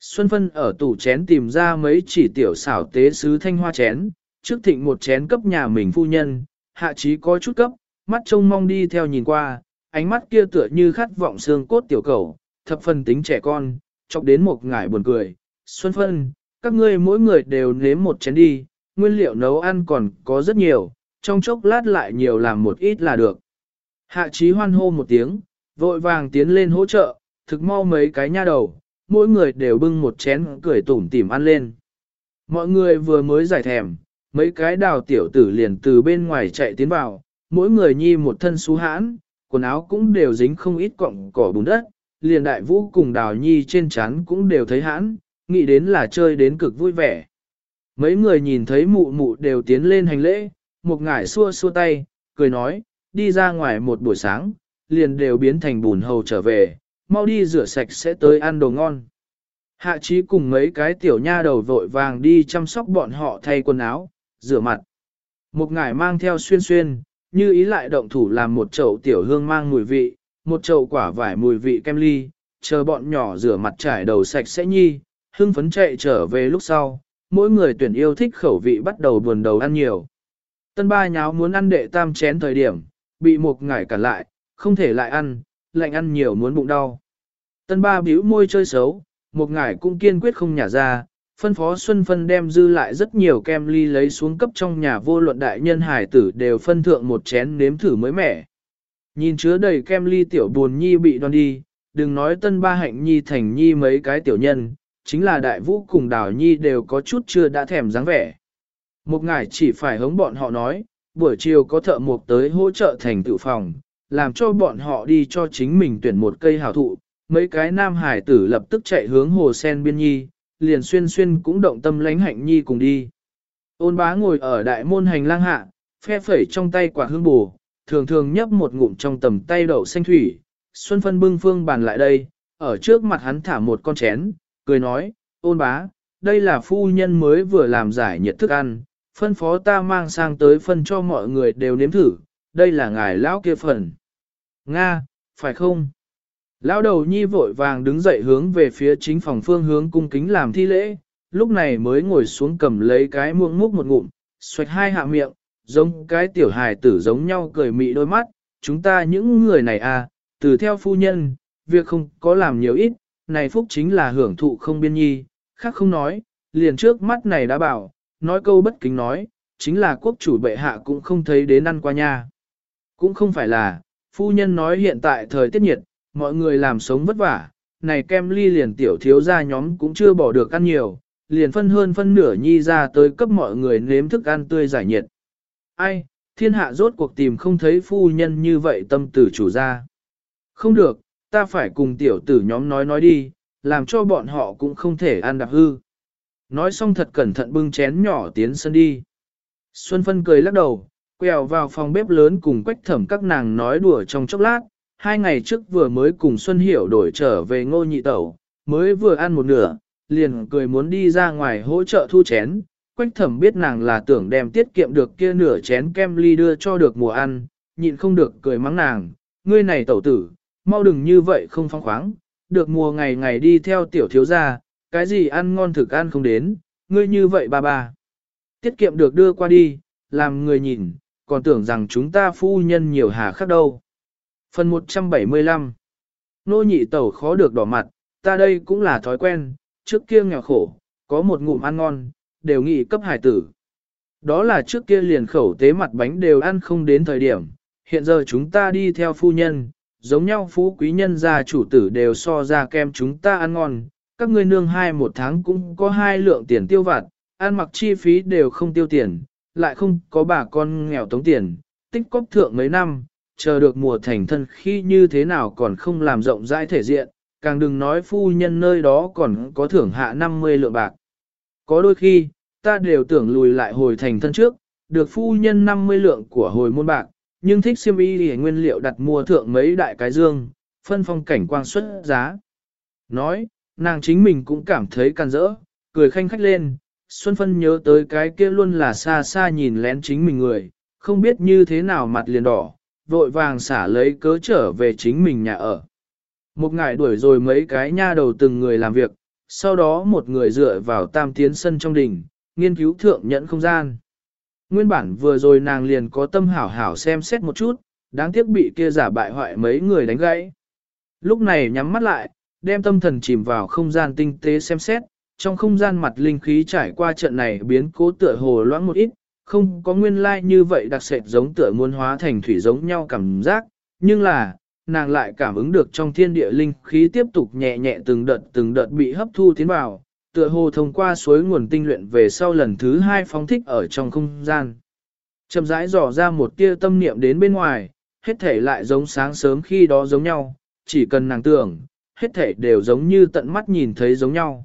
Xuân Phân ở tủ chén tìm ra mấy chỉ tiểu xảo tế sứ thanh hoa chén, trước thịnh một chén cấp nhà mình phu nhân, hạ trí có chút cấp, mắt trông mong đi theo nhìn qua, ánh mắt kia tựa như khát vọng xương cốt tiểu cầu, thập phần tính trẻ con, chọc đến một ngải buồn cười. Xuân Phân, các ngươi mỗi người đều nếm một chén đi, nguyên liệu nấu ăn còn có rất nhiều, trong chốc lát lại nhiều làm một ít là được. Hạ trí hoan hô một tiếng, vội vàng tiến lên hỗ trợ, thực mau mấy cái nha đầu, mỗi người đều bưng một chén cười tủm tỉm ăn lên. Mọi người vừa mới giải thèm, mấy cái đào tiểu tử liền từ bên ngoài chạy tiến vào, mỗi người nhi một thân xú hãn, quần áo cũng đều dính không ít cọng cỏ bùn đất, liền đại vũ cùng đào nhi trên chán cũng đều thấy hãn, nghĩ đến là chơi đến cực vui vẻ. Mấy người nhìn thấy mụ mụ đều tiến lên hành lễ, một ngải xua xua tay, cười nói, đi ra ngoài một buổi sáng, liền đều biến thành bùn hầu trở về, mau đi rửa sạch sẽ tới ăn đồ ngon. Hạ trí cùng mấy cái tiểu nha đầu vội vàng đi chăm sóc bọn họ thay quần áo, rửa mặt. Một ngải mang theo xuyên xuyên, như ý lại động thủ làm một chậu tiểu hương mang mùi vị, một chậu quả vải mùi vị kem ly, chờ bọn nhỏ rửa mặt trải đầu sạch sẽ nhi, hưng phấn chạy trở về lúc sau, mỗi người tuyển yêu thích khẩu vị bắt đầu buồn đầu ăn nhiều. Tân ba nháo muốn ăn đệ tam chén thời điểm, bị một ngải cản lại, không thể lại ăn, lạnh ăn nhiều muốn bụng đau. Tân ba bĩu môi chơi xấu, một ngải cũng kiên quyết không nhả ra, phân phó Xuân Phân đem dư lại rất nhiều kem ly lấy xuống cấp trong nhà vô luận đại nhân hải tử đều phân thượng một chén nếm thử mới mẻ. Nhìn chứa đầy kem ly tiểu buồn nhi bị đoan đi, đừng nói tân ba hạnh nhi thành nhi mấy cái tiểu nhân, chính là đại vũ cùng đào nhi đều có chút chưa đã thèm dáng vẻ. Một ngải chỉ phải hống bọn họ nói, buổi chiều có thợ mộc tới hỗ trợ thành tự phòng, làm cho bọn họ đi cho chính mình tuyển một cây hảo thụ. Mấy cái nam hải tử lập tức chạy hướng hồ sen biên nhi, liền xuyên xuyên cũng động tâm lánh hạnh nhi cùng đi. Ôn bá ngồi ở đại môn hành lang hạ, phe phẩy trong tay quả hương bù, thường thường nhấp một ngụm trong tầm tay đậu xanh thủy. Xuân phân bưng phương bàn lại đây, ở trước mặt hắn thả một con chén, cười nói, ôn bá, đây là phu nhân mới vừa làm giải nhiệt thức ăn, phân phó ta mang sang tới phân cho mọi người đều nếm thử, đây là ngài lão kia phần. Nga, phải không? Lão đầu nhi vội vàng đứng dậy hướng về phía chính phòng phương hướng cung kính làm thi lễ, lúc này mới ngồi xuống cầm lấy cái muỗng múc một ngụm, xoạch hai hạ miệng, giống cái tiểu hài tử giống nhau cười mị đôi mắt, chúng ta những người này à, từ theo phu nhân, việc không có làm nhiều ít, này phúc chính là hưởng thụ không biên nhi, khác không nói, liền trước mắt này đã bảo, nói câu bất kính nói, chính là quốc chủ bệ hạ cũng không thấy đến ăn qua nha. Cũng không phải là, phu nhân nói hiện tại thời tiết nhiệt, mọi người làm sống vất vả, này kem ly liền tiểu thiếu gia nhóm cũng chưa bỏ được ăn nhiều, liền phân hơn phân nửa nhi ra tới cấp mọi người nếm thức ăn tươi giải nhiệt. Ai, thiên hạ rốt cuộc tìm không thấy phu nhân như vậy tâm tử chủ gia. Không được, ta phải cùng tiểu tử nhóm nói nói đi, làm cho bọn họ cũng không thể ăn đạp hư. Nói xong thật cẩn thận bưng chén nhỏ tiến sân đi. Xuân Phân cười lắc đầu, quẹo vào phòng bếp lớn cùng quách thẩm các nàng nói đùa trong chốc lát, hai ngày trước vừa mới cùng Xuân Hiểu đổi trở về ngô nhị tẩu, mới vừa ăn một nửa, liền cười muốn đi ra ngoài hỗ trợ thu chén. Quách thẩm biết nàng là tưởng đem tiết kiệm được kia nửa chén kem ly đưa cho được mùa ăn, nhịn không được cười mắng nàng, ngươi này tẩu tử, mau đừng như vậy không phong khoáng, được mùa ngày ngày đi theo tiểu thiếu gia, cái gì ăn ngon thực ăn không đến, ngươi như vậy ba ba. Tiết kiệm được đưa qua đi, làm người nhìn, còn tưởng rằng chúng ta phu nhân nhiều hà khắc đâu. Phần 175 Nô nhị tẩu khó được đỏ mặt, ta đây cũng là thói quen, trước kia nghèo khổ, có một ngụm ăn ngon, đều nghị cấp hải tử. Đó là trước kia liền khẩu tế mặt bánh đều ăn không đến thời điểm, hiện giờ chúng ta đi theo phu nhân, giống nhau phú quý nhân gia chủ tử đều so ra kem chúng ta ăn ngon, các ngươi nương hai một tháng cũng có hai lượng tiền tiêu vặt, ăn mặc chi phí đều không tiêu tiền, lại không có bà con nghèo tống tiền, tích cóp thượng mấy năm, chờ được mùa thành thân khi như thế nào còn không làm rộng rãi thể diện, càng đừng nói phu nhân nơi đó còn có thưởng hạ 50 lượng bạc. Có đôi khi, ta đều tưởng lùi lại hồi thành thân trước, được phu nhân 50 lượng của hồi môn bạc, nhưng thích siêm y thì nguyên liệu đặt mua thượng mấy đại cái dương, phân phong cảnh quang xuất giá. Nói, nàng chính mình cũng cảm thấy càn rỡ, cười khanh khách lên, Xuân Phân nhớ tới cái kia luôn là xa xa nhìn lén chính mình người, không biết như thế nào mặt liền đỏ, vội vàng xả lấy cớ trở về chính mình nhà ở. Một ngày đuổi rồi mấy cái nha đầu từng người làm việc, sau đó một người dựa vào tam tiến sân trong đình nghiên cứu thượng nhẫn không gian. Nguyên bản vừa rồi nàng liền có tâm hảo hảo xem xét một chút, đáng tiếc bị kia giả bại hoại mấy người đánh gãy. Lúc này nhắm mắt lại, đem tâm thần chìm vào không gian tinh tế xem xét, trong không gian mặt linh khí trải qua trận này biến cố tựa hồ loãng một ít, không có nguyên lai like như vậy đặc sệt giống tựa muôn hóa thành thủy giống nhau cảm giác, nhưng là, nàng lại cảm ứng được trong thiên địa linh khí tiếp tục nhẹ nhẹ từng đợt từng đợt bị hấp thu tiến vào, tựa hồ thông qua suối nguồn tinh luyện về sau lần thứ hai phóng thích ở trong không gian. Chậm rãi dò ra một tia tâm niệm đến bên ngoài, hết thể lại giống sáng sớm khi đó giống nhau, chỉ cần nàng tưởng, hết thể đều giống như tận mắt nhìn thấy giống nhau.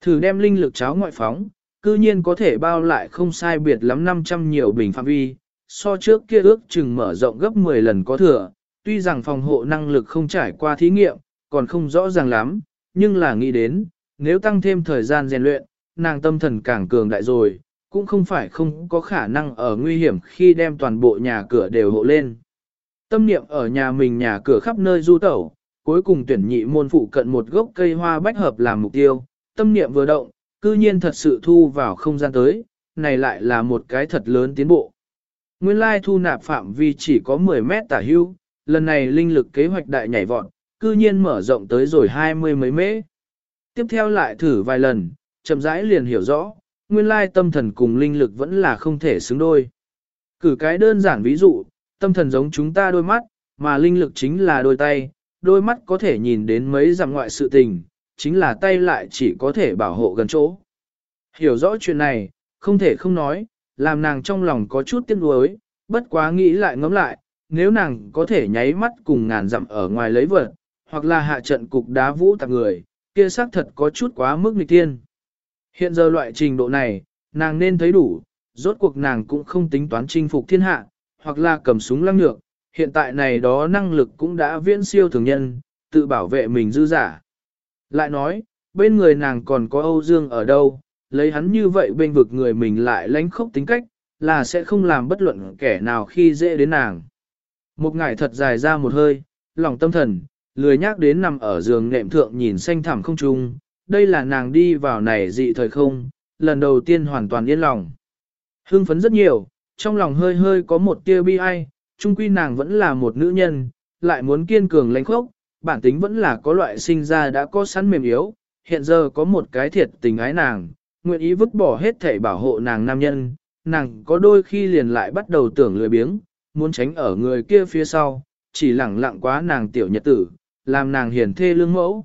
Thử đem linh lực cháo ngoại phóng, cư nhiên có thể bao lại không sai biệt lắm 500 nhiều bình phạm vi, so trước kia ước chừng mở rộng gấp 10 lần có thừa, tuy rằng phòng hộ năng lực không trải qua thí nghiệm, còn không rõ ràng lắm, nhưng là nghĩ đến, nếu tăng thêm thời gian rèn luyện, nàng tâm thần càng cường đại rồi, cũng không phải không có khả năng ở nguy hiểm khi đem toàn bộ nhà cửa đều hộ lên. Tâm niệm ở nhà mình nhà cửa khắp nơi du tẩu, cuối cùng tuyển nhị môn phụ cận một gốc cây hoa bách hợp làm mục tiêu, tâm niệm vừa động, cư nhiên thật sự thu vào không gian tới, này lại là một cái thật lớn tiến bộ. Nguyên lai thu nạp phạm vi chỉ có 10 mét tả hưu, lần này linh lực kế hoạch đại nhảy vọt, cư nhiên mở rộng tới rồi hai mươi mấy mễ. Tiếp theo lại thử vài lần, chậm rãi liền hiểu rõ, nguyên lai tâm thần cùng linh lực vẫn là không thể xứng đôi. Cử cái đơn giản ví dụ, tâm thần giống chúng ta đôi mắt, mà linh lực chính là đôi tay, đôi mắt có thể nhìn đến mấy dặm ngoại sự tình, chính là tay lại chỉ có thể bảo hộ gần chỗ. Hiểu rõ chuyện này, không thể không nói, làm nàng trong lòng có chút tiếc nuối, bất quá nghĩ lại ngẫm lại, nếu nàng có thể nháy mắt cùng ngàn dặm ở ngoài lấy vật, hoặc là hạ trận cục đá vũ tạc người, kia xác thật có chút quá mức nghịch tiên. Hiện giờ loại trình độ này, nàng nên thấy đủ, rốt cuộc nàng cũng không tính toán chinh phục thiên hạ, hoặc là cầm súng lăng nhược, hiện tại này đó năng lực cũng đã viễn siêu thường nhân, tự bảo vệ mình dư giả. Lại nói, bên người nàng còn có Âu Dương ở đâu, lấy hắn như vậy bên vực người mình lại lánh khốc tính cách, là sẽ không làm bất luận kẻ nào khi dễ đến nàng. Một ngày thật dài ra một hơi, lòng tâm thần, lười nhác đến nằm ở giường nệm thượng nhìn xanh thẳm không trung, đây là nàng đi vào này dị thời không, lần đầu tiên hoàn toàn yên lòng. Hưng phấn rất nhiều, trong lòng hơi hơi có một tia bi ai, trung quy nàng vẫn là một nữ nhân, lại muốn kiên cường lãnh khốc, bản tính vẫn là có loại sinh ra đã có sẵn mềm yếu, hiện giờ có một cái thiệt tình ái nàng, nguyện ý vứt bỏ hết thể bảo hộ nàng nam nhân, nàng có đôi khi liền lại bắt đầu tưởng lười biếng, muốn tránh ở người kia phía sau, chỉ lẳng lặng quá nàng tiểu nhật tử, làm nàng hiền thê lương mẫu.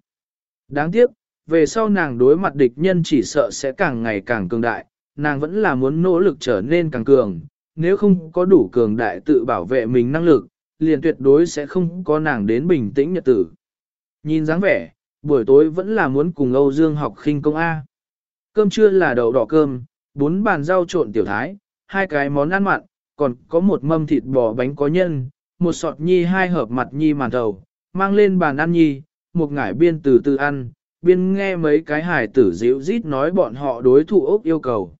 Đáng tiếc, về sau nàng đối mặt địch nhân chỉ sợ sẽ càng ngày càng cường đại, nàng vẫn là muốn nỗ lực trở nên càng cường, nếu không có đủ cường đại tự bảo vệ mình năng lực, liền tuyệt đối sẽ không có nàng đến bình tĩnh nhật tử. Nhìn dáng vẻ, buổi tối vẫn là muốn cùng Âu Dương học khinh công A. Cơm trưa là đậu đỏ cơm, bốn bàn rau trộn tiểu thái, hai cái món ăn mặn, còn có một mâm thịt bò bánh có nhân, một sọt nhi hai hợp mặt nhi màn thầu, mang lên bàn ăn nhi, một ngải biên từ từ ăn, biên nghe mấy cái hải tử dịu rít nói bọn họ đối thủ ốc yêu cầu.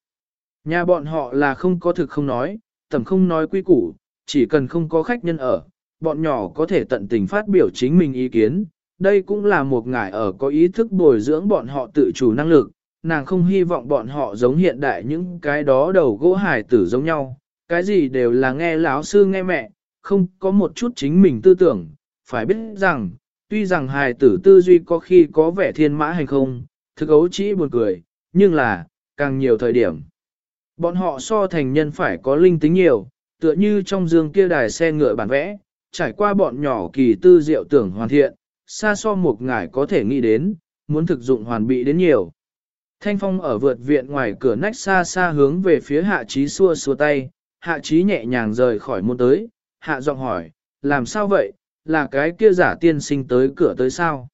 Nhà bọn họ là không có thực không nói, tầm không nói quy củ, chỉ cần không có khách nhân ở, bọn nhỏ có thể tận tình phát biểu chính mình ý kiến, đây cũng là một ngải ở có ý thức bồi dưỡng bọn họ tự chủ năng lực, nàng không hy vọng bọn họ giống hiện đại những cái đó đầu gỗ hải tử giống nhau, cái gì đều là nghe lão sư nghe mẹ, không có một chút chính mình tư tưởng, phải biết rằng, tuy rằng hài tử tư duy có khi có vẻ thiên mã hành không, thực ấu chỉ buồn cười, nhưng là, càng nhiều thời điểm. Bọn họ so thành nhân phải có linh tính nhiều, tựa như trong dương kia đài xe ngựa bản vẽ, trải qua bọn nhỏ kỳ tư diệu tưởng hoàn thiện, xa so một ngải có thể nghĩ đến, muốn thực dụng hoàn bị đến nhiều. Thanh phong ở vượt viện ngoài cửa nách xa xa hướng về phía hạ trí xua xua tay, hạ trí nhẹ nhàng rời khỏi môn tới, hạ giọng hỏi, làm sao vậy, là cái kia giả tiên sinh tới cửa tới sao?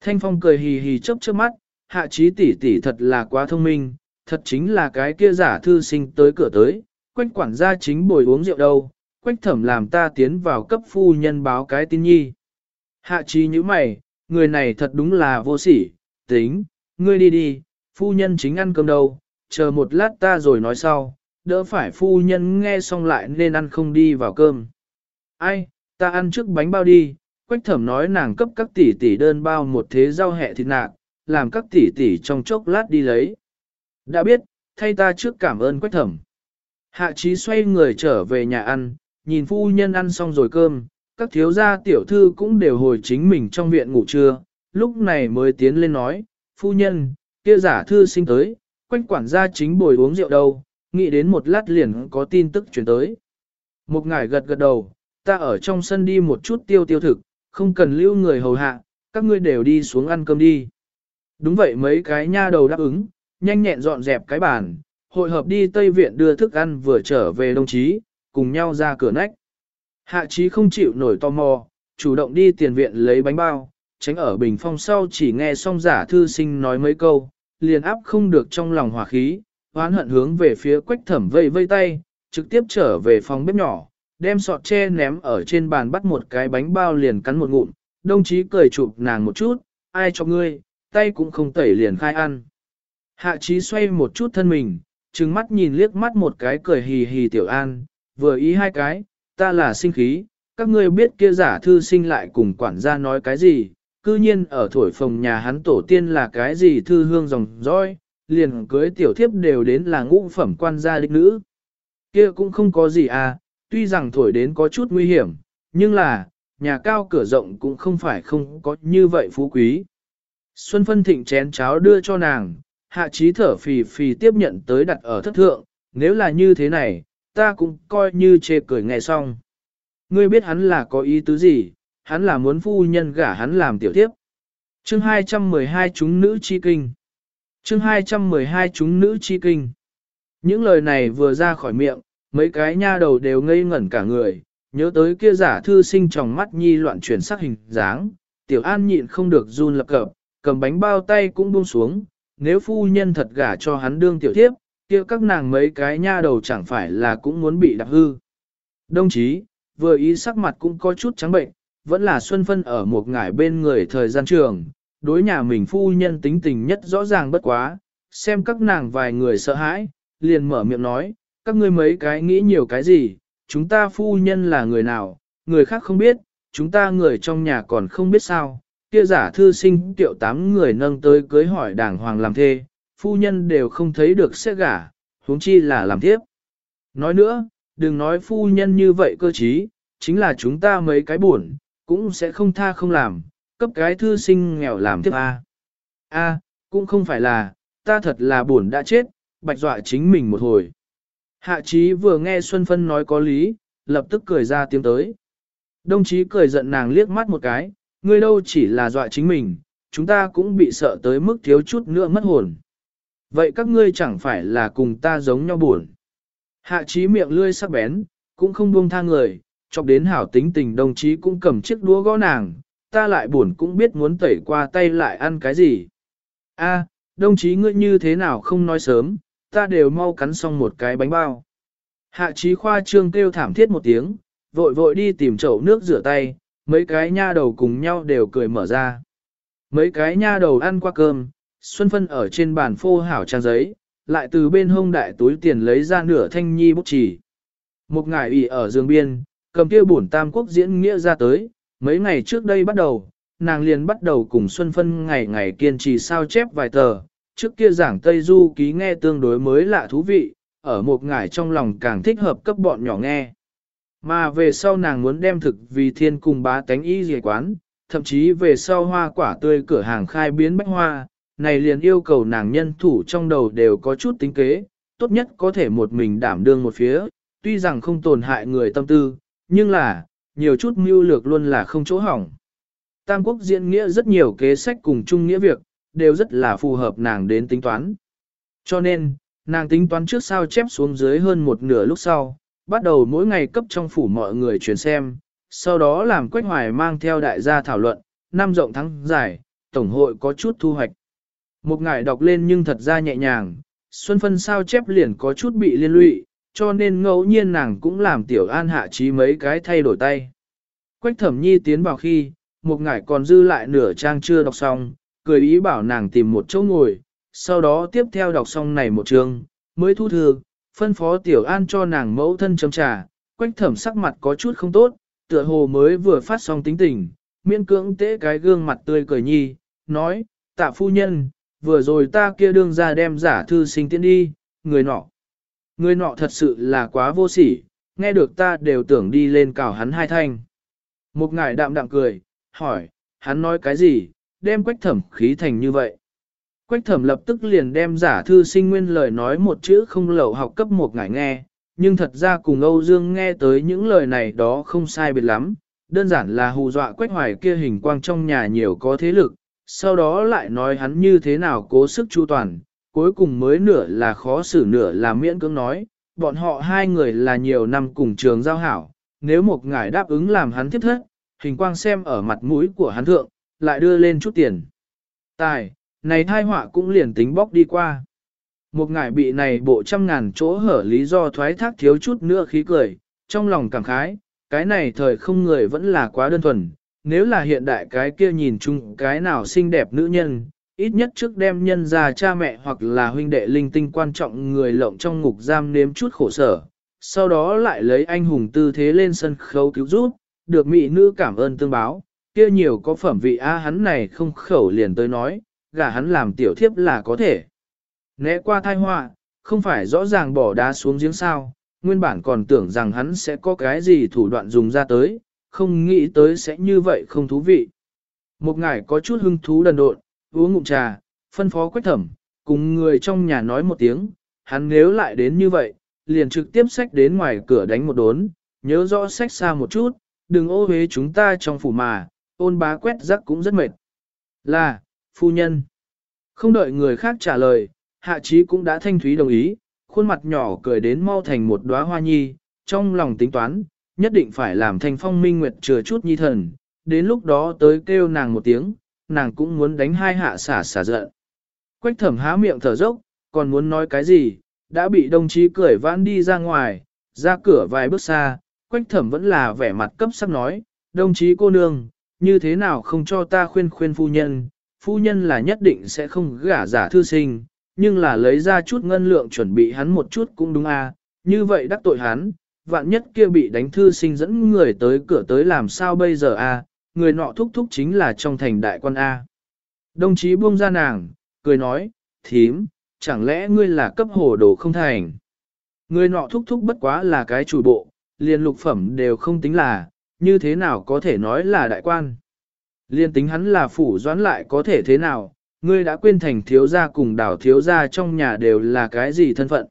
Thanh phong cười hì hì chớp chớp mắt, hạ trí tỷ tỷ thật là quá thông minh, thật chính là cái kia giả thư sinh tới cửa tới, quách quản gia chính bồi uống rượu đâu, quách thẩm làm ta tiến vào cấp phu nhân báo cái tin nhi. Hạ trí như mày, người này thật đúng là vô sỉ, tính, ngươi đi đi, phu nhân chính ăn cơm đâu, chờ một lát ta rồi nói sau, đỡ phải phu nhân nghe xong lại nên ăn không đi vào cơm. Ai, ta ăn trước bánh bao đi, quách thẩm nói nàng cấp các tỷ tỷ đơn bao một thế rau hẹ thịt nạc, làm các tỷ tỷ trong chốc lát đi lấy. Đã biết, thay ta trước cảm ơn quách thẩm. Hạ trí xoay người trở về nhà ăn, nhìn phu nhân ăn xong rồi cơm, các thiếu gia tiểu thư cũng đều hồi chính mình trong viện ngủ trưa, lúc này mới tiến lên nói, phu nhân, kia giả thư sinh tới, quanh quản gia chính bồi uống rượu đâu, nghĩ đến một lát liền có tin tức chuyển tới. Một ngải gật gật đầu, ta ở trong sân đi một chút tiêu tiêu thực, không cần lưu người hầu hạ, các ngươi đều đi xuống ăn cơm đi. Đúng vậy mấy cái nha đầu đáp ứng, nhanh nhẹn dọn dẹp cái bàn, hội hợp đi Tây Viện đưa thức ăn vừa trở về đồng chí, cùng nhau ra cửa nách. Hạ chí không chịu nổi tò mò, chủ động đi tiền viện lấy bánh bao, tránh ở bình phong sau chỉ nghe xong giả thư sinh nói mấy câu, liền áp không được trong lòng hỏa khí, hoán hận hướng về phía quách thẩm vây vây tay, trực tiếp trở về phòng bếp nhỏ, đem sọt tre ném ở trên bàn bắt một cái bánh bao liền cắn một ngụm, đồng chí cười chụp nàng một chút, ai cho ngươi, tay cũng không tẩy liền khai ăn. Hạ chí xoay một chút thân mình, trừng mắt nhìn liếc mắt một cái cười hì hì tiểu an, vừa ý hai cái, ta là sinh khí, các ngươi biết kia giả thư sinh lại cùng quản gia nói cái gì, cư nhiên ở thổi phòng nhà hắn tổ tiên là cái gì thư hương dòng dõi, liền cưới tiểu thiếp đều đến là ngũ phẩm quan gia đích nữ. Kia cũng không có gì à, tuy rằng thổi đến có chút nguy hiểm, nhưng là, nhà cao cửa rộng cũng không phải không có như vậy phú quý. Xuân phân thịnh chén cháo đưa cho nàng, hạ trí thở phì phì tiếp nhận tới đặt ở thất thượng, nếu là như thế này, ta cũng coi như chê cười nghe xong. Ngươi biết hắn là có ý tứ gì, hắn là muốn phu nhân gả hắn làm tiểu tiếp. Chương 212 chúng nữ chi kinh. Chương 212 chúng nữ chi kinh. Những lời này vừa ra khỏi miệng, mấy cái nha đầu đều ngây ngẩn cả người, nhớ tới kia giả thư sinh trong mắt nhi loạn chuyển sắc hình dáng, tiểu an nhịn không được run lập cập, cầm bánh bao tay cũng buông xuống, nếu phu nhân thật gả cho hắn đương tiểu thiếp, kia các nàng mấy cái nha đầu chẳng phải là cũng muốn bị đạp hư. Đồng chí, vừa ý sắc mặt cũng có chút trắng bệnh, vẫn là Xuân Phân ở một ngải bên người thời gian trường, đối nhà mình phu nhân tính tình nhất rõ ràng bất quá, xem các nàng vài người sợ hãi, liền mở miệng nói, các ngươi mấy cái nghĩ nhiều cái gì, chúng ta phu nhân là người nào, người khác không biết, chúng ta người trong nhà còn không biết sao, kia giả thư sinh tiệu tám người nâng tới cưới hỏi đàng hoàng làm thê, phu nhân đều không thấy được sẽ gả, huống chi là làm tiếp. Nói nữa, đừng nói phu nhân như vậy cơ chí, chính là chúng ta mấy cái buồn, cũng sẽ không tha không làm, cấp cái thư sinh nghèo làm tiếp A. A, cũng không phải là, ta thật là buồn đã chết, bạch dọa chính mình một hồi. Hạ trí vừa nghe Xuân Phân nói có lý, lập tức cười ra tiếng tới. Đồng chí cười giận nàng liếc mắt một cái, ngươi đâu chỉ là dọa chính mình, chúng ta cũng bị sợ tới mức thiếu chút nữa mất hồn. Vậy các ngươi chẳng phải là cùng ta giống nhau buồn. Hạ trí miệng lươi sắc bén, cũng không buông tha người, chọc đến hảo tính tình đồng chí cũng cầm chiếc đũa gõ nàng, ta lại buồn cũng biết muốn tẩy qua tay lại ăn cái gì. A, đồng chí ngươi như thế nào không nói sớm, ta đều mau cắn xong một cái bánh bao. Hạ trí khoa trương kêu thảm thiết một tiếng, vội vội đi tìm chậu nước rửa tay, mấy cái nha đầu cùng nhau đều cười mở ra. Mấy cái nha đầu ăn qua cơm, Xuân Phân ở trên bàn phô hảo trang giấy, lại từ bên hông đại túi tiền lấy ra nửa thanh nhi bút chỉ. Một ngải ủy ở giường biên, cầm kia bổn tam quốc diễn nghĩa ra tới, mấy ngày trước đây bắt đầu, nàng liền bắt đầu cùng Xuân Phân ngày ngày kiên trì sao chép vài tờ, trước kia giảng Tây Du ký nghe tương đối mới lạ thú vị, ở một ngải trong lòng càng thích hợp cấp bọn nhỏ nghe. Mà về sau nàng muốn đem thực vì thiên cùng bá tánh y dề quán, thậm chí về sau hoa quả tươi cửa hàng khai biến bách hoa, này liền yêu cầu nàng nhân thủ trong đầu đều có chút tính kế, tốt nhất có thể một mình đảm đương một phía, tuy rằng không tổn hại người tâm tư, nhưng là, nhiều chút mưu lược luôn là không chỗ hỏng. Tam quốc diễn nghĩa rất nhiều kế sách cùng chung nghĩa việc, đều rất là phù hợp nàng đến tính toán. Cho nên, nàng tính toán trước sau chép xuống dưới hơn một nửa lúc sau, bắt đầu mỗi ngày cấp trong phủ mọi người truyền xem, sau đó làm Quách Hoài mang theo đại gia thảo luận, năm rộng thắng giải, tổng hội có chút thu hoạch. Một ngài đọc lên nhưng thật ra nhẹ nhàng, Xuân Phân sao chép liền có chút bị liên lụy, cho nên ngẫu nhiên nàng cũng làm tiểu an hạ trí mấy cái thay đổi tay. Quách thẩm nhi tiến vào khi, một ngải còn dư lại nửa trang chưa đọc xong, cười ý bảo nàng tìm một chỗ ngồi, sau đó tiếp theo đọc xong này một chương, mới thu thư, phân phó tiểu an cho nàng mẫu thân chấm trà, quách thẩm sắc mặt có chút không tốt, tựa hồ mới vừa phát xong tính tình, miễn cưỡng tế cái gương mặt tươi cười nhi, nói, tạ phu nhân, vừa rồi ta kia đương ra đem giả thư sinh tiến đi, người nọ. Người nọ thật sự là quá vô sỉ, nghe được ta đều tưởng đi lên cào hắn hai thanh. Một ngài đạm đạm cười, hỏi, hắn nói cái gì, đem quách thẩm khí thành như vậy. Quách thẩm lập tức liền đem giả thư sinh nguyên lời nói một chữ không lậu học cấp một ngài nghe, nhưng thật ra cùng Âu Dương nghe tới những lời này đó không sai biệt lắm, đơn giản là hù dọa quách hoài kia hình quang trong nhà nhiều có thế lực, sau đó lại nói hắn như thế nào cố sức chu toàn, cuối cùng mới nửa là khó xử nửa là miễn cưỡng nói, bọn họ hai người là nhiều năm cùng trường giao hảo, nếu một ngài đáp ứng làm hắn tiếp thất, hình quang xem ở mặt mũi của hắn thượng, lại đưa lên chút tiền. Tài, này thai họa cũng liền tính bóc đi qua. Một ngải bị này bộ trăm ngàn chỗ hở lý do thoái thác thiếu chút nữa khí cười, trong lòng cảm khái, cái này thời không người vẫn là quá đơn thuần, nếu là hiện đại cái kia nhìn chung cái nào xinh đẹp nữ nhân, ít nhất trước đem nhân ra cha mẹ hoặc là huynh đệ linh tinh quan trọng người lộng trong ngục giam nếm chút khổ sở, sau đó lại lấy anh hùng tư thế lên sân khấu cứu giúp, được mỹ nữ cảm ơn tương báo, kia nhiều có phẩm vị a hắn này không khẩu liền tới nói, gả hắn làm tiểu thiếp là có thể. Né qua thai họa, không phải rõ ràng bỏ đá xuống giếng sao, nguyên bản còn tưởng rằng hắn sẽ có cái gì thủ đoạn dùng ra tới, không nghĩ tới sẽ như vậy không thú vị. Một ngày có chút hưng thú đần độn, uống ngụm trà, phân phó quách thẩm, cùng người trong nhà nói một tiếng, hắn nếu lại đến như vậy, liền trực tiếp xách đến ngoài cửa đánh một đốn, nhớ rõ xách xa một chút, đừng ô hế chúng ta trong phủ mà, ôn bá quét rắc cũng rất mệt. Là, phu nhân. Không đợi người khác trả lời, hạ trí cũng đã thanh thúy đồng ý, khuôn mặt nhỏ cười đến mau thành một đóa hoa nhi, trong lòng tính toán, nhất định phải làm thanh phong minh nguyệt chừa chút nhi thần, đến lúc đó tới kêu nàng một tiếng, nàng cũng muốn đánh hai hạ xả xả giận. Quách thẩm há miệng thở dốc, còn muốn nói cái gì, đã bị đồng chí cười vãn đi ra ngoài, ra cửa vài bước xa, quách thẩm vẫn là vẻ mặt cấp sắc nói, đồng chí cô nương, như thế nào không cho ta khuyên khuyên phu nhân, phu nhân là nhất định sẽ không gả giả thư sinh, nhưng là lấy ra chút ngân lượng chuẩn bị hắn một chút cũng đúng à, như vậy đắc tội hắn, vạn nhất kia bị đánh thư sinh dẫn người tới cửa tới làm sao bây giờ à, người nọ thúc thúc chính là trong thành đại quan A. Đồng chí buông ra nàng, cười nói, thím, chẳng lẽ ngươi là cấp hồ đồ không thành. Người nọ thúc thúc bất quá là cái chủ bộ, liền lục phẩm đều không tính là, như thế nào có thể nói là đại quan. Liên tính hắn là phủ doãn lại có thể thế nào, ngươi đã quên thành thiếu gia cùng đảo thiếu gia trong nhà đều là cái gì thân phận.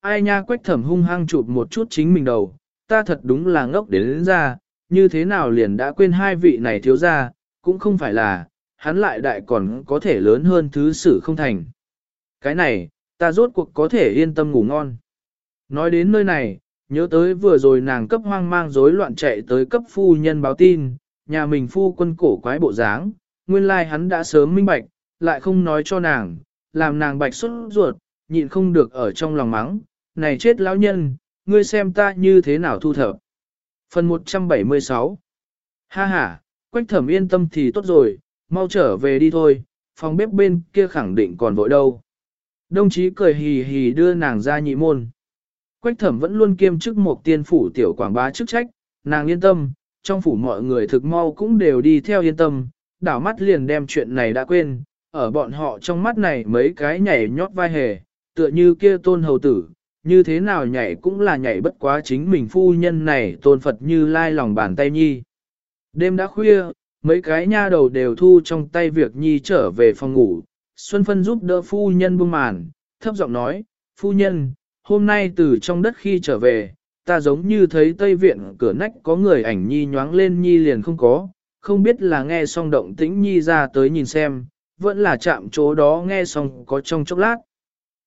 Ai nha quách thẩm hung hăng chụp một chút chính mình đầu, ta thật đúng là ngốc đến, đến ra, như thế nào liền đã quên hai vị này thiếu gia, cũng không phải là, hắn lại đại còn có thể lớn hơn thứ sử không thành. Cái này, ta rốt cuộc có thể yên tâm ngủ ngon. Nói đến nơi này, nhớ tới vừa rồi nàng cấp hoang mang rối loạn chạy tới cấp phu nhân báo tin, nhà mình phu quân cổ quái bộ dáng, nguyên lai like hắn đã sớm minh bạch, lại không nói cho nàng, làm nàng bạch xuất ruột, nhịn không được ở trong lòng mắng, này chết lão nhân, ngươi xem ta như thế nào thu thập. Phần 176 Ha ha, quách thẩm yên tâm thì tốt rồi, mau trở về đi thôi, phòng bếp bên kia khẳng định còn vội đâu. Đồng chí cười hì hì đưa nàng ra nhị môn. Quách thẩm vẫn luôn kiêm chức một tiên phủ tiểu quảng bá chức trách, nàng yên tâm, trong phủ mọi người thực mau cũng đều đi theo yên tâm, đảo mắt liền đem chuyện này đã quên, ở bọn họ trong mắt này mấy cái nhảy nhót vai hề, tựa như kia tôn hầu tử, như thế nào nhảy cũng là nhảy bất quá chính mình phu nhân này tôn Phật như lai lòng bàn tay nhi. Đêm đã khuya, mấy cái nha đầu đều thu trong tay việc nhi trở về phòng ngủ, Xuân Phân giúp đỡ phu nhân buông màn, thấp giọng nói, phu nhân, hôm nay từ trong đất khi trở về, ta giống như thấy tây viện cửa nách có người ảnh nhi nhoáng lên nhi liền không có, không biết là nghe xong động tĩnh nhi ra tới nhìn xem, vẫn là chạm chỗ đó nghe xong có trong chốc lát.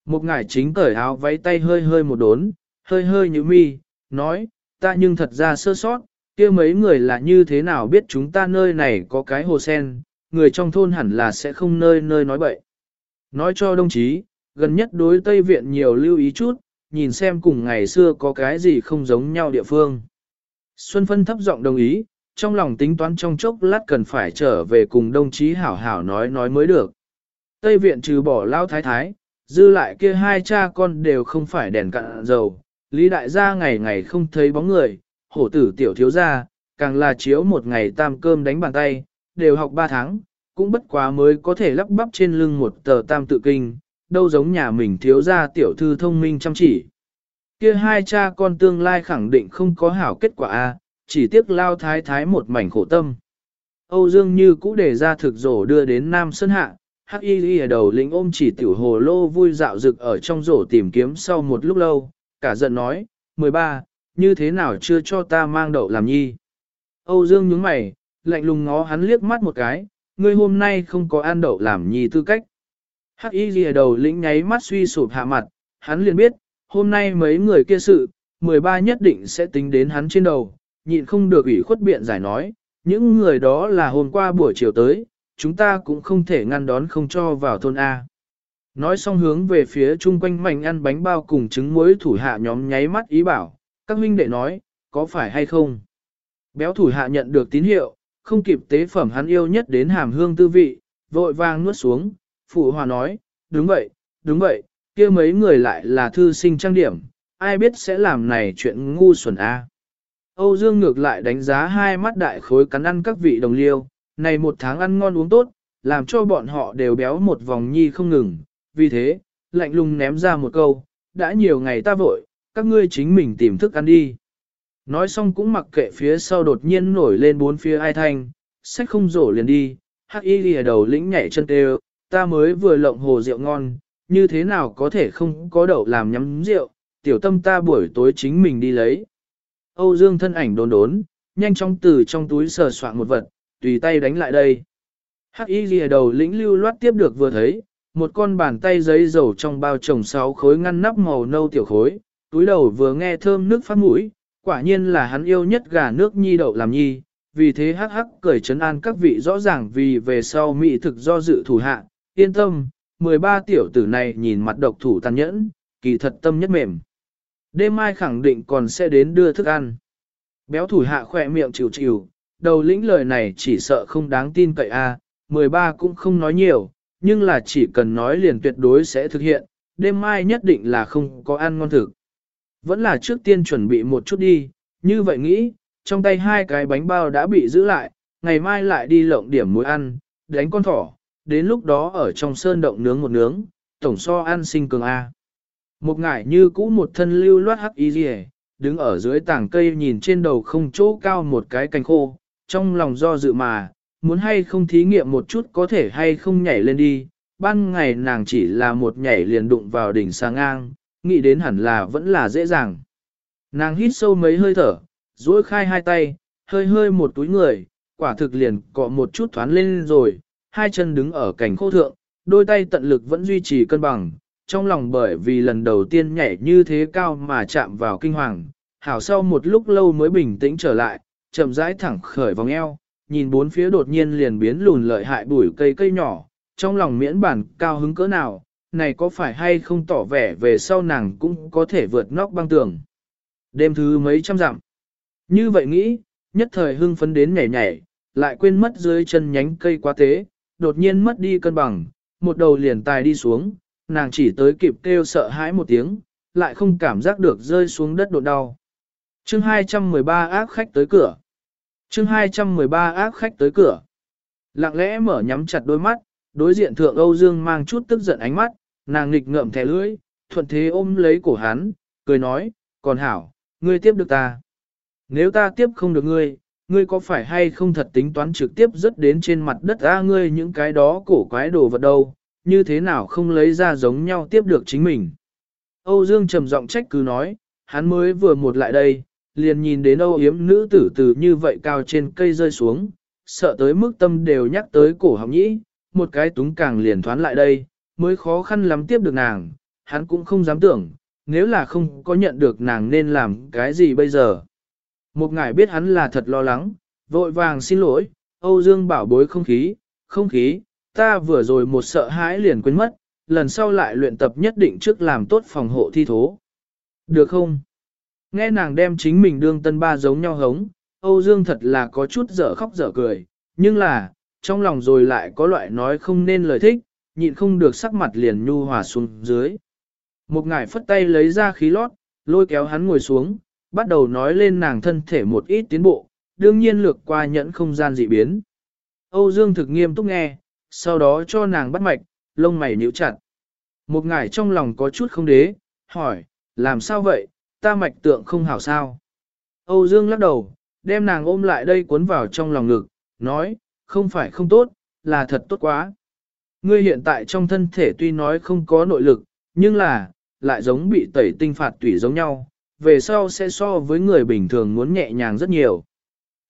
Một ngải chính cởi áo váy tay hơi hơi một đốn, hơi hơi như mi, nói, ta nhưng thật ra sơ sót, kia mấy người là như thế nào biết chúng ta nơi này có cái hồ sen, người trong thôn hẳn là sẽ không nơi nơi nói bậy. Nói cho đồng chí, gần nhất đối Tây Viện nhiều lưu ý chút, nhìn xem cùng ngày xưa có cái gì không giống nhau địa phương. Xuân Phân thấp giọng đồng ý, trong lòng tính toán trong chốc lát cần phải trở về cùng đồng chí hảo hảo nói nói mới được. Tây Viện trừ bỏ lao thái thái, dư lại kia hai cha con đều không phải đèn cạn dầu, Lý Đại gia ngày ngày không thấy bóng người, hổ tử tiểu thiếu gia, càng là chiếu một ngày tam cơm đánh bàn tay, đều học ba tháng, cũng bất quá mới có thể lắp bắp trên lưng một tờ tam tự kinh, đâu giống nhà mình thiếu gia tiểu thư thông minh chăm chỉ. Kia hai cha con tương lai khẳng định không có hảo kết quả a, chỉ tiếc lao thái thái một mảnh khổ tâm. Âu Dương như cũ để ra thực rổ đưa đến Nam Sơn Hạ, Hắc Y Ghi ở đầu lĩnh ôm chỉ tiểu hồ lô vui dạo rực ở trong rổ tìm kiếm sau một lúc lâu, cả giận nói, 13, như thế nào chưa cho ta mang đậu làm nhi. Âu Dương nhướng mày, lạnh lùng ngó hắn liếc mắt một cái, ngươi hôm nay không có ăn đậu làm nhi tư cách. Hắc y ghi đầu lĩnh nháy mắt suy sụp hạ mặt, hắn liền biết, hôm nay mấy người kia sự, 13 nhất định sẽ tính đến hắn trên đầu, nhịn không được ủy khuất biện giải nói, những người đó là hôm qua buổi chiều tới, chúng ta cũng không thể ngăn đón không cho vào thôn A. Nói xong hướng về phía chung quanh mảnh ăn bánh bao cùng trứng muối thủ hạ nhóm nháy mắt ý bảo, các huynh đệ nói, có phải hay không? Béo thủ hạ nhận được tín hiệu, không kịp tế phẩm hắn yêu nhất đến hàm hương tư vị, vội vàng nuốt xuống, phụ hòa nói, đúng vậy, đúng vậy, kia mấy người lại là thư sinh trang điểm, ai biết sẽ làm này chuyện ngu xuẩn a. Âu Dương ngược lại đánh giá hai mắt đại khối cắn ăn các vị đồng liêu, này một tháng ăn ngon uống tốt, làm cho bọn họ đều béo một vòng nhi không ngừng, vì thế, lạnh lùng ném ra một câu, đã nhiều ngày ta vội, các ngươi chính mình tìm thức ăn đi. Nói xong cũng mặc kệ phía sau đột nhiên nổi lên bốn phía ai thanh, sách không rổ liền đi, hắc y lìa đầu lĩnh nhảy chân tê ta mới vừa lộng hồ rượu ngon, như thế nào có thể không có đậu làm nhắm rượu, tiểu tâm ta buổi tối chính mình đi lấy. Âu Dương thân ảnh đốn đốn, nhanh chóng từ trong túi sờ soạn một vật, tùy tay đánh lại đây. Hắc y lìa đầu lĩnh lưu loát tiếp được vừa thấy, một con bàn tay giấy dầu trong bao trồng sáu khối ngăn nắp màu nâu tiểu khối, túi đầu vừa nghe thơm nước phát mũi, quả nhiên là hắn yêu nhất gà nước nhi đậu làm nhi, vì thế hắc hắc cười trấn an các vị rõ ràng vì về sau mỹ thực do dự thủ hạ, yên tâm, 13 tiểu tử này nhìn mặt độc thủ tàn nhẫn, kỳ thật tâm nhất mềm. Đêm mai khẳng định còn sẽ đến đưa thức ăn. Béo thủ hạ khỏe miệng chịu chịu, đầu lĩnh lời này chỉ sợ không đáng tin cậy à, a, 13 cũng không nói nhiều, nhưng là chỉ cần nói liền tuyệt đối sẽ thực hiện, đêm mai nhất định là không có ăn ngon thực. Vẫn là trước tiên chuẩn bị một chút đi, như vậy nghĩ, trong tay hai cái bánh bao đã bị giữ lại, ngày mai lại đi lộng điểm muối ăn, đánh con thỏ, đến lúc đó ở trong sơn động nướng một nướng, tổng so an sinh cường A. Một ngải như cũ một thân lưu loát hắc y rìa, đứng ở dưới tảng cây nhìn trên đầu không chỗ cao một cái cành khô, trong lòng do dự mà, muốn hay không thí nghiệm một chút có thể hay không nhảy lên đi, ban ngày nàng chỉ là một nhảy liền đụng vào đỉnh sang ngang, nghĩ đến hẳn là vẫn là dễ dàng. Nàng hít sâu mấy hơi thở, duỗi khai hai tay, hơi hơi một túi người, quả thực liền cọ một chút thoáng lên rồi, hai chân đứng ở cảnh khô thượng, đôi tay tận lực vẫn duy trì cân bằng, trong lòng bởi vì lần đầu tiên nhảy như thế cao mà chạm vào kinh hoàng, hảo sau một lúc lâu mới bình tĩnh trở lại, chậm rãi thẳng khởi vòng eo, nhìn bốn phía đột nhiên liền biến lùn lợi hại bụi cây cây nhỏ, trong lòng miễn bản cao hứng cỡ nào, này có phải hay không tỏ vẻ về sau nàng cũng có thể vượt nóc băng tường. Đêm thứ mấy trăm dặm. Như vậy nghĩ, nhất thời hưng phấn đến nhảy nhảy, lại quên mất dưới chân nhánh cây quá tế, đột nhiên mất đi cân bằng, một đầu liền tài đi xuống, nàng chỉ tới kịp kêu sợ hãi một tiếng, lại không cảm giác được rơi xuống đất đột đau. Chương 213 ác khách tới cửa. Chương 213 ác khách tới cửa. Lặng lẽ mở nhắm chặt đôi mắt, đối diện thượng Âu Dương mang chút tức giận ánh mắt, nàng nghịch ngợm thẻ lưỡi, thuận thế ôm lấy cổ hắn, cười nói, còn hảo, ngươi tiếp được ta. Nếu ta tiếp không được ngươi, ngươi có phải hay không thật tính toán trực tiếp rớt đến trên mặt đất ra ngươi những cái đó cổ quái đồ vật đâu, như thế nào không lấy ra giống nhau tiếp được chính mình. Âu Dương trầm giọng trách cứ nói, hắn mới vừa một lại đây, liền nhìn đến Âu yếm nữ tử từ như vậy cao trên cây rơi xuống, sợ tới mức tâm đều nhắc tới cổ họng nhĩ, một cái túng càng liền thoán lại đây, mới khó khăn lắm tiếp được nàng, hắn cũng không dám tưởng, nếu là không có nhận được nàng nên làm cái gì bây giờ. Một ngài biết hắn là thật lo lắng, vội vàng xin lỗi, Âu Dương bảo bối không khí, không khí, ta vừa rồi một sợ hãi liền quên mất, lần sau lại luyện tập nhất định trước làm tốt phòng hộ thi thố. Được không? Nghe nàng đem chính mình đương tân ba giống nhau hống, Âu Dương thật là có chút dở khóc dở cười, nhưng là, trong lòng rồi lại có loại nói không nên lời thích, nhịn không được sắc mặt liền nhu hòa xuống dưới. Một ngải phất tay lấy ra khí lót, lôi kéo hắn ngồi xuống, bắt đầu nói lên nàng thân thể một ít tiến bộ, đương nhiên lược qua nhẫn không gian dị biến. Âu Dương thực nghiêm túc nghe, sau đó cho nàng bắt mạch, lông mày nhíu chặt. Một ngải trong lòng có chút không đế, hỏi, làm sao vậy, ta mạch tượng không hảo sao. Âu Dương lắc đầu, đem nàng ôm lại đây cuốn vào trong lòng ngực, nói, không phải không tốt, là thật tốt quá. Ngươi hiện tại trong thân thể tuy nói không có nội lực, nhưng là, lại giống bị tẩy tinh phạt tủy giống nhau, về sau sẽ so với người bình thường muốn nhẹ nhàng rất nhiều.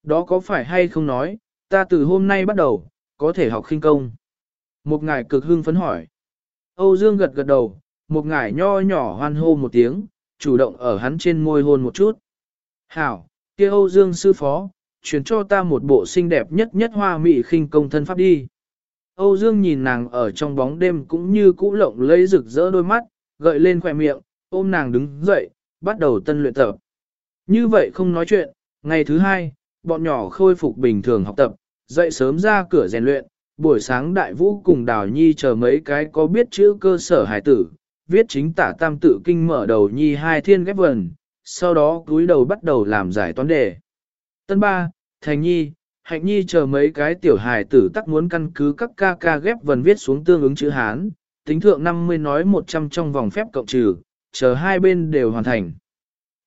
Đó có phải hay không nói, ta từ hôm nay bắt đầu, có thể học khinh công. Một ngài cực hưng phấn hỏi. Âu Dương gật gật đầu, một ngài nho nhỏ hoan hô một tiếng, chủ động ở hắn trên môi hôn một chút. Hảo, kia Âu Dương sư phó, chuyển cho ta một bộ xinh đẹp nhất nhất hoa mị khinh công thân pháp đi. Âu Dương nhìn nàng ở trong bóng đêm cũng như cũ lộng lấy rực rỡ đôi mắt, gợi lên khỏe miệng, ôm nàng đứng dậy, bắt đầu tân luyện tập. Như vậy không nói chuyện, ngày thứ hai, bọn nhỏ khôi phục bình thường học tập, dậy sớm ra cửa rèn luyện, buổi sáng đại vũ cùng đào nhi chờ mấy cái có biết chữ cơ sở hải tử, viết chính tả tam tự kinh mở đầu nhi hai thiên ghép vần, sau đó cúi đầu bắt đầu làm giải toán đề. Tân ba, thành nhi, hạnh nhi chờ mấy cái tiểu hài tử tắc muốn căn cứ các ca ca ghép vần viết xuống tương ứng chữ Hán, tính thượng 50 nói 100 trong vòng phép cộng trừ, chờ hai bên đều hoàn thành.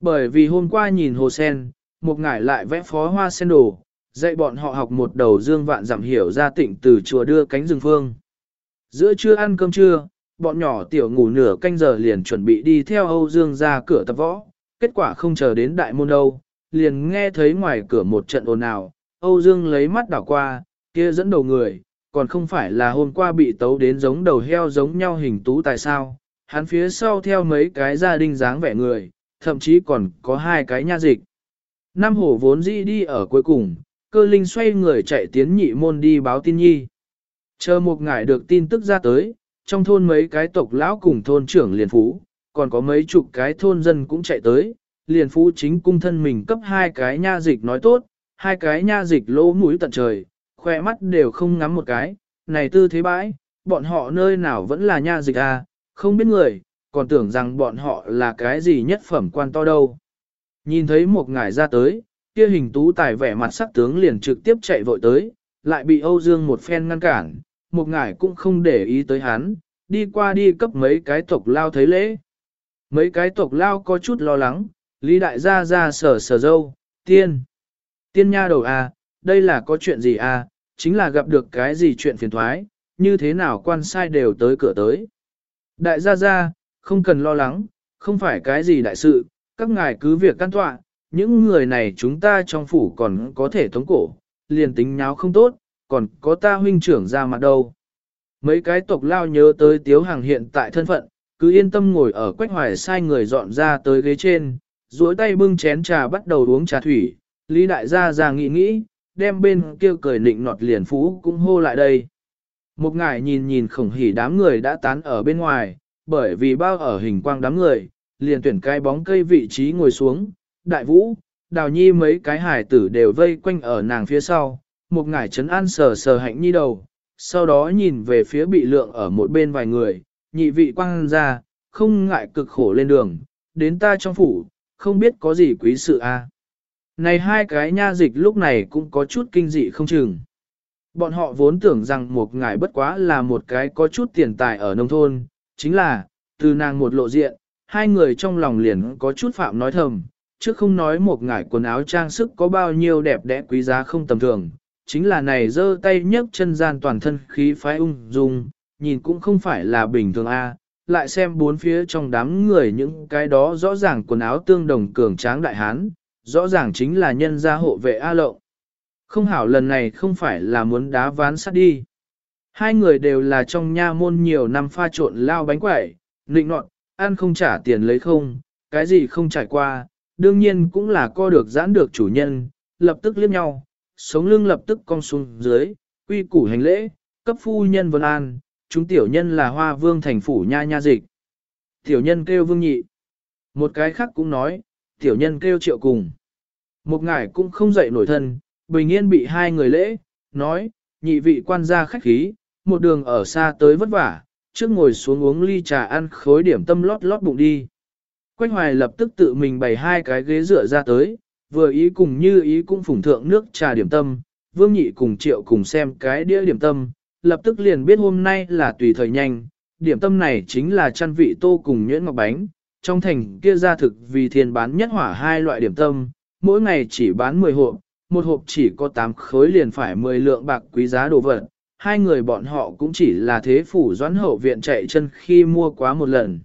Bởi vì hôm qua nhìn hồ sen, một ngải lại vẽ phó hoa sen đồ, dạy bọn họ học một đầu dương vạn giảm hiểu ra tỉnh từ chùa đưa cánh rừng phương. Giữa trưa ăn cơm trưa, bọn nhỏ tiểu ngủ nửa canh giờ liền chuẩn bị đi theo Âu Dương ra cửa tập võ, kết quả không chờ đến đại môn đâu, liền nghe thấy ngoài cửa một trận ồn ào, Âu Dương lấy mắt đảo qua, kia dẫn đầu người, còn không phải là hôm qua bị tấu đến giống đầu heo giống nhau hình tú tại sao, hắn phía sau theo mấy cái gia đình dáng vẻ người, thậm chí còn có hai cái nha dịch. Nam hổ vốn dĩ đi ở cuối cùng, cơ linh xoay người chạy tiến nhị môn đi báo tin nhi. Chờ một ngải được tin tức ra tới, trong thôn mấy cái tộc lão cùng thôn trưởng liền phú, còn có mấy chục cái thôn dân cũng chạy tới, liền phú chính cung thân mình cấp hai cái nha dịch nói tốt, hai cái nha dịch lỗ mũi tận trời, khoe mắt đều không ngắm một cái, này tư thế bãi, bọn họ nơi nào vẫn là nha dịch à, không biết người, còn tưởng rằng bọn họ là cái gì nhất phẩm quan to đâu. Nhìn thấy một ngải ra tới, kia hình tú tài vẻ mặt sắc tướng liền trực tiếp chạy vội tới, lại bị Âu Dương một phen ngăn cản, một ngải cũng không để ý tới hắn, đi qua đi cấp mấy cái tộc lao thấy lễ. Mấy cái tộc lao có chút lo lắng, Lý đại gia ra sở sở dâu, tiên. Tiên nha đầu à, đây là có chuyện gì à, chính là gặp được cái gì chuyện phiền thoái, như thế nào quan sai đều tới cửa tới. Đại gia gia, không cần lo lắng, không phải cái gì đại sự, các ngài cứ việc can tọa, những người này chúng ta trong phủ còn có thể tống cổ, liền tính nháo không tốt, còn có ta huynh trưởng ra mặt đâu. Mấy cái tộc lao nhớ tới tiếu hàng hiện tại thân phận, cứ yên tâm ngồi ở quách hoài sai người dọn ra tới ghế trên, duỗi tay bưng chén trà bắt đầu uống trà thủy, Lý đại gia già nghĩ nghĩ, đem bên kia cười nịnh nọt liền phú cũng hô lại đây. Một ngài nhìn nhìn khổng hỉ đám người đã tán ở bên ngoài, bởi vì bao ở hình quang đám người, liền tuyển cái bóng cây vị trí ngồi xuống, đại vũ, đào nhi mấy cái hải tử đều vây quanh ở nàng phía sau, một ngải trấn an sờ sờ hạnh nhi đầu, sau đó nhìn về phía bị lượng ở một bên vài người, nhị vị quang ra, không ngại cực khổ lên đường, đến ta trong phủ, không biết có gì quý sự a. Này hai cái nha dịch lúc này cũng có chút kinh dị không chừng. Bọn họ vốn tưởng rằng một ngài bất quá là một cái có chút tiền tài ở nông thôn, chính là, từ nàng một lộ diện, hai người trong lòng liền có chút phạm nói thầm, chứ không nói một ngải quần áo trang sức có bao nhiêu đẹp đẽ quý giá không tầm thường, chính là này giơ tay nhấc chân gian toàn thân khí phái ung dung, nhìn cũng không phải là bình thường a. lại xem bốn phía trong đám người những cái đó rõ ràng quần áo tương đồng cường tráng đại hán, rõ ràng chính là nhân gia hộ vệ A lộng. Không hảo lần này không phải là muốn đá ván sát đi. Hai người đều là trong nha môn nhiều năm pha trộn lao bánh quẩy, nịnh nọt, ăn không trả tiền lấy không, cái gì không trải qua, đương nhiên cũng là co được giãn được chủ nhân, lập tức liếc nhau, sống lưng lập tức cong xuống dưới, quy củ hành lễ, cấp phu nhân vân an, chúng tiểu nhân là hoa vương thành phủ nha nha dịch. Tiểu nhân kêu vương nhị. Một cái khác cũng nói, tiểu nhân kêu triệu cùng. Một ngải cũng không dậy nổi thân, bình yên bị hai người lễ, nói, nhị vị quan gia khách khí, một đường ở xa tới vất vả, trước ngồi xuống uống ly trà ăn khối điểm tâm lót lót bụng đi. Quách hoài lập tức tự mình bày hai cái ghế dựa ra tới, vừa ý cùng như ý cũng phủng thượng nước trà điểm tâm, vương nhị cùng triệu cùng xem cái đĩa điểm tâm, lập tức liền biết hôm nay là tùy thời nhanh, điểm tâm này chính là chăn vị tô cùng nhuyễn ngọc bánh, trong thành kia ra thực vì thiên bán nhất hỏa hai loại điểm tâm, mỗi ngày chỉ bán 10 hộp, một hộp chỉ có 8 khối liền phải 10 lượng bạc quý giá đồ vật, hai người bọn họ cũng chỉ là thế phủ doãn hậu viện chạy chân khi mua quá một lần.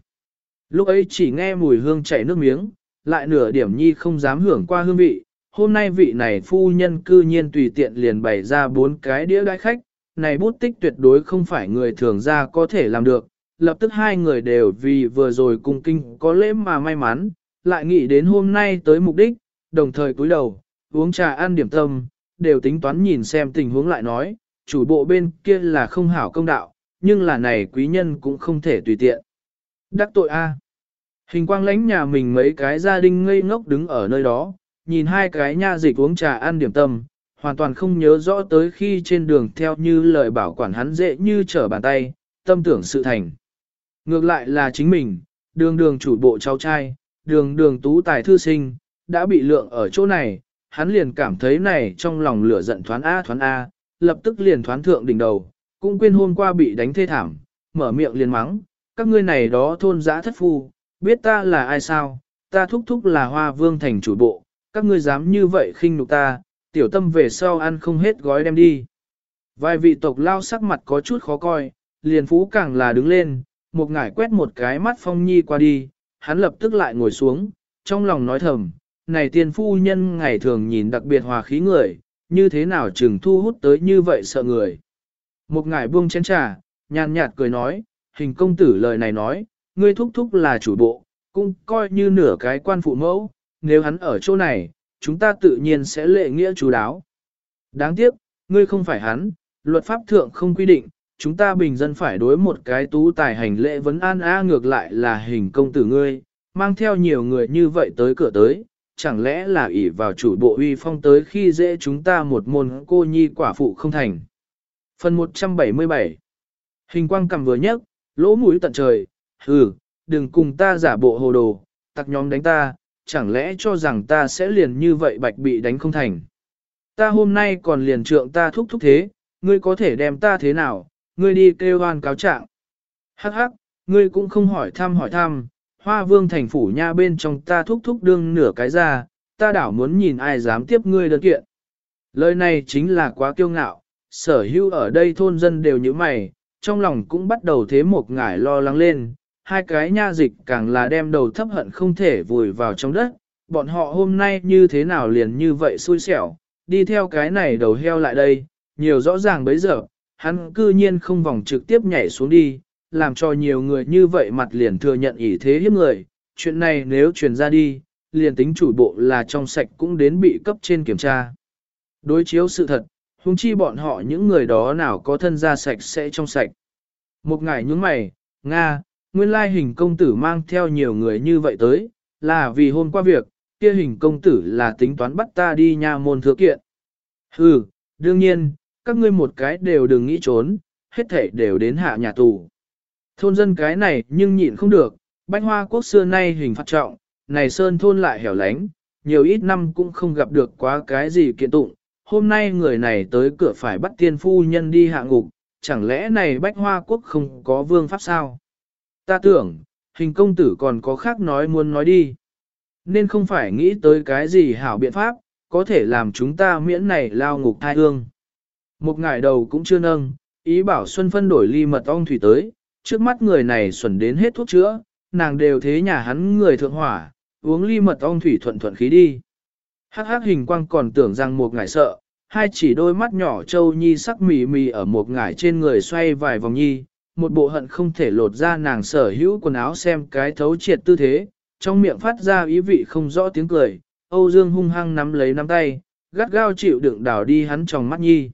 Lúc ấy chỉ nghe mùi hương chảy nước miếng, lại nửa điểm nhi không dám hưởng qua hương vị, hôm nay vị này phu nhân cư nhiên tùy tiện liền bày ra bốn cái đĩa đại khách, này bút tích tuyệt đối không phải người thường ra có thể làm được, lập tức hai người đều vì vừa rồi cùng kinh có lễ mà may mắn, lại nghĩ đến hôm nay tới mục đích, đồng thời cúi đầu, uống trà ăn điểm tâm, đều tính toán nhìn xem tình huống lại nói, chủ bộ bên kia là không hảo công đạo, nhưng là này quý nhân cũng không thể tùy tiện. Đắc tội A. Hình quang lánh nhà mình mấy cái gia đình ngây ngốc đứng ở nơi đó, nhìn hai cái nha dịch uống trà ăn điểm tâm, hoàn toàn không nhớ rõ tới khi trên đường theo như lời bảo quản hắn dễ như trở bàn tay, tâm tưởng sự thành. Ngược lại là chính mình, đường đường chủ bộ cháu trai, đường đường tú tài thư sinh, đã bị lượng ở chỗ này, hắn liền cảm thấy này trong lòng lửa giận thoán A thoán A, lập tức liền thoán thượng đỉnh đầu, cũng quên hôm qua bị đánh thê thảm, mở miệng liền mắng, các ngươi này đó thôn giã thất phu, biết ta là ai sao, ta thúc thúc là hoa vương thành chủ bộ, các ngươi dám như vậy khinh nhục ta, tiểu tâm về sau ăn không hết gói đem đi. Vài vị tộc lao sắc mặt có chút khó coi, liền phú càng là đứng lên, một ngải quét một cái mắt phong nhi qua đi, hắn lập tức lại ngồi xuống, trong lòng nói thầm, này tiên phu nhân ngày thường nhìn đặc biệt hòa khí người, như thế nào chừng thu hút tới như vậy sợ người. Một ngải buông chén trà, nhàn nhạt cười nói, hình công tử lời này nói, ngươi thúc thúc là chủ bộ, cũng coi như nửa cái quan phụ mẫu, nếu hắn ở chỗ này, chúng ta tự nhiên sẽ lệ nghĩa chú đáo. Đáng tiếc, ngươi không phải hắn, luật pháp thượng không quy định, chúng ta bình dân phải đối một cái tú tài hành lễ vấn an a ngược lại là hình công tử ngươi, mang theo nhiều người như vậy tới cửa tới, chẳng lẽ là ỷ vào chủ bộ uy phong tới khi dễ chúng ta một môn cô nhi quả phụ không thành. Phần 177 Hình quang cầm vừa nhấc, lỗ mũi tận trời, hừ, đừng cùng ta giả bộ hồ đồ, tặc nhóm đánh ta, chẳng lẽ cho rằng ta sẽ liền như vậy bạch bị đánh không thành. Ta hôm nay còn liền trượng ta thúc thúc thế, ngươi có thể đem ta thế nào, ngươi đi kêu hoan cáo trạng. Hắc hắc, ngươi cũng không hỏi thăm hỏi thăm, hoa vương thành phủ nha bên trong ta thúc thúc đương nửa cái ra, ta đảo muốn nhìn ai dám tiếp ngươi đơn kiện. Lời này chính là quá kiêu ngạo, sở hữu ở đây thôn dân đều như mày, trong lòng cũng bắt đầu thế một ngải lo lắng lên, hai cái nha dịch càng là đem đầu thấp hận không thể vùi vào trong đất, bọn họ hôm nay như thế nào liền như vậy xui xẻo, đi theo cái này đầu heo lại đây, nhiều rõ ràng bấy giờ, hắn cư nhiên không vòng trực tiếp nhảy xuống đi, làm cho nhiều người như vậy mặt liền thừa nhận ỷ thế hiếp người, chuyện này nếu truyền ra đi, liền tính chủ bộ là trong sạch cũng đến bị cấp trên kiểm tra. Đối chiếu sự thật, huống chi bọn họ những người đó nào có thân ra sạch sẽ trong sạch. Một ngày nhúng mày, Nga, nguyên lai hình công tử mang theo nhiều người như vậy tới, là vì hôm qua việc, kia hình công tử là tính toán bắt ta đi nha môn thừa kiện. ừ, đương nhiên, các ngươi một cái đều đừng nghĩ trốn, hết thảy đều đến hạ nhà tù. Thôn dân cái này nhưng nhịn không được, bánh hoa quốc xưa nay hình phạt trọng, này sơn thôn lại hẻo lánh, nhiều ít năm cũng không gặp được quá cái gì kiện tụng, hôm nay người này tới cửa phải bắt tiên phu nhân đi hạ ngục, chẳng lẽ này bách hoa quốc không có vương pháp sao? Ta tưởng, hình công tử còn có khác nói muốn nói đi. Nên không phải nghĩ tới cái gì hảo biện pháp, có thể làm chúng ta miễn này lao ngục thai hương. Một ngày đầu cũng chưa nâng, ý bảo Xuân phân đổi ly mật ong thủy tới, trước mắt người này xuẩn đến hết thuốc chữa, nàng đều thế nhà hắn người thượng hỏa, uống ly mật ong thủy thuận thuận khí đi. Hắc hắc hình quang còn tưởng rằng một ngải sợ, hai chỉ đôi mắt nhỏ châu nhi sắc mì mì ở một ngải trên người xoay vài vòng nhi, một bộ hận không thể lột ra nàng sở hữu quần áo xem cái thấu triệt tư thế, trong miệng phát ra ý vị không rõ tiếng cười, Âu Dương hung hăng nắm lấy nắm tay, gắt gao chịu đựng đảo đi hắn trong mắt nhi.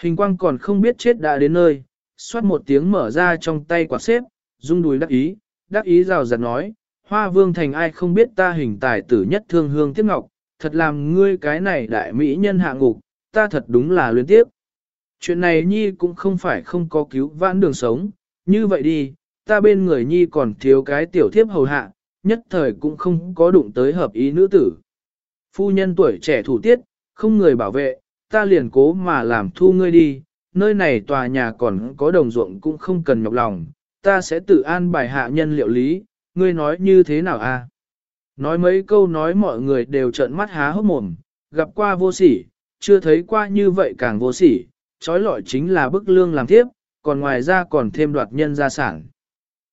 Hình quang còn không biết chết đã đến nơi, xoát một tiếng mở ra trong tay quạt xếp, rung đùi đắc ý, đắc ý rào rạt nói, hoa vương thành ai không biết ta hình tài tử nhất thương hương tiếc ngọc, thật làm ngươi cái này đại mỹ nhân hạ ngục, ta thật đúng là luyến tiếp. Chuyện này Nhi cũng không phải không có cứu vãn đường sống, như vậy đi, ta bên người Nhi còn thiếu cái tiểu thiếp hầu hạ, nhất thời cũng không có đụng tới hợp ý nữ tử. Phu nhân tuổi trẻ thủ tiết, không người bảo vệ, ta liền cố mà làm thu ngươi đi, nơi này tòa nhà còn có đồng ruộng cũng không cần nhọc lòng, ta sẽ tự an bài hạ nhân liệu lý, ngươi nói như thế nào a? À? Nói mấy câu nói mọi người đều trợn mắt há hốc mồm, gặp qua vô sỉ, chưa thấy qua như vậy càng vô sỉ, trói lọi chính là bức lương làm tiếp, còn ngoài ra còn thêm đoạt nhân gia sản.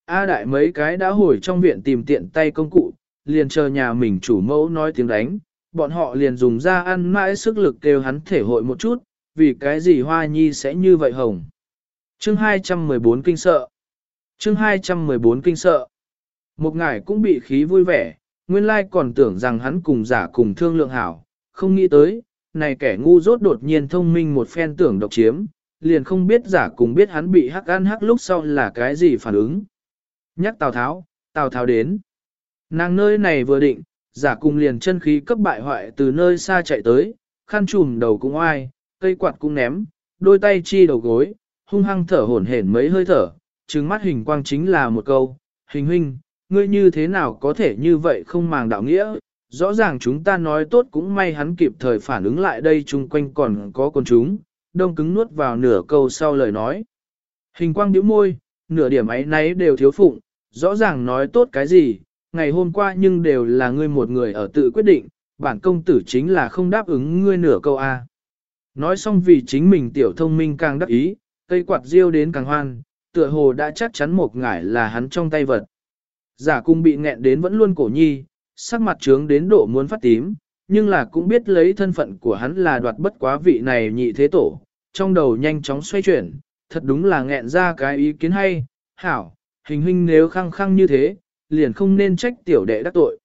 A đại mấy cái đã hồi trong viện tìm tiện tay công cụ, liền chờ nhà mình chủ mẫu nói tiếng đánh, bọn họ liền dùng ra ăn mãi sức lực kêu hắn thể hội một chút, vì cái gì hoa nhi sẽ như vậy hồng. Chương 214 kinh sợ Chương 214 kinh sợ Một ngải cũng bị khí vui vẻ, nguyên lai còn tưởng rằng hắn cùng giả cùng thương lượng hảo, không nghĩ tới, này kẻ ngu dốt đột nhiên thông minh một phen tưởng độc chiếm, liền không biết giả cùng biết hắn bị hắc ăn hắc lúc sau là cái gì phản ứng. Nhắc Tào Tháo, Tào Tháo đến. Nàng nơi này vừa định, giả cùng liền chân khí cấp bại hoại từ nơi xa chạy tới, khăn trùm đầu cũng oai, cây quạt cũng ném, đôi tay chi đầu gối, hung hăng thở hổn hển mấy hơi thở, trừng mắt hình quang chính là một câu, hình huynh, ngươi như thế nào có thể như vậy không màng đạo nghĩa, rõ ràng chúng ta nói tốt cũng may hắn kịp thời phản ứng lại đây chung quanh còn có con chúng, đông cứng nuốt vào nửa câu sau lời nói. Hình quang điếu môi, nửa điểm ấy nấy đều thiếu phụng, rõ ràng nói tốt cái gì, ngày hôm qua nhưng đều là ngươi một người ở tự quyết định, bản công tử chính là không đáp ứng ngươi nửa câu A. Nói xong vì chính mình tiểu thông minh càng đắc ý, cây quạt riêu đến càng hoan, tựa hồ đã chắc chắn một ngải là hắn trong tay vật. Giả cung bị nghẹn đến vẫn luôn cổ nhi, sắc mặt trướng đến độ muốn phát tím, nhưng là cũng biết lấy thân phận của hắn là đoạt bất quá vị này nhị thế tổ, trong đầu nhanh chóng xoay chuyển, thật đúng là nghẹn ra cái ý kiến hay, hảo, hình huynh nếu khăng khăng như thế, liền không nên trách tiểu đệ đắc tội.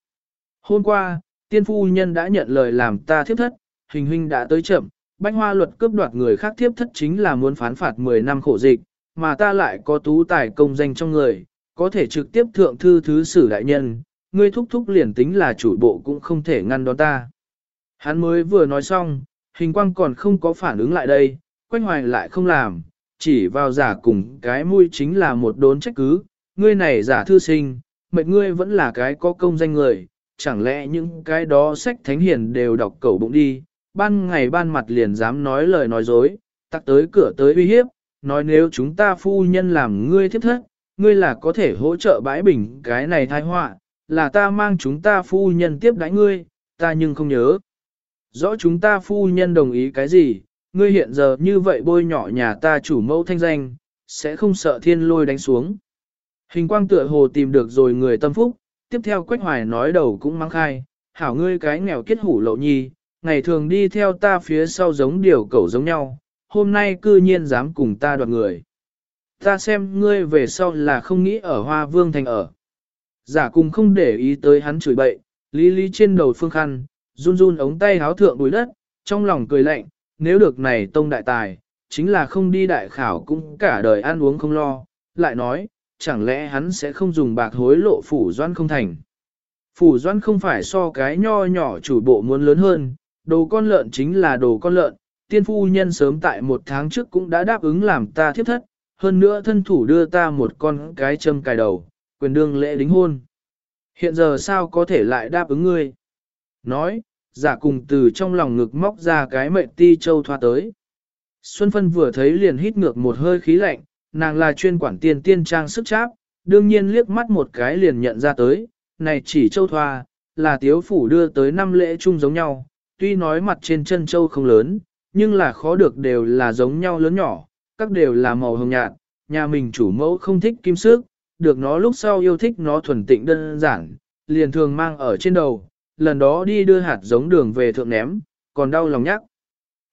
Hôm qua, tiên phu nhân đã nhận lời làm ta thiếp thất, hình huynh đã tới chậm, bách hoa luật cướp đoạt người khác thiếp thất chính là muốn phán phạt 10 năm khổ dịch, mà ta lại có tú tài công danh trong người, có thể trực tiếp thượng thư thứ sử đại nhân, ngươi thúc thúc liền tính là chủ bộ cũng không thể ngăn đón ta. Hắn mới vừa nói xong, hình quang còn không có phản ứng lại đây, quanh hoài lại không làm, chỉ vào giả cùng cái mũi chính là một đốn trách cứ, ngươi này giả thư sinh, mệt ngươi vẫn là cái có công danh người, chẳng lẽ những cái đó sách thánh hiền đều đọc cầu bụng đi, ban ngày ban mặt liền dám nói lời nói dối, tắc tới cửa tới uy hiếp, nói nếu chúng ta phu nhân làm ngươi thiếp thất, ngươi là có thể hỗ trợ bãi bình cái này thai họa, là ta mang chúng ta phu nhân tiếp đãi ngươi, ta nhưng không nhớ. Rõ chúng ta phu nhân đồng ý cái gì, ngươi hiện giờ như vậy bôi nhỏ nhà ta chủ mẫu thanh danh, sẽ không sợ thiên lôi đánh xuống. Hình quang tựa hồ tìm được rồi người tâm phúc, tiếp theo Quách Hoài nói đầu cũng mang khai, hảo ngươi cái nghèo kết hủ lậu nhi, ngày thường đi theo ta phía sau giống điều cẩu giống nhau, hôm nay cư nhiên dám cùng ta đoạt người. Ta xem ngươi về sau là không nghĩ ở Hoa Vương Thành ở. Giả cùng không để ý tới hắn chửi bậy, lý lý trên đầu phương khăn, run run ống tay háo thượng bùi đất, trong lòng cười lạnh, nếu được này tông đại tài, chính là không đi đại khảo cũng cả đời ăn uống không lo, lại nói, chẳng lẽ hắn sẽ không dùng bạc hối lộ phủ doan không thành. Phủ doan không phải so cái nho nhỏ chủ bộ muốn lớn hơn, đồ con lợn chính là đồ con lợn, tiên phu nhân sớm tại một tháng trước cũng đã đáp ứng làm ta thiếp thất, hơn nữa thân thủ đưa ta một con cái châm cài đầu, quyền đương lễ đính hôn. Hiện giờ sao có thể lại đáp ứng ngươi? Nói, giả cùng từ trong lòng ngực móc ra cái mệnh ti châu thoa tới. Xuân Phân vừa thấy liền hít ngược một hơi khí lạnh, nàng là chuyên quản tiền tiên trang sức cháp, đương nhiên liếc mắt một cái liền nhận ra tới, này chỉ châu thoa, là tiếu phủ đưa tới năm lễ chung giống nhau, tuy nói mặt trên chân châu không lớn, nhưng là khó được đều là giống nhau lớn nhỏ, các đều là màu hồng nhạt, nhà mình chủ mẫu không thích kim sức, được nó lúc sau yêu thích nó thuần tịnh đơn giản, liền thường mang ở trên đầu, lần đó đi đưa hạt giống đường về thượng ném, còn đau lòng nhắc.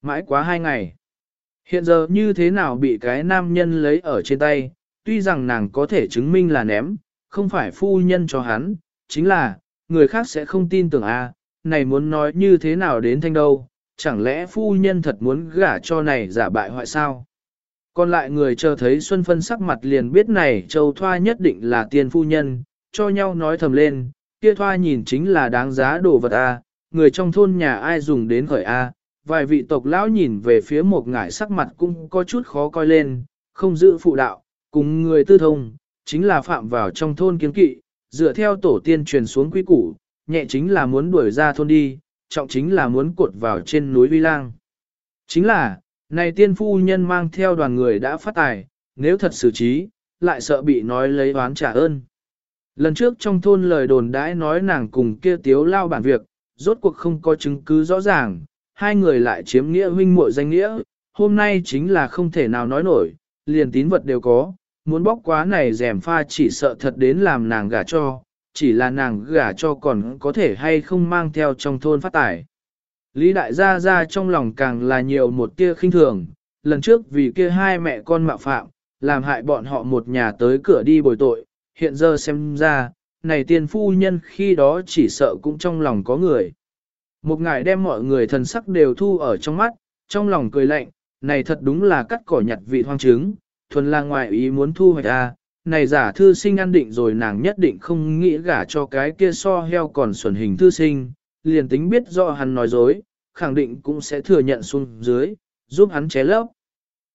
Mãi quá hai ngày. Hiện giờ như thế nào bị cái nam nhân lấy ở trên tay, tuy rằng nàng có thể chứng minh là ném, không phải phu nhân cho hắn, chính là, người khác sẽ không tin tưởng a này muốn nói như thế nào đến thanh đâu, chẳng lẽ phu nhân thật muốn gả cho này giả bại hoại sao? Còn lại người chờ thấy Xuân Phân sắc mặt liền biết này châu thoa nhất định là tiên phu nhân, cho nhau nói thầm lên, kia thoa nhìn chính là đáng giá đồ vật A, người trong thôn nhà ai dùng đến khởi A, vài vị tộc lão nhìn về phía một ngải sắc mặt cũng có chút khó coi lên, không giữ phụ đạo, cùng người tư thông, chính là phạm vào trong thôn kiến kỵ, dựa theo tổ tiên truyền xuống quy củ, nhẹ chính là muốn đuổi ra thôn đi, trọng chính là muốn cột vào trên núi Vi Lang. Chính là, này tiên phu nhân mang theo đoàn người đã phát tài, nếu thật xử trí, lại sợ bị nói lấy oán trả ơn. Lần trước trong thôn lời đồn đãi nói nàng cùng kia tiếu lao bản việc, rốt cuộc không có chứng cứ rõ ràng, hai người lại chiếm nghĩa huynh muội danh nghĩa, hôm nay chính là không thể nào nói nổi, liền tín vật đều có, muốn bóc quá này rèm pha chỉ sợ thật đến làm nàng gả cho, chỉ là nàng gả cho còn có thể hay không mang theo trong thôn phát tài. Lý đại gia ra trong lòng càng là nhiều một tia khinh thường, lần trước vì kia hai mẹ con mạo phạm, làm hại bọn họ một nhà tới cửa đi bồi tội, hiện giờ xem ra, này tiên phu nhân khi đó chỉ sợ cũng trong lòng có người. Một ngài đem mọi người thần sắc đều thu ở trong mắt, trong lòng cười lạnh, này thật đúng là cắt cỏ nhặt vị hoang trứng, thuần là ngoại ý muốn thu hoạch a này giả thư sinh ăn định rồi nàng nhất định không nghĩ gả cho cái kia so heo còn xuẩn hình thư sinh, liền tính biết do hắn nói dối, khẳng định cũng sẽ thừa nhận xuống dưới, giúp hắn ché lấp.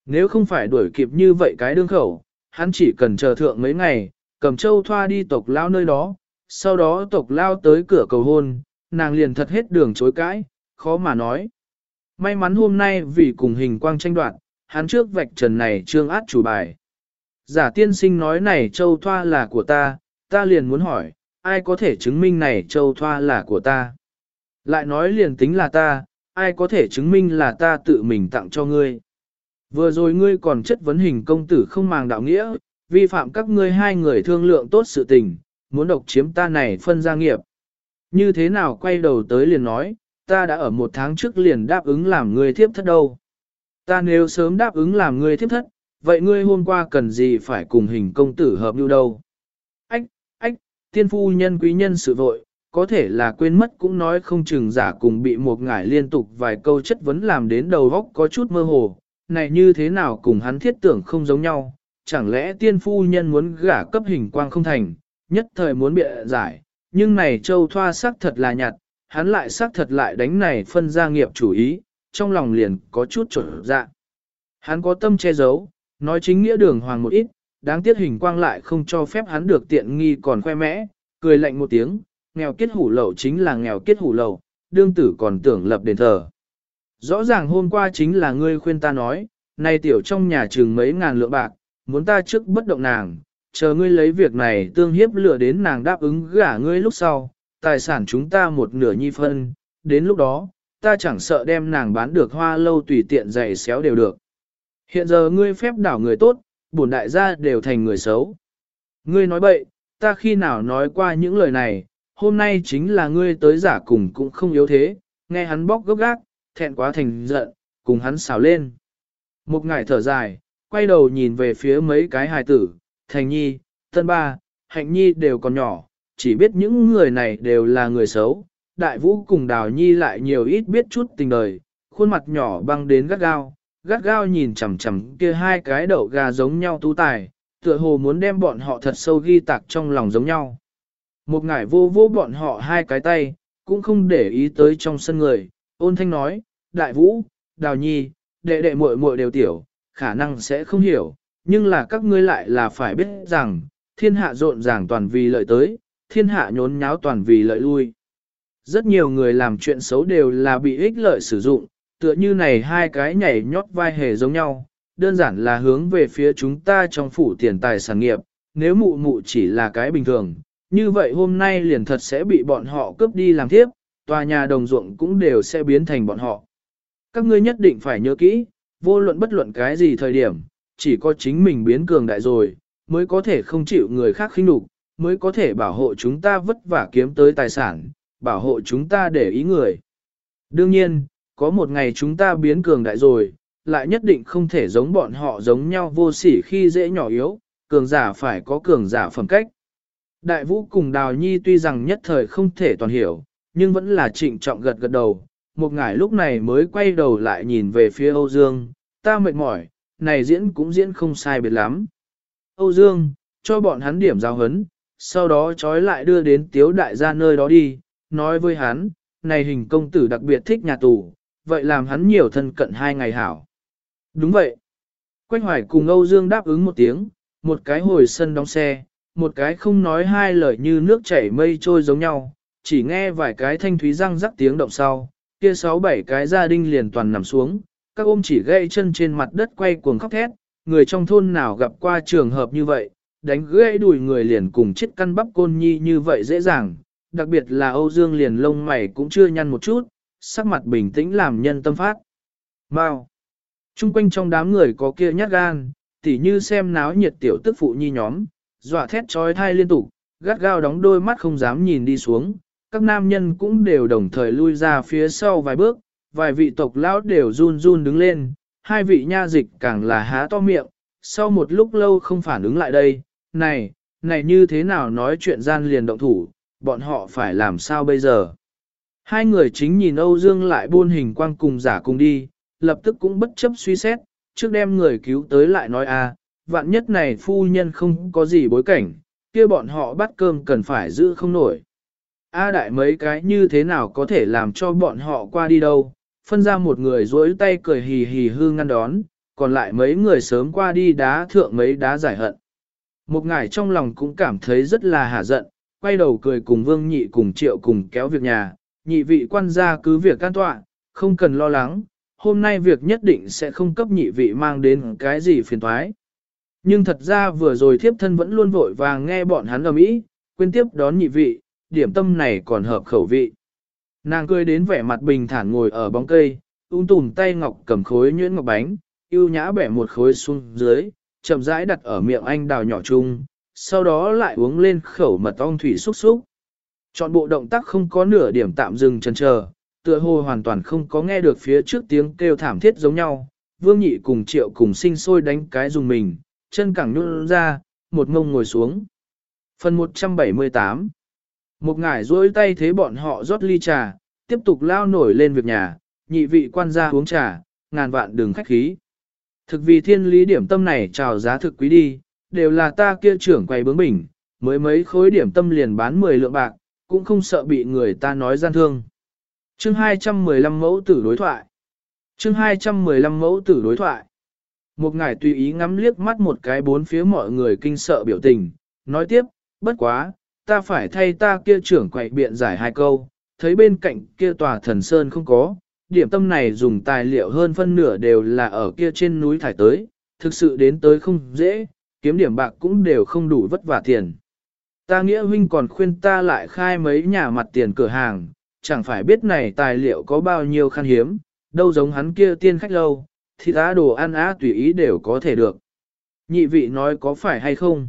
Nếu không phải đuổi kịp như vậy cái đương khẩu, hắn chỉ cần chờ thượng mấy ngày, cầm châu thoa đi tộc lao nơi đó, sau đó tộc lao tới cửa cầu hôn, nàng liền thật hết đường chối cãi, khó mà nói. May mắn hôm nay vì cùng hình quang tranh đoạt, hắn trước vạch trần này trương át chủ bài. Giả tiên sinh nói này châu thoa là của ta, ta liền muốn hỏi, ai có thể chứng minh này châu thoa là của ta? Lại nói liền tính là ta, ai có thể chứng minh là ta tự mình tặng cho ngươi? Vừa rồi ngươi còn chất vấn hình công tử không màng đạo nghĩa, vi phạm các ngươi hai người thương lượng tốt sự tình, muốn độc chiếm ta này phân gia nghiệp. Như thế nào quay đầu tới liền nói, ta đã ở một tháng trước liền đáp ứng làm ngươi thiếp thất đâu. Ta nếu sớm đáp ứng làm ngươi thiếp thất, vậy ngươi hôm qua cần gì phải cùng hình công tử hợp như đâu? Ách, ách, tiên phu nhân quý nhân sự vội, có thể là quên mất cũng nói không chừng giả cùng bị một ngải liên tục vài câu chất vấn làm đến đầu góc có chút mơ hồ, này như thế nào cùng hắn thiết tưởng không giống nhau, chẳng lẽ tiên phu nhân muốn gả cấp hình quang không thành, nhất thời muốn bịa giải, nhưng này châu thoa sắc thật là nhạt, hắn lại sắc thật lại đánh này phân gia nghiệp chủ ý, trong lòng liền có chút trở dạ. Hắn có tâm che giấu, nói chính nghĩa đường hoàng một ít, đáng tiếc hình quang lại không cho phép hắn được tiện nghi còn khoe mẽ, cười lạnh một tiếng, nghèo kết hủ lậu chính là nghèo kết hủ lậu, đương tử còn tưởng lập đền thờ. Rõ ràng hôm qua chính là ngươi khuyên ta nói, nay tiểu trong nhà trường mấy ngàn lượng bạc, muốn ta trước bất động nàng, chờ ngươi lấy việc này tương hiếp lựa đến nàng đáp ứng gả ngươi lúc sau, tài sản chúng ta một nửa nhi phân, đến lúc đó, ta chẳng sợ đem nàng bán được hoa lâu tùy tiện giày xéo đều được. Hiện giờ ngươi phép đảo người tốt, bổn đại gia đều thành người xấu. Ngươi nói bậy, ta khi nào nói qua những lời này, hôm nay chính là ngươi tới giả cùng cũng không yếu thế, nghe hắn bóc gốc gác, thẹn quá thành giận, cùng hắn xào lên. Một ngải thở dài, quay đầu nhìn về phía mấy cái hài tử, thành nhi, tân ba, hạnh nhi đều còn nhỏ, chỉ biết những người này đều là người xấu. Đại vũ cùng đào nhi lại nhiều ít biết chút tình đời, khuôn mặt nhỏ băng đến gắt gao, gắt gao nhìn chằm chằm kia hai cái đậu gà giống nhau tú tài, tựa hồ muốn đem bọn họ thật sâu ghi tạc trong lòng giống nhau. Một ngải vô vô bọn họ hai cái tay, cũng không để ý tới trong sân người, ôn thanh nói, đại vũ, đào nhi, đệ đệ muội muội đều tiểu, khả năng sẽ không hiểu, nhưng là các ngươi lại là phải biết rằng, thiên hạ rộn ràng toàn vì lợi tới, thiên hạ nhốn nháo toàn vì lợi lui. Rất nhiều người làm chuyện xấu đều là bị ích lợi sử dụng, tựa như này hai cái nhảy nhót vai hề giống nhau, đơn giản là hướng về phía chúng ta trong phủ tiền tài sản nghiệp, nếu mụ mụ chỉ là cái bình thường, như vậy hôm nay liền thật sẽ bị bọn họ cướp đi làm tiếp, tòa nhà đồng ruộng cũng đều sẽ biến thành bọn họ. Các ngươi nhất định phải nhớ kỹ, vô luận bất luận cái gì thời điểm, chỉ có chính mình biến cường đại rồi, mới có thể không chịu người khác khinh nhục, mới có thể bảo hộ chúng ta vất vả kiếm tới tài sản, bảo hộ chúng ta để ý người. Đương nhiên, có một ngày chúng ta biến cường đại rồi, lại nhất định không thể giống bọn họ giống nhau vô sỉ khi dễ nhỏ yếu, cường giả phải có cường giả phẩm cách. Đại vũ cùng Đào Nhi tuy rằng nhất thời không thể toàn hiểu, nhưng vẫn là trịnh trọng gật gật đầu. Một ngải lúc này mới quay đầu lại nhìn về phía Âu Dương, ta mệt mỏi, này diễn cũng diễn không sai biệt lắm. Âu Dương, cho bọn hắn điểm giao hấn, sau đó trói lại đưa đến tiếu đại gia nơi đó đi, nói với hắn, này hình công tử đặc biệt thích nhà tù, vậy làm hắn nhiều thân cận hai ngày hảo. Đúng vậy. Quách hoài cùng Âu Dương đáp ứng một tiếng, một cái hồi sân đóng xe, một cái không nói hai lời như nước chảy mây trôi giống nhau, chỉ nghe vài cái thanh thúy răng rắc tiếng động sau, kia sáu bảy cái gia đình liền toàn nằm xuống, các ôm chỉ gãy chân trên mặt đất quay cuồng khóc thét, người trong thôn nào gặp qua trường hợp như vậy, đánh gãy đùi người liền cùng chết căn bắp côn nhi như vậy dễ dàng, đặc biệt là Âu Dương liền lông mày cũng chưa nhăn một chút, sắc mặt bình tĩnh làm nhân tâm phát. Mao. Trung quanh trong đám người có kia nhát gan, tỉ như xem náo nhiệt tiểu tức phụ nhi nhóm, dọa thét trói thai liên tục, gắt gao đóng đôi mắt không dám nhìn đi xuống. Các nam nhân cũng đều đồng thời lui ra phía sau vài bước, vài vị tộc lão đều run run đứng lên, hai vị nha dịch càng là há to miệng, sau một lúc lâu không phản ứng lại đây, này, này như thế nào nói chuyện gian liền động thủ, bọn họ phải làm sao bây giờ? Hai người chính nhìn Âu Dương lại buôn hình quang cùng giả cùng đi, lập tức cũng bất chấp suy xét, trước đem người cứu tới lại nói a, à, vạn nhất này phu nhân không có gì bối cảnh, kia bọn họ bắt cơm cần phải giữ không nổi. A đại mấy cái như thế nào có thể làm cho bọn họ qua đi đâu, phân ra một người dối tay cười hì hì hư ngăn đón, còn lại mấy người sớm qua đi đá thượng mấy đá giải hận. Một ngài trong lòng cũng cảm thấy rất là hả giận, quay đầu cười cùng vương nhị cùng triệu cùng kéo việc nhà, nhị vị quan gia cứ việc can tọa, không cần lo lắng, hôm nay việc nhất định sẽ không cấp nhị vị mang đến cái gì phiền thoái. Nhưng thật ra vừa rồi thiếp thân vẫn luôn vội vàng nghe bọn hắn ầm ĩ, quên tiếp đón nhị vị, điểm tâm này còn hợp khẩu vị. Nàng cười đến vẻ mặt bình thản ngồi ở bóng cây, ung tùm tay ngọc cầm khối nhuyễn ngọc bánh, yêu nhã bẻ một khối xuống dưới, chậm rãi đặt ở miệng anh đào nhỏ chung, sau đó lại uống lên khẩu mật ong thủy xúc xúc. Chọn bộ động tác không có nửa điểm tạm dừng chần chờ, tựa hồ hoàn toàn không có nghe được phía trước tiếng kêu thảm thiết giống nhau. Vương nhị cùng triệu cùng sinh sôi đánh cái dùng mình, chân cẳng nhún ra, một ngông ngồi xuống. Phần 178 Một ngải duỗi tay thế bọn họ rót ly trà, tiếp tục lao nổi lên việc nhà, nhị vị quan gia uống trà, ngàn vạn đường khách khí. Thực vì thiên lý điểm tâm này chào giá thực quý đi, đều là ta kia trưởng quầy bướng bỉnh, mới mấy khối điểm tâm liền bán 10 lượng bạc, cũng không sợ bị người ta nói gian thương. Chương 215 mẫu tử đối thoại. Chương 215 mẫu tử đối thoại. Một ngài tùy ý ngắm liếc mắt một cái bốn phía mọi người kinh sợ biểu tình, nói tiếp, bất quá, ta phải thay ta kia trưởng quậy biện giải hai câu, thấy bên cạnh kia tòa thần sơn không có, điểm tâm này dùng tài liệu hơn phân nửa đều là ở kia trên núi thải tới, thực sự đến tới không dễ, kiếm điểm bạc cũng đều không đủ vất vả tiền. Ta nghĩa huynh còn khuyên ta lại khai mấy nhà mặt tiền cửa hàng, chẳng phải biết này tài liệu có bao nhiêu khan hiếm, đâu giống hắn kia tiên khách lâu, thì tá đồ ăn á tùy ý đều có thể được. Nhị vị nói có phải hay không?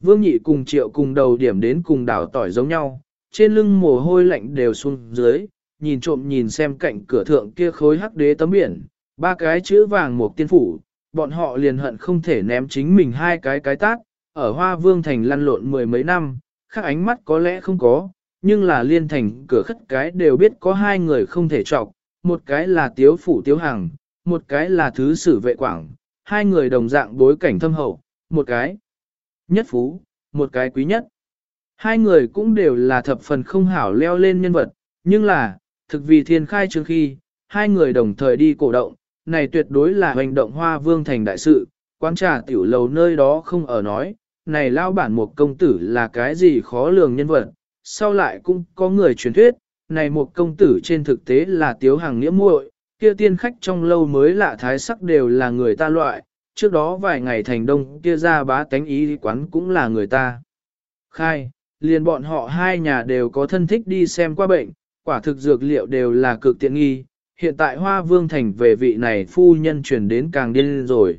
Vương nhị cùng triệu cùng đầu điểm đến cùng đảo tỏi giống nhau, trên lưng mồ hôi lạnh đều xuống dưới, nhìn trộm nhìn xem cạnh cửa thượng kia khối hắc đế tấm biển, ba cái chữ vàng một tiên phủ, bọn họ liền hận không thể ném chính mình hai cái cái tác, ở Hoa Vương Thành lăn lộn mười mấy năm, khác ánh mắt có lẽ không có, nhưng là liên thành cửa khất cái đều biết có hai người không thể trọc, một cái là tiếu phủ tiếu hằng, một cái là thứ sử vệ quảng, hai người đồng dạng bối cảnh thâm hậu, một cái nhất phú, một cái quý nhất. Hai người cũng đều là thập phần không hảo leo lên nhân vật, nhưng là, thực vì thiên khai trước khi, hai người đồng thời đi cổ động, này tuyệt đối là hành động hoa vương thành đại sự, quán trà tiểu lầu nơi đó không ở nói, này lao bản một công tử là cái gì khó lường nhân vật, sau lại cũng có người truyền thuyết, này một công tử trên thực tế là tiếu hàng nghĩa muội, kia tiên khách trong lâu mới lạ thái sắc đều là người ta loại, trước đó vài ngày thành đông kia ra bá tánh ý quán cũng là người ta. Khai, liền bọn họ hai nhà đều có thân thích đi xem qua bệnh, quả thực dược liệu đều là cực tiện nghi, hiện tại hoa vương thành về vị này phu nhân chuyển đến càng điên rồi.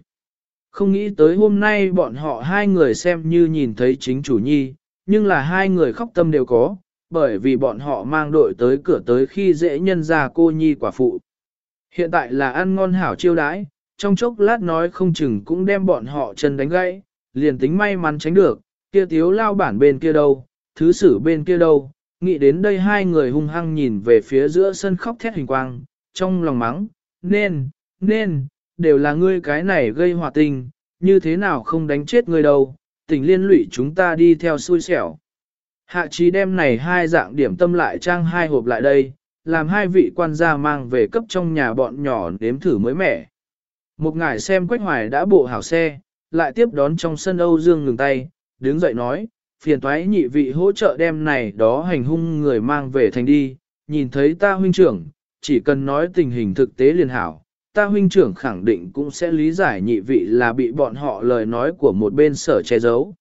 Không nghĩ tới hôm nay bọn họ hai người xem như nhìn thấy chính chủ nhi, nhưng là hai người khóc tâm đều có, bởi vì bọn họ mang đội tới cửa tới khi dễ nhân ra cô nhi quả phụ. Hiện tại là ăn ngon hảo chiêu đãi, trong chốc lát nói không chừng cũng đem bọn họ chân đánh gãy, liền tính may mắn tránh được, kia tiếu lao bản bên kia đâu, thứ sử bên kia đâu, nghĩ đến đây hai người hung hăng nhìn về phía giữa sân khóc thét hình quang, trong lòng mắng, nên, nên, đều là ngươi cái này gây hòa tình, như thế nào không đánh chết ngươi đâu, tình liên lụy chúng ta đi theo xui xẻo. Hạ trí đem này hai dạng điểm tâm lại trang hai hộp lại đây, làm hai vị quan gia mang về cấp trong nhà bọn nhỏ nếm thử mới mẻ. Một ngài xem Quách Hoài đã bộ hảo xe, lại tiếp đón trong sân Âu Dương ngừng tay, đứng dậy nói, phiền toái nhị vị hỗ trợ đem này đó hành hung người mang về thành đi, nhìn thấy ta huynh trưởng, chỉ cần nói tình hình thực tế liền hảo, ta huynh trưởng khẳng định cũng sẽ lý giải nhị vị là bị bọn họ lời nói của một bên sở che giấu.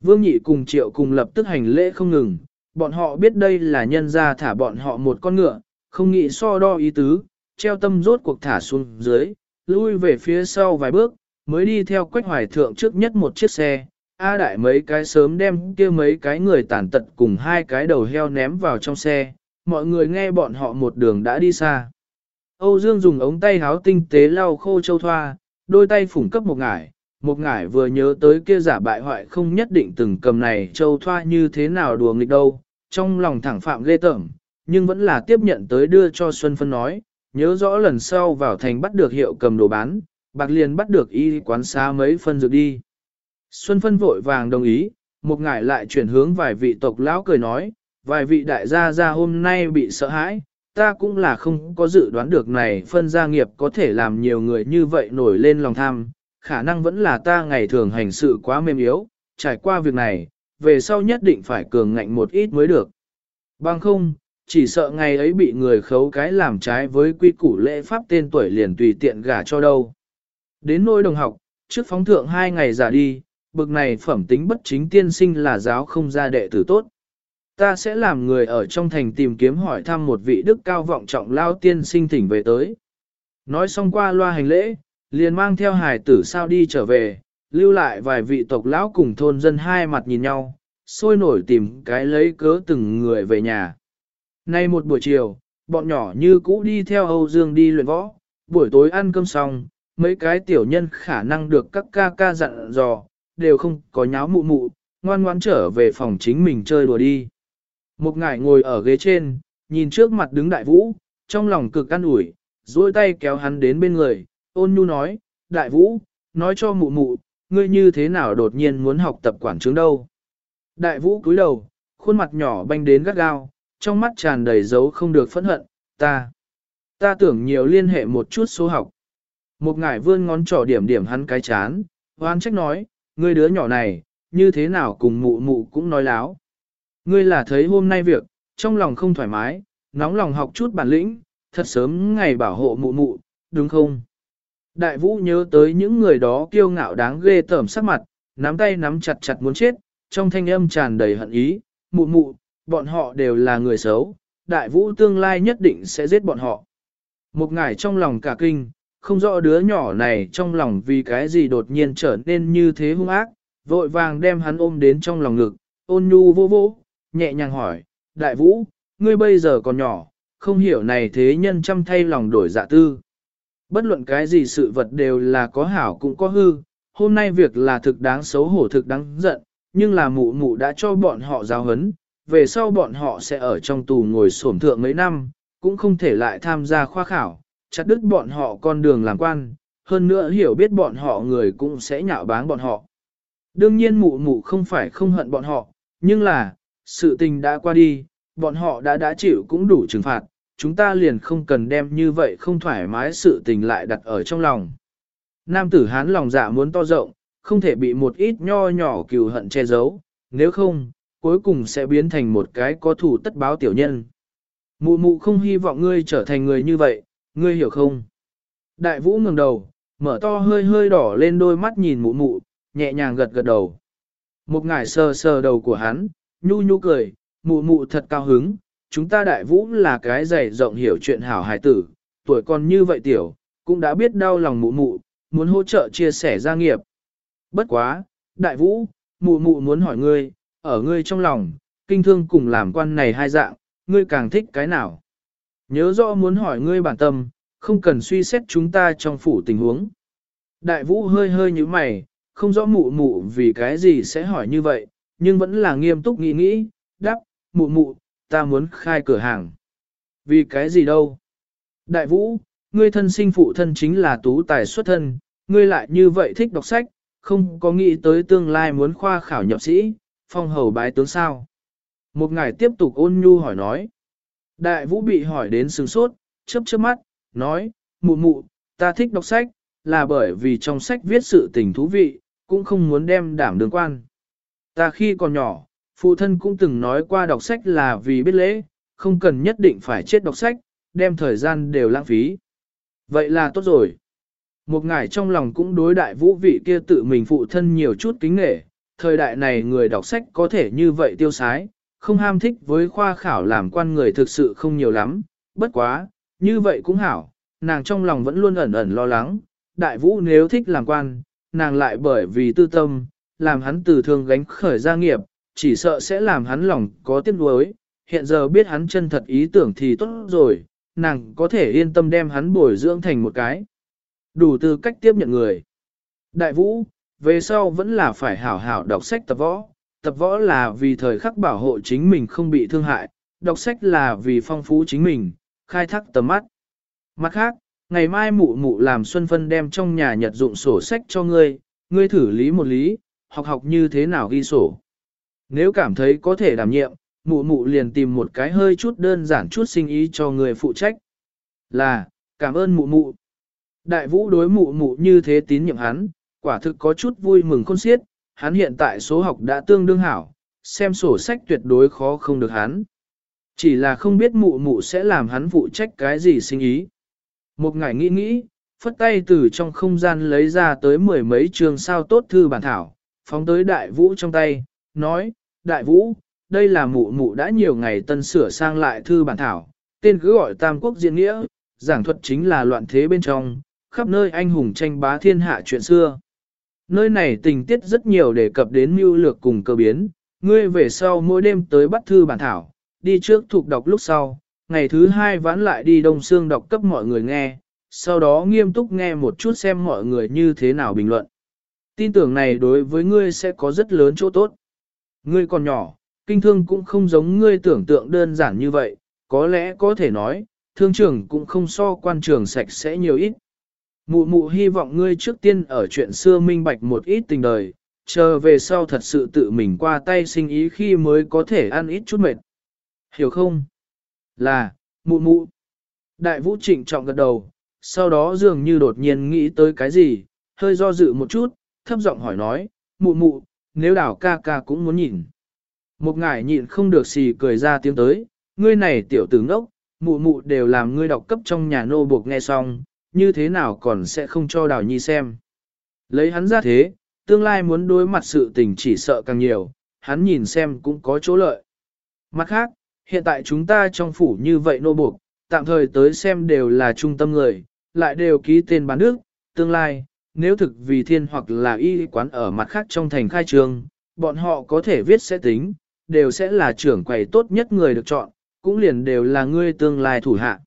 Vương nhị cùng triệu cùng lập tức hành lễ không ngừng, bọn họ biết đây là nhân ra thả bọn họ một con ngựa, không nghĩ so đo ý tứ, treo tâm rốt cuộc thả xuống dưới, lui về phía sau vài bước, mới đi theo quách hoài thượng trước nhất một chiếc xe. A đại mấy cái sớm đem kia mấy cái người tàn tật cùng hai cái đầu heo ném vào trong xe, mọi người nghe bọn họ một đường đã đi xa. Âu Dương dùng ống tay háo tinh tế lau khô châu thoa, đôi tay phủng cấp một ngải, một ngải vừa nhớ tới kia giả bại hoại không nhất định từng cầm này châu thoa như thế nào đùa nghịch đâu, trong lòng thẳng phạm ghê tởm, nhưng vẫn là tiếp nhận tới đưa cho Xuân Phân nói, nhớ rõ lần sau vào thành bắt được hiệu cầm đồ bán, bạc liền bắt được y quán xá mấy phân dược đi. Xuân Phân vội vàng đồng ý, một ngải lại chuyển hướng vài vị tộc lão cười nói, vài vị đại gia gia hôm nay bị sợ hãi, ta cũng là không có dự đoán được này phân gia nghiệp có thể làm nhiều người như vậy nổi lên lòng tham, khả năng vẫn là ta ngày thường hành sự quá mềm yếu, trải qua việc này, về sau nhất định phải cường ngạnh một ít mới được. Bằng không, chỉ sợ ngày ấy bị người khấu cái làm trái với quy củ lễ pháp tên tuổi liền tùy tiện gả cho đâu. Đến nôi đồng học, trước phóng thượng hai ngày giả đi, bực này phẩm tính bất chính tiên sinh là giáo không ra đệ tử tốt. Ta sẽ làm người ở trong thành tìm kiếm hỏi thăm một vị đức cao vọng trọng lao tiên sinh thỉnh về tới. Nói xong qua loa hành lễ, liền mang theo hải tử sao đi trở về, lưu lại vài vị tộc lão cùng thôn dân hai mặt nhìn nhau, sôi nổi tìm cái lấy cớ từng người về nhà. Nay một buổi chiều, bọn nhỏ như cũ đi theo Âu Dương đi luyện võ, buổi tối ăn cơm xong, mấy cái tiểu nhân khả năng được các ca ca dặn dò, đều không có nháo mụ mụ, ngoan ngoãn trở về phòng chính mình chơi đùa đi. Một ngải ngồi ở ghế trên, nhìn trước mặt đứng đại vũ, trong lòng cực ăn ủi, duỗi tay kéo hắn đến bên người, ôn nhu nói, đại vũ, nói cho mụ mụ, ngươi như thế nào đột nhiên muốn học tập quản trướng đâu. Đại vũ cúi đầu, khuôn mặt nhỏ banh đến gắt gao, trong mắt tràn đầy dấu không được phẫn hận, ta. Ta tưởng nhiều liên hệ một chút số học. Một ngải vươn ngón trỏ điểm điểm hắn cái chán, hoan trách nói, ngươi đứa nhỏ này, như thế nào cùng mụ mụ cũng nói láo. Ngươi là thấy hôm nay việc, trong lòng không thoải mái, nóng lòng học chút bản lĩnh, thật sớm ngày bảo hộ mụ mụ, đúng không? Đại vũ nhớ tới những người đó kiêu ngạo đáng ghê tởm sắc mặt, nắm tay nắm chặt chặt muốn chết, trong thanh âm tràn đầy hận ý, mụ mụ, bọn họ đều là người xấu, đại vũ tương lai nhất định sẽ giết bọn họ. Một ngải trong lòng cả kinh, không rõ đứa nhỏ này trong lòng vì cái gì đột nhiên trở nên như thế hung ác, vội vàng đem hắn ôm đến trong lòng ngực, ôn nhu vô vô, nhẹ nhàng hỏi, đại vũ, ngươi bây giờ còn nhỏ, không hiểu này thế nhân chăm thay lòng đổi dạ tư. Bất luận cái gì sự vật đều là có hảo cũng có hư, hôm nay việc là thực đáng xấu hổ thực đáng giận, nhưng là mụ mụ đã cho bọn họ giáo hấn, về sau bọn họ sẽ ở trong tù ngồi sổm thượng mấy năm, cũng không thể lại tham gia khoa khảo, chặt đứt bọn họ con đường làm quan, hơn nữa hiểu biết bọn họ người cũng sẽ nhạo báng bọn họ. Đương nhiên mụ mụ không phải không hận bọn họ, nhưng là, sự tình đã qua đi, bọn họ đã đã chịu cũng đủ trừng phạt, chúng ta liền không cần đem như vậy không thoải mái sự tình lại đặt ở trong lòng. Nam tử hán lòng dạ muốn to rộng, không thể bị một ít nho nhỏ cừu hận che giấu, nếu không, cuối cùng sẽ biến thành một cái có thủ tất báo tiểu nhân. Mụ mụ không hy vọng ngươi trở thành người như vậy, ngươi hiểu không? Đại vũ ngẩng đầu, mở to hơi hơi đỏ lên đôi mắt nhìn mụ mụ, nhẹ nhàng gật gật đầu. Một ngải sờ sờ đầu của hắn, nhu nhu cười, mụ mụ thật cao hứng, chúng ta đại vũ là cái dày rộng hiểu chuyện hảo hài tử, tuổi còn như vậy tiểu, cũng đã biết đau lòng mụ mụ, muốn hỗ trợ chia sẻ gia nghiệp. Bất quá, đại vũ, mụ mụ muốn hỏi ngươi, ở ngươi trong lòng, kinh thương cùng làm quan này hai dạng, ngươi càng thích cái nào? Nhớ rõ muốn hỏi ngươi bản tâm, không cần suy xét chúng ta trong phủ tình huống. Đại vũ hơi hơi như mày, không rõ mụ mụ vì cái gì sẽ hỏi như vậy, nhưng vẫn là nghiêm túc nghĩ nghĩ, đáp, mụ mụ, ta muốn khai cửa hàng. Vì cái gì đâu? Đại vũ, ngươi thân sinh phụ thân chính là tú tài xuất thân, ngươi lại như vậy thích đọc sách, không có nghĩ tới tương lai muốn khoa khảo nhập sĩ, phong hầu bái tướng sao. Một ngày tiếp tục ôn nhu hỏi nói. Đại vũ bị hỏi đến sừng sốt, chớp chớp mắt, nói, mụ mụ, ta thích đọc sách, là bởi vì trong sách viết sự tình thú vị, cũng không muốn đem đảm đường quan. Ta khi còn nhỏ, phụ thân cũng từng nói qua đọc sách là vì biết lễ, không cần nhất định phải chết đọc sách, đem thời gian đều lãng phí. Vậy là tốt rồi. Một ngài trong lòng cũng đối đại vũ vị kia tự mình phụ thân nhiều chút kính nghệ, thời đại này người đọc sách có thể như vậy tiêu sái, không ham thích với khoa khảo làm quan người thực sự không nhiều lắm, bất quá, như vậy cũng hảo, nàng trong lòng vẫn luôn ẩn ẩn lo lắng, đại vũ nếu thích làm quan, nàng lại bởi vì tư tâm, làm hắn từ thương gánh khởi gia nghiệp, chỉ sợ sẽ làm hắn lòng có tiếc nuối, hiện giờ biết hắn chân thật ý tưởng thì tốt rồi, nàng có thể yên tâm đem hắn bồi dưỡng thành một cái. Đủ tư cách tiếp nhận người. Đại vũ, về sau vẫn là phải hảo hảo đọc sách tập võ, tập võ là vì thời khắc bảo hộ chính mình không bị thương hại, đọc sách là vì phong phú chính mình, khai thác tầm mắt. Mặt khác, ngày mai mụ mụ làm Xuân Phân đem trong nhà nhật dụng sổ sách cho ngươi, ngươi thử lý một lý, học học như thế nào ghi sổ. Nếu cảm thấy có thể đảm nhiệm, mụ mụ liền tìm một cái hơi chút đơn giản chút sinh ý cho người phụ trách. Là, cảm ơn mụ mụ. Đại vũ đối mụ mụ như thế tín nhiệm hắn, quả thực có chút vui mừng khôn xiết, hắn hiện tại số học đã tương đương hảo, xem sổ sách tuyệt đối khó không được hắn. Chỉ là không biết mụ mụ sẽ làm hắn phụ trách cái gì sinh ý. Một ngày nghĩ nghĩ, phất tay từ trong không gian lấy ra tới mười mấy trường sao tốt thư bản thảo, phóng tới đại vũ trong tay, nói, đại vũ, đây là mụ mụ đã nhiều ngày tân sửa sang lại thư bản thảo, tên cứ gọi Tam Quốc Diễn Nghĩa, giảng thuật chính là loạn thế bên trong, khắp nơi anh hùng tranh bá thiên hạ chuyện xưa. Nơi này tình tiết rất nhiều đề cập đến mưu lược cùng cơ biến, ngươi về sau mỗi đêm tới bắt thư bản thảo, đi trước thuộc đọc lúc sau, ngày thứ hai vãn lại đi đông xương đọc cấp mọi người nghe, sau đó nghiêm túc nghe một chút xem mọi người như thế nào bình luận. Tin tưởng này đối với ngươi sẽ có rất lớn chỗ tốt. Ngươi còn nhỏ, kinh thương cũng không giống ngươi tưởng tượng đơn giản như vậy, có lẽ có thể nói, thương trường cũng không so quan trường sạch sẽ nhiều ít. Mụ mụ hy vọng ngươi trước tiên ở chuyện xưa minh bạch một ít tình đời, chờ về sau thật sự tự mình qua tay sinh ý khi mới có thể ăn ít chút mệt. Hiểu không? Là, mụ mụ. Đại vũ trịnh trọng gật đầu, sau đó dường như đột nhiên nghĩ tới cái gì, hơi do dự một chút, thấp giọng hỏi nói, mụ mụ, nếu đảo ca ca cũng muốn nhìn. Một ngải nhịn không được xì cười ra tiếng tới, ngươi này tiểu tử ngốc, mụ mụ đều làm ngươi đọc cấp trong nhà nô buộc nghe xong, như thế nào còn sẽ không cho đào nhi xem. Lấy hắn ra thế, tương lai muốn đối mặt sự tình chỉ sợ càng nhiều, hắn nhìn xem cũng có chỗ lợi. Mặt khác, hiện tại chúng ta trong phủ như vậy nô buộc, tạm thời tới xem đều là trung tâm người, lại đều ký tên bán nước, tương lai, nếu thực vì thiên hoặc là y quán ở mặt khác trong thành khai trường, bọn họ có thể viết sẽ tính, đều sẽ là trưởng quầy tốt nhất người được chọn, cũng liền đều là ngươi tương lai thủ hạ.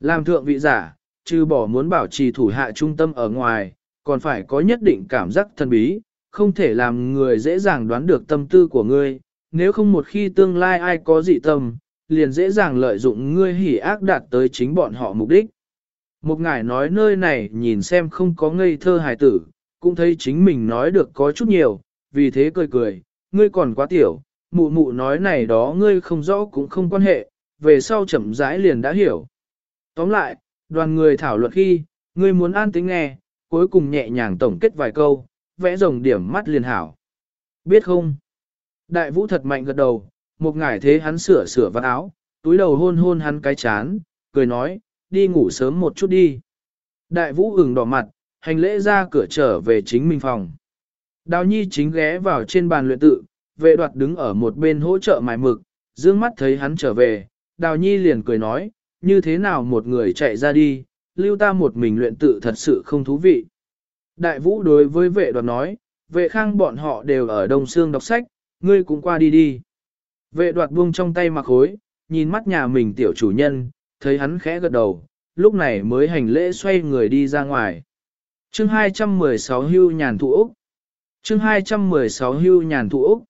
Làm thượng vị giả, trừ bỏ muốn bảo trì thủ hạ trung tâm ở ngoài, còn phải có nhất định cảm giác thân bí, không thể làm người dễ dàng đoán được tâm tư của ngươi, nếu không một khi tương lai ai có dị tâm, liền dễ dàng lợi dụng ngươi hỉ ác đạt tới chính bọn họ mục đích. Một ngài nói nơi này nhìn xem không có ngây thơ hài tử, cũng thấy chính mình nói được có chút nhiều, vì thế cười cười, ngươi còn quá tiểu, mụ mụ nói này đó ngươi không rõ cũng không quan hệ, về sau chậm rãi liền đã hiểu. Tóm lại, đoàn người thảo luận khi, ngươi muốn an tính nghe, cuối cùng nhẹ nhàng tổng kết vài câu, vẽ rồng điểm mắt liền hảo. Biết không? Đại vũ thật mạnh gật đầu, một ngải thế hắn sửa sửa vạt áo, túi đầu hôn hôn hắn cái chán, cười nói, đi ngủ sớm một chút đi. Đại vũ ửng đỏ mặt, hành lễ ra cửa trở về chính mình phòng. Đào nhi chính ghé vào trên bàn luyện tự, vệ đoạt đứng ở một bên hỗ trợ mài mực, dương mắt thấy hắn trở về, đào nhi liền cười nói, như thế nào một người chạy ra đi, lưu ta một mình luyện tự thật sự không thú vị. Đại vũ đối với vệ đoạt nói, vệ khang bọn họ đều ở Đông Sương đọc sách, ngươi cũng qua đi đi. Vệ đoạt buông trong tay mặc hối, nhìn mắt nhà mình tiểu chủ nhân, thấy hắn khẽ gật đầu, lúc này mới hành lễ xoay người đi ra ngoài. Chương 216 hưu nhàn thụ Úc Chương 216 hưu nhàn thụ Úc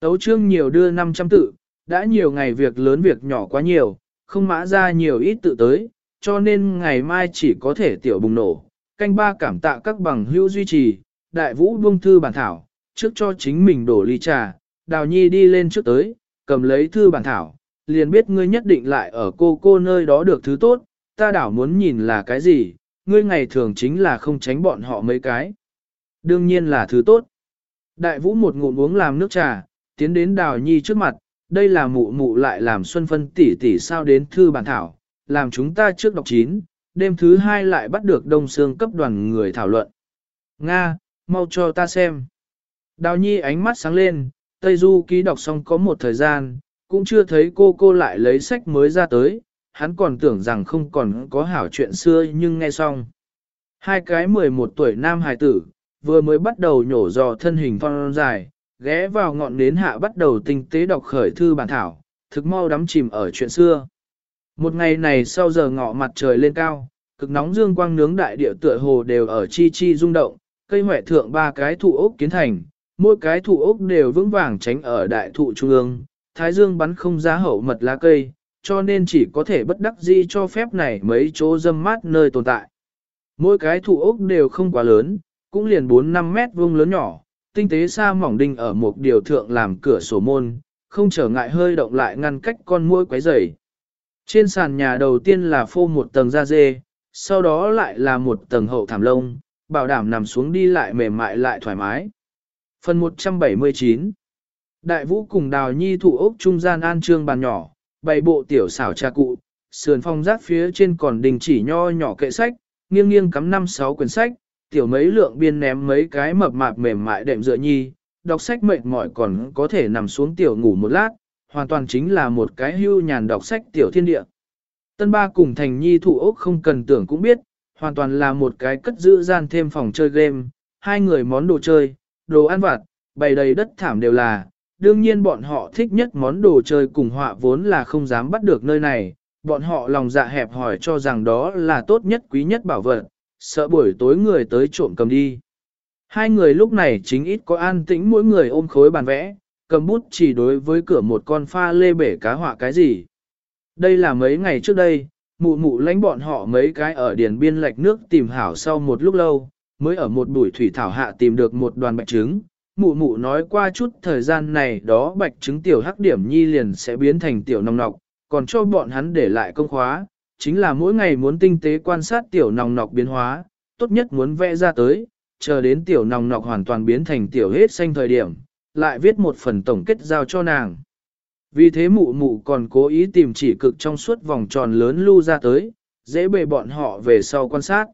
Tấu chương nhiều đưa 500 tự, đã nhiều ngày việc lớn việc nhỏ quá nhiều, không mã ra nhiều ít tự tới, cho nên ngày mai chỉ có thể tiểu bùng nổ. Canh ba cảm tạ các bằng hưu duy trì, đại vũ buông thư bản thảo, trước cho chính mình đổ ly trà, đào nhi đi lên trước tới, cầm lấy thư bản thảo, liền biết ngươi nhất định lại ở cô cô nơi đó được thứ tốt, ta đảo muốn nhìn là cái gì, ngươi ngày thường chính là không tránh bọn họ mấy cái. Đương nhiên là thứ tốt. Đại vũ một ngụm uống làm nước trà, tiến đến đào nhi trước mặt, đây là mụ mụ lại làm xuân phân tỷ tỷ sao đến thư bản thảo, làm chúng ta trước đọc chín, đêm thứ hai lại bắt được đông xương cấp đoàn người thảo luận. Nga, mau cho ta xem. Đào nhi ánh mắt sáng lên, Tây Du ký đọc xong có một thời gian, cũng chưa thấy cô cô lại lấy sách mới ra tới, hắn còn tưởng rằng không còn có hảo chuyện xưa nhưng nghe xong. Hai cái 11 tuổi nam hài tử, vừa mới bắt đầu nhổ dò thân hình phong dài, ghé vào ngọn nến hạ bắt đầu tinh tế đọc khởi thư bản thảo, thực mau đắm chìm ở chuyện xưa. Một ngày này sau giờ ngọ mặt trời lên cao, cực nóng dương quang nướng đại địa tựa hồ đều ở chi chi rung động, cây hỏe thượng ba cái thụ ốc kiến thành, mỗi cái thụ ốc đều vững vàng tránh ở đại thụ trung ương, thái dương bắn không ra hậu mật lá cây, cho nên chỉ có thể bất đắc dĩ cho phép này mấy chỗ dâm mát nơi tồn tại. Mỗi cái thụ ốc đều không quá lớn, cũng liền 4-5 mét vuông lớn nhỏ, tinh tế xa mỏng đinh ở một điều thượng làm cửa sổ môn, không trở ngại hơi động lại ngăn cách con muỗi quấy rầy. Trên sàn nhà đầu tiên là phô một tầng da dê, sau đó lại là một tầng hậu thảm lông, bảo đảm nằm xuống đi lại mềm mại lại thoải mái. Phần 179 Đại vũ cùng đào nhi thụ ốc trung gian an trương bàn nhỏ, bày bộ tiểu xảo trà cụ, sườn phong rác phía trên còn đình chỉ nho nhỏ kệ sách, nghiêng nghiêng cắm năm sáu quyển sách, tiểu mấy lượng biên ném mấy cái mập mạp mềm mại đệm dựa nhi, đọc sách mệt mỏi còn có thể nằm xuống tiểu ngủ một lát, hoàn toàn chính là một cái hưu nhàn đọc sách tiểu thiên địa. Tân ba cùng thành nhi thụ ốc không cần tưởng cũng biết, hoàn toàn là một cái cất giữ gian thêm phòng chơi game, hai người món đồ chơi, đồ ăn vặt, bày đầy đất thảm đều là, đương nhiên bọn họ thích nhất món đồ chơi cùng họa vốn là không dám bắt được nơi này, bọn họ lòng dạ hẹp hỏi cho rằng đó là tốt nhất quý nhất bảo vật, sợ buổi tối người tới trộm cầm đi. Hai người lúc này chính ít có an tĩnh mỗi người ôm khối bàn vẽ, cầm bút chỉ đối với cửa một con pha lê bể cá họa cái gì. Đây là mấy ngày trước đây, mụ mụ lãnh bọn họ mấy cái ở điền biên lạch nước tìm hảo sau một lúc lâu, mới ở một bụi thủy thảo hạ tìm được một đoàn bạch trứng. Mụ mụ nói qua chút thời gian này đó bạch trứng tiểu hắc điểm nhi liền sẽ biến thành tiểu nòng nọc, còn cho bọn hắn để lại công khóa, chính là mỗi ngày muốn tinh tế quan sát tiểu nòng nọc biến hóa, tốt nhất muốn vẽ ra tới, chờ đến tiểu nòng nọc hoàn toàn biến thành tiểu hết xanh thời điểm, lại viết một phần tổng kết giao cho nàng. Vì thế mụ mụ còn cố ý tìm chỉ cực trong suốt vòng tròn lớn lưu ra tới, dễ bề bọn họ về sau quan sát.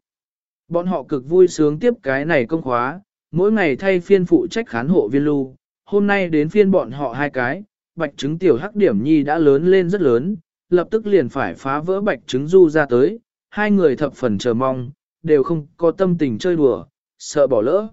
Bọn họ cực vui sướng tiếp cái này công khóa, mỗi ngày thay phiên phụ trách khán hộ viên lưu, hôm nay đến phiên bọn họ hai cái, bạch trứng tiểu hắc điểm nhi đã lớn lên rất lớn, lập tức liền phải phá vỡ bạch trứng du ra tới, hai người thập phần chờ mong, đều không có tâm tình chơi đùa, sợ bỏ lỡ.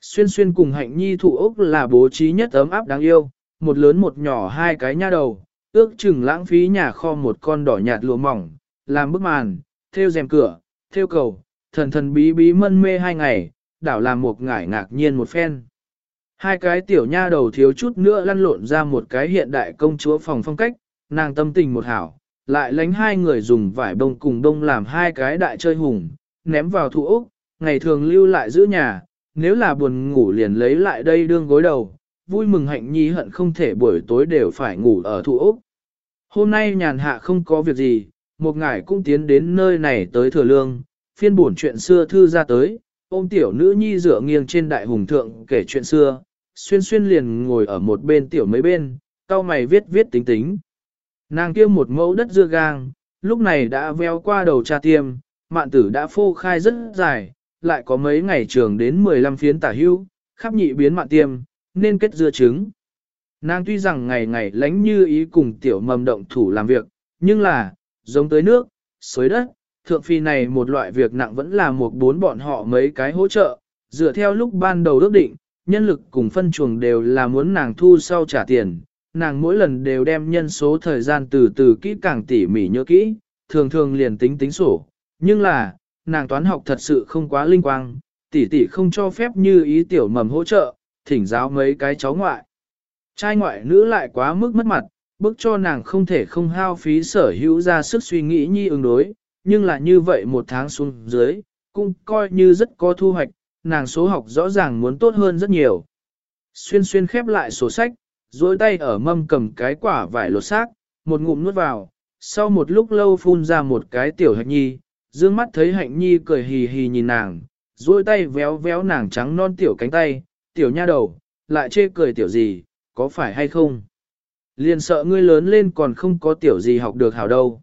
Xuyên xuyên cùng hạnh nhi thụ ốc là bố trí nhất ấm áp đáng yêu, một lớn một nhỏ hai cái nha đầu, ước chừng lãng phí nhà kho một con đỏ nhạt lụa mỏng, làm bức màn, theo rèm cửa, theo cầu, thần thần bí bí mân mê hai ngày, đảo làm một ngải ngạc nhiên một phen. Hai cái tiểu nha đầu thiếu chút nữa lăn lộn ra một cái hiện đại công chúa phòng phong cách, nàng tâm tình một hảo, lại lánh hai người dùng vải bông cùng đông làm hai cái đại chơi hùng, ném vào thủ ốc, ngày thường lưu lại giữ nhà, nếu là buồn ngủ liền lấy lại đây đương gối đầu, vui mừng hạnh nhi hận không thể buổi tối đều phải ngủ ở thủ ốc. Hôm nay nhàn hạ không có việc gì, một ngải cũng tiến đến nơi này tới thừa lương, phiên buồn chuyện xưa thư ra tới, ôm tiểu nữ nhi dựa nghiêng trên đại hùng thượng kể chuyện xưa, xuyên xuyên liền ngồi ở một bên tiểu mấy bên, cao mày viết viết tính tính. Nàng kia một mẫu đất dưa gang, lúc này đã veo qua đầu cha tiêm, mạn tử đã phô khai rất dài, lại có mấy ngày trường đến 15 phiến tả hưu, khắp nhị biến mạn tiêm, nên kết dưa trứng. Nàng tuy rằng ngày ngày lánh như ý cùng tiểu mầm động thủ làm việc, nhưng là, giống tới nước, xới đất, thượng phi này một loại việc nặng vẫn là một bốn bọn họ mấy cái hỗ trợ, dựa theo lúc ban đầu ước định, nhân lực cùng phân chuồng đều là muốn nàng thu sau trả tiền, nàng mỗi lần đều đem nhân số thời gian từ từ kỹ càng tỉ mỉ nhớ kỹ, thường thường liền tính tính sổ, nhưng là, nàng toán học thật sự không quá linh quang, tỷ tỷ không cho phép như ý tiểu mầm hỗ trợ, thỉnh giáo mấy cái cháu ngoại. Trai ngoại nữ lại quá mức mất mặt, bức cho nàng không thể không hao phí sở hữu ra sức suy nghĩ nhi ứng đối, nhưng là như vậy một tháng xuống dưới, cũng coi như rất có thu hoạch, nàng số học rõ ràng muốn tốt hơn rất nhiều. Xuyên xuyên khép lại sổ sách, dối tay ở mâm cầm cái quả vải lột xác, một ngụm nuốt vào, sau một lúc lâu phun ra một cái tiểu hạnh nhi, dương mắt thấy hạnh nhi cười hì hì nhìn nàng, dối tay véo véo nàng trắng non tiểu cánh tay, tiểu nha đầu, lại chê cười tiểu gì, có phải hay không? Liền sợ ngươi lớn lên còn không có tiểu gì học được hảo đâu.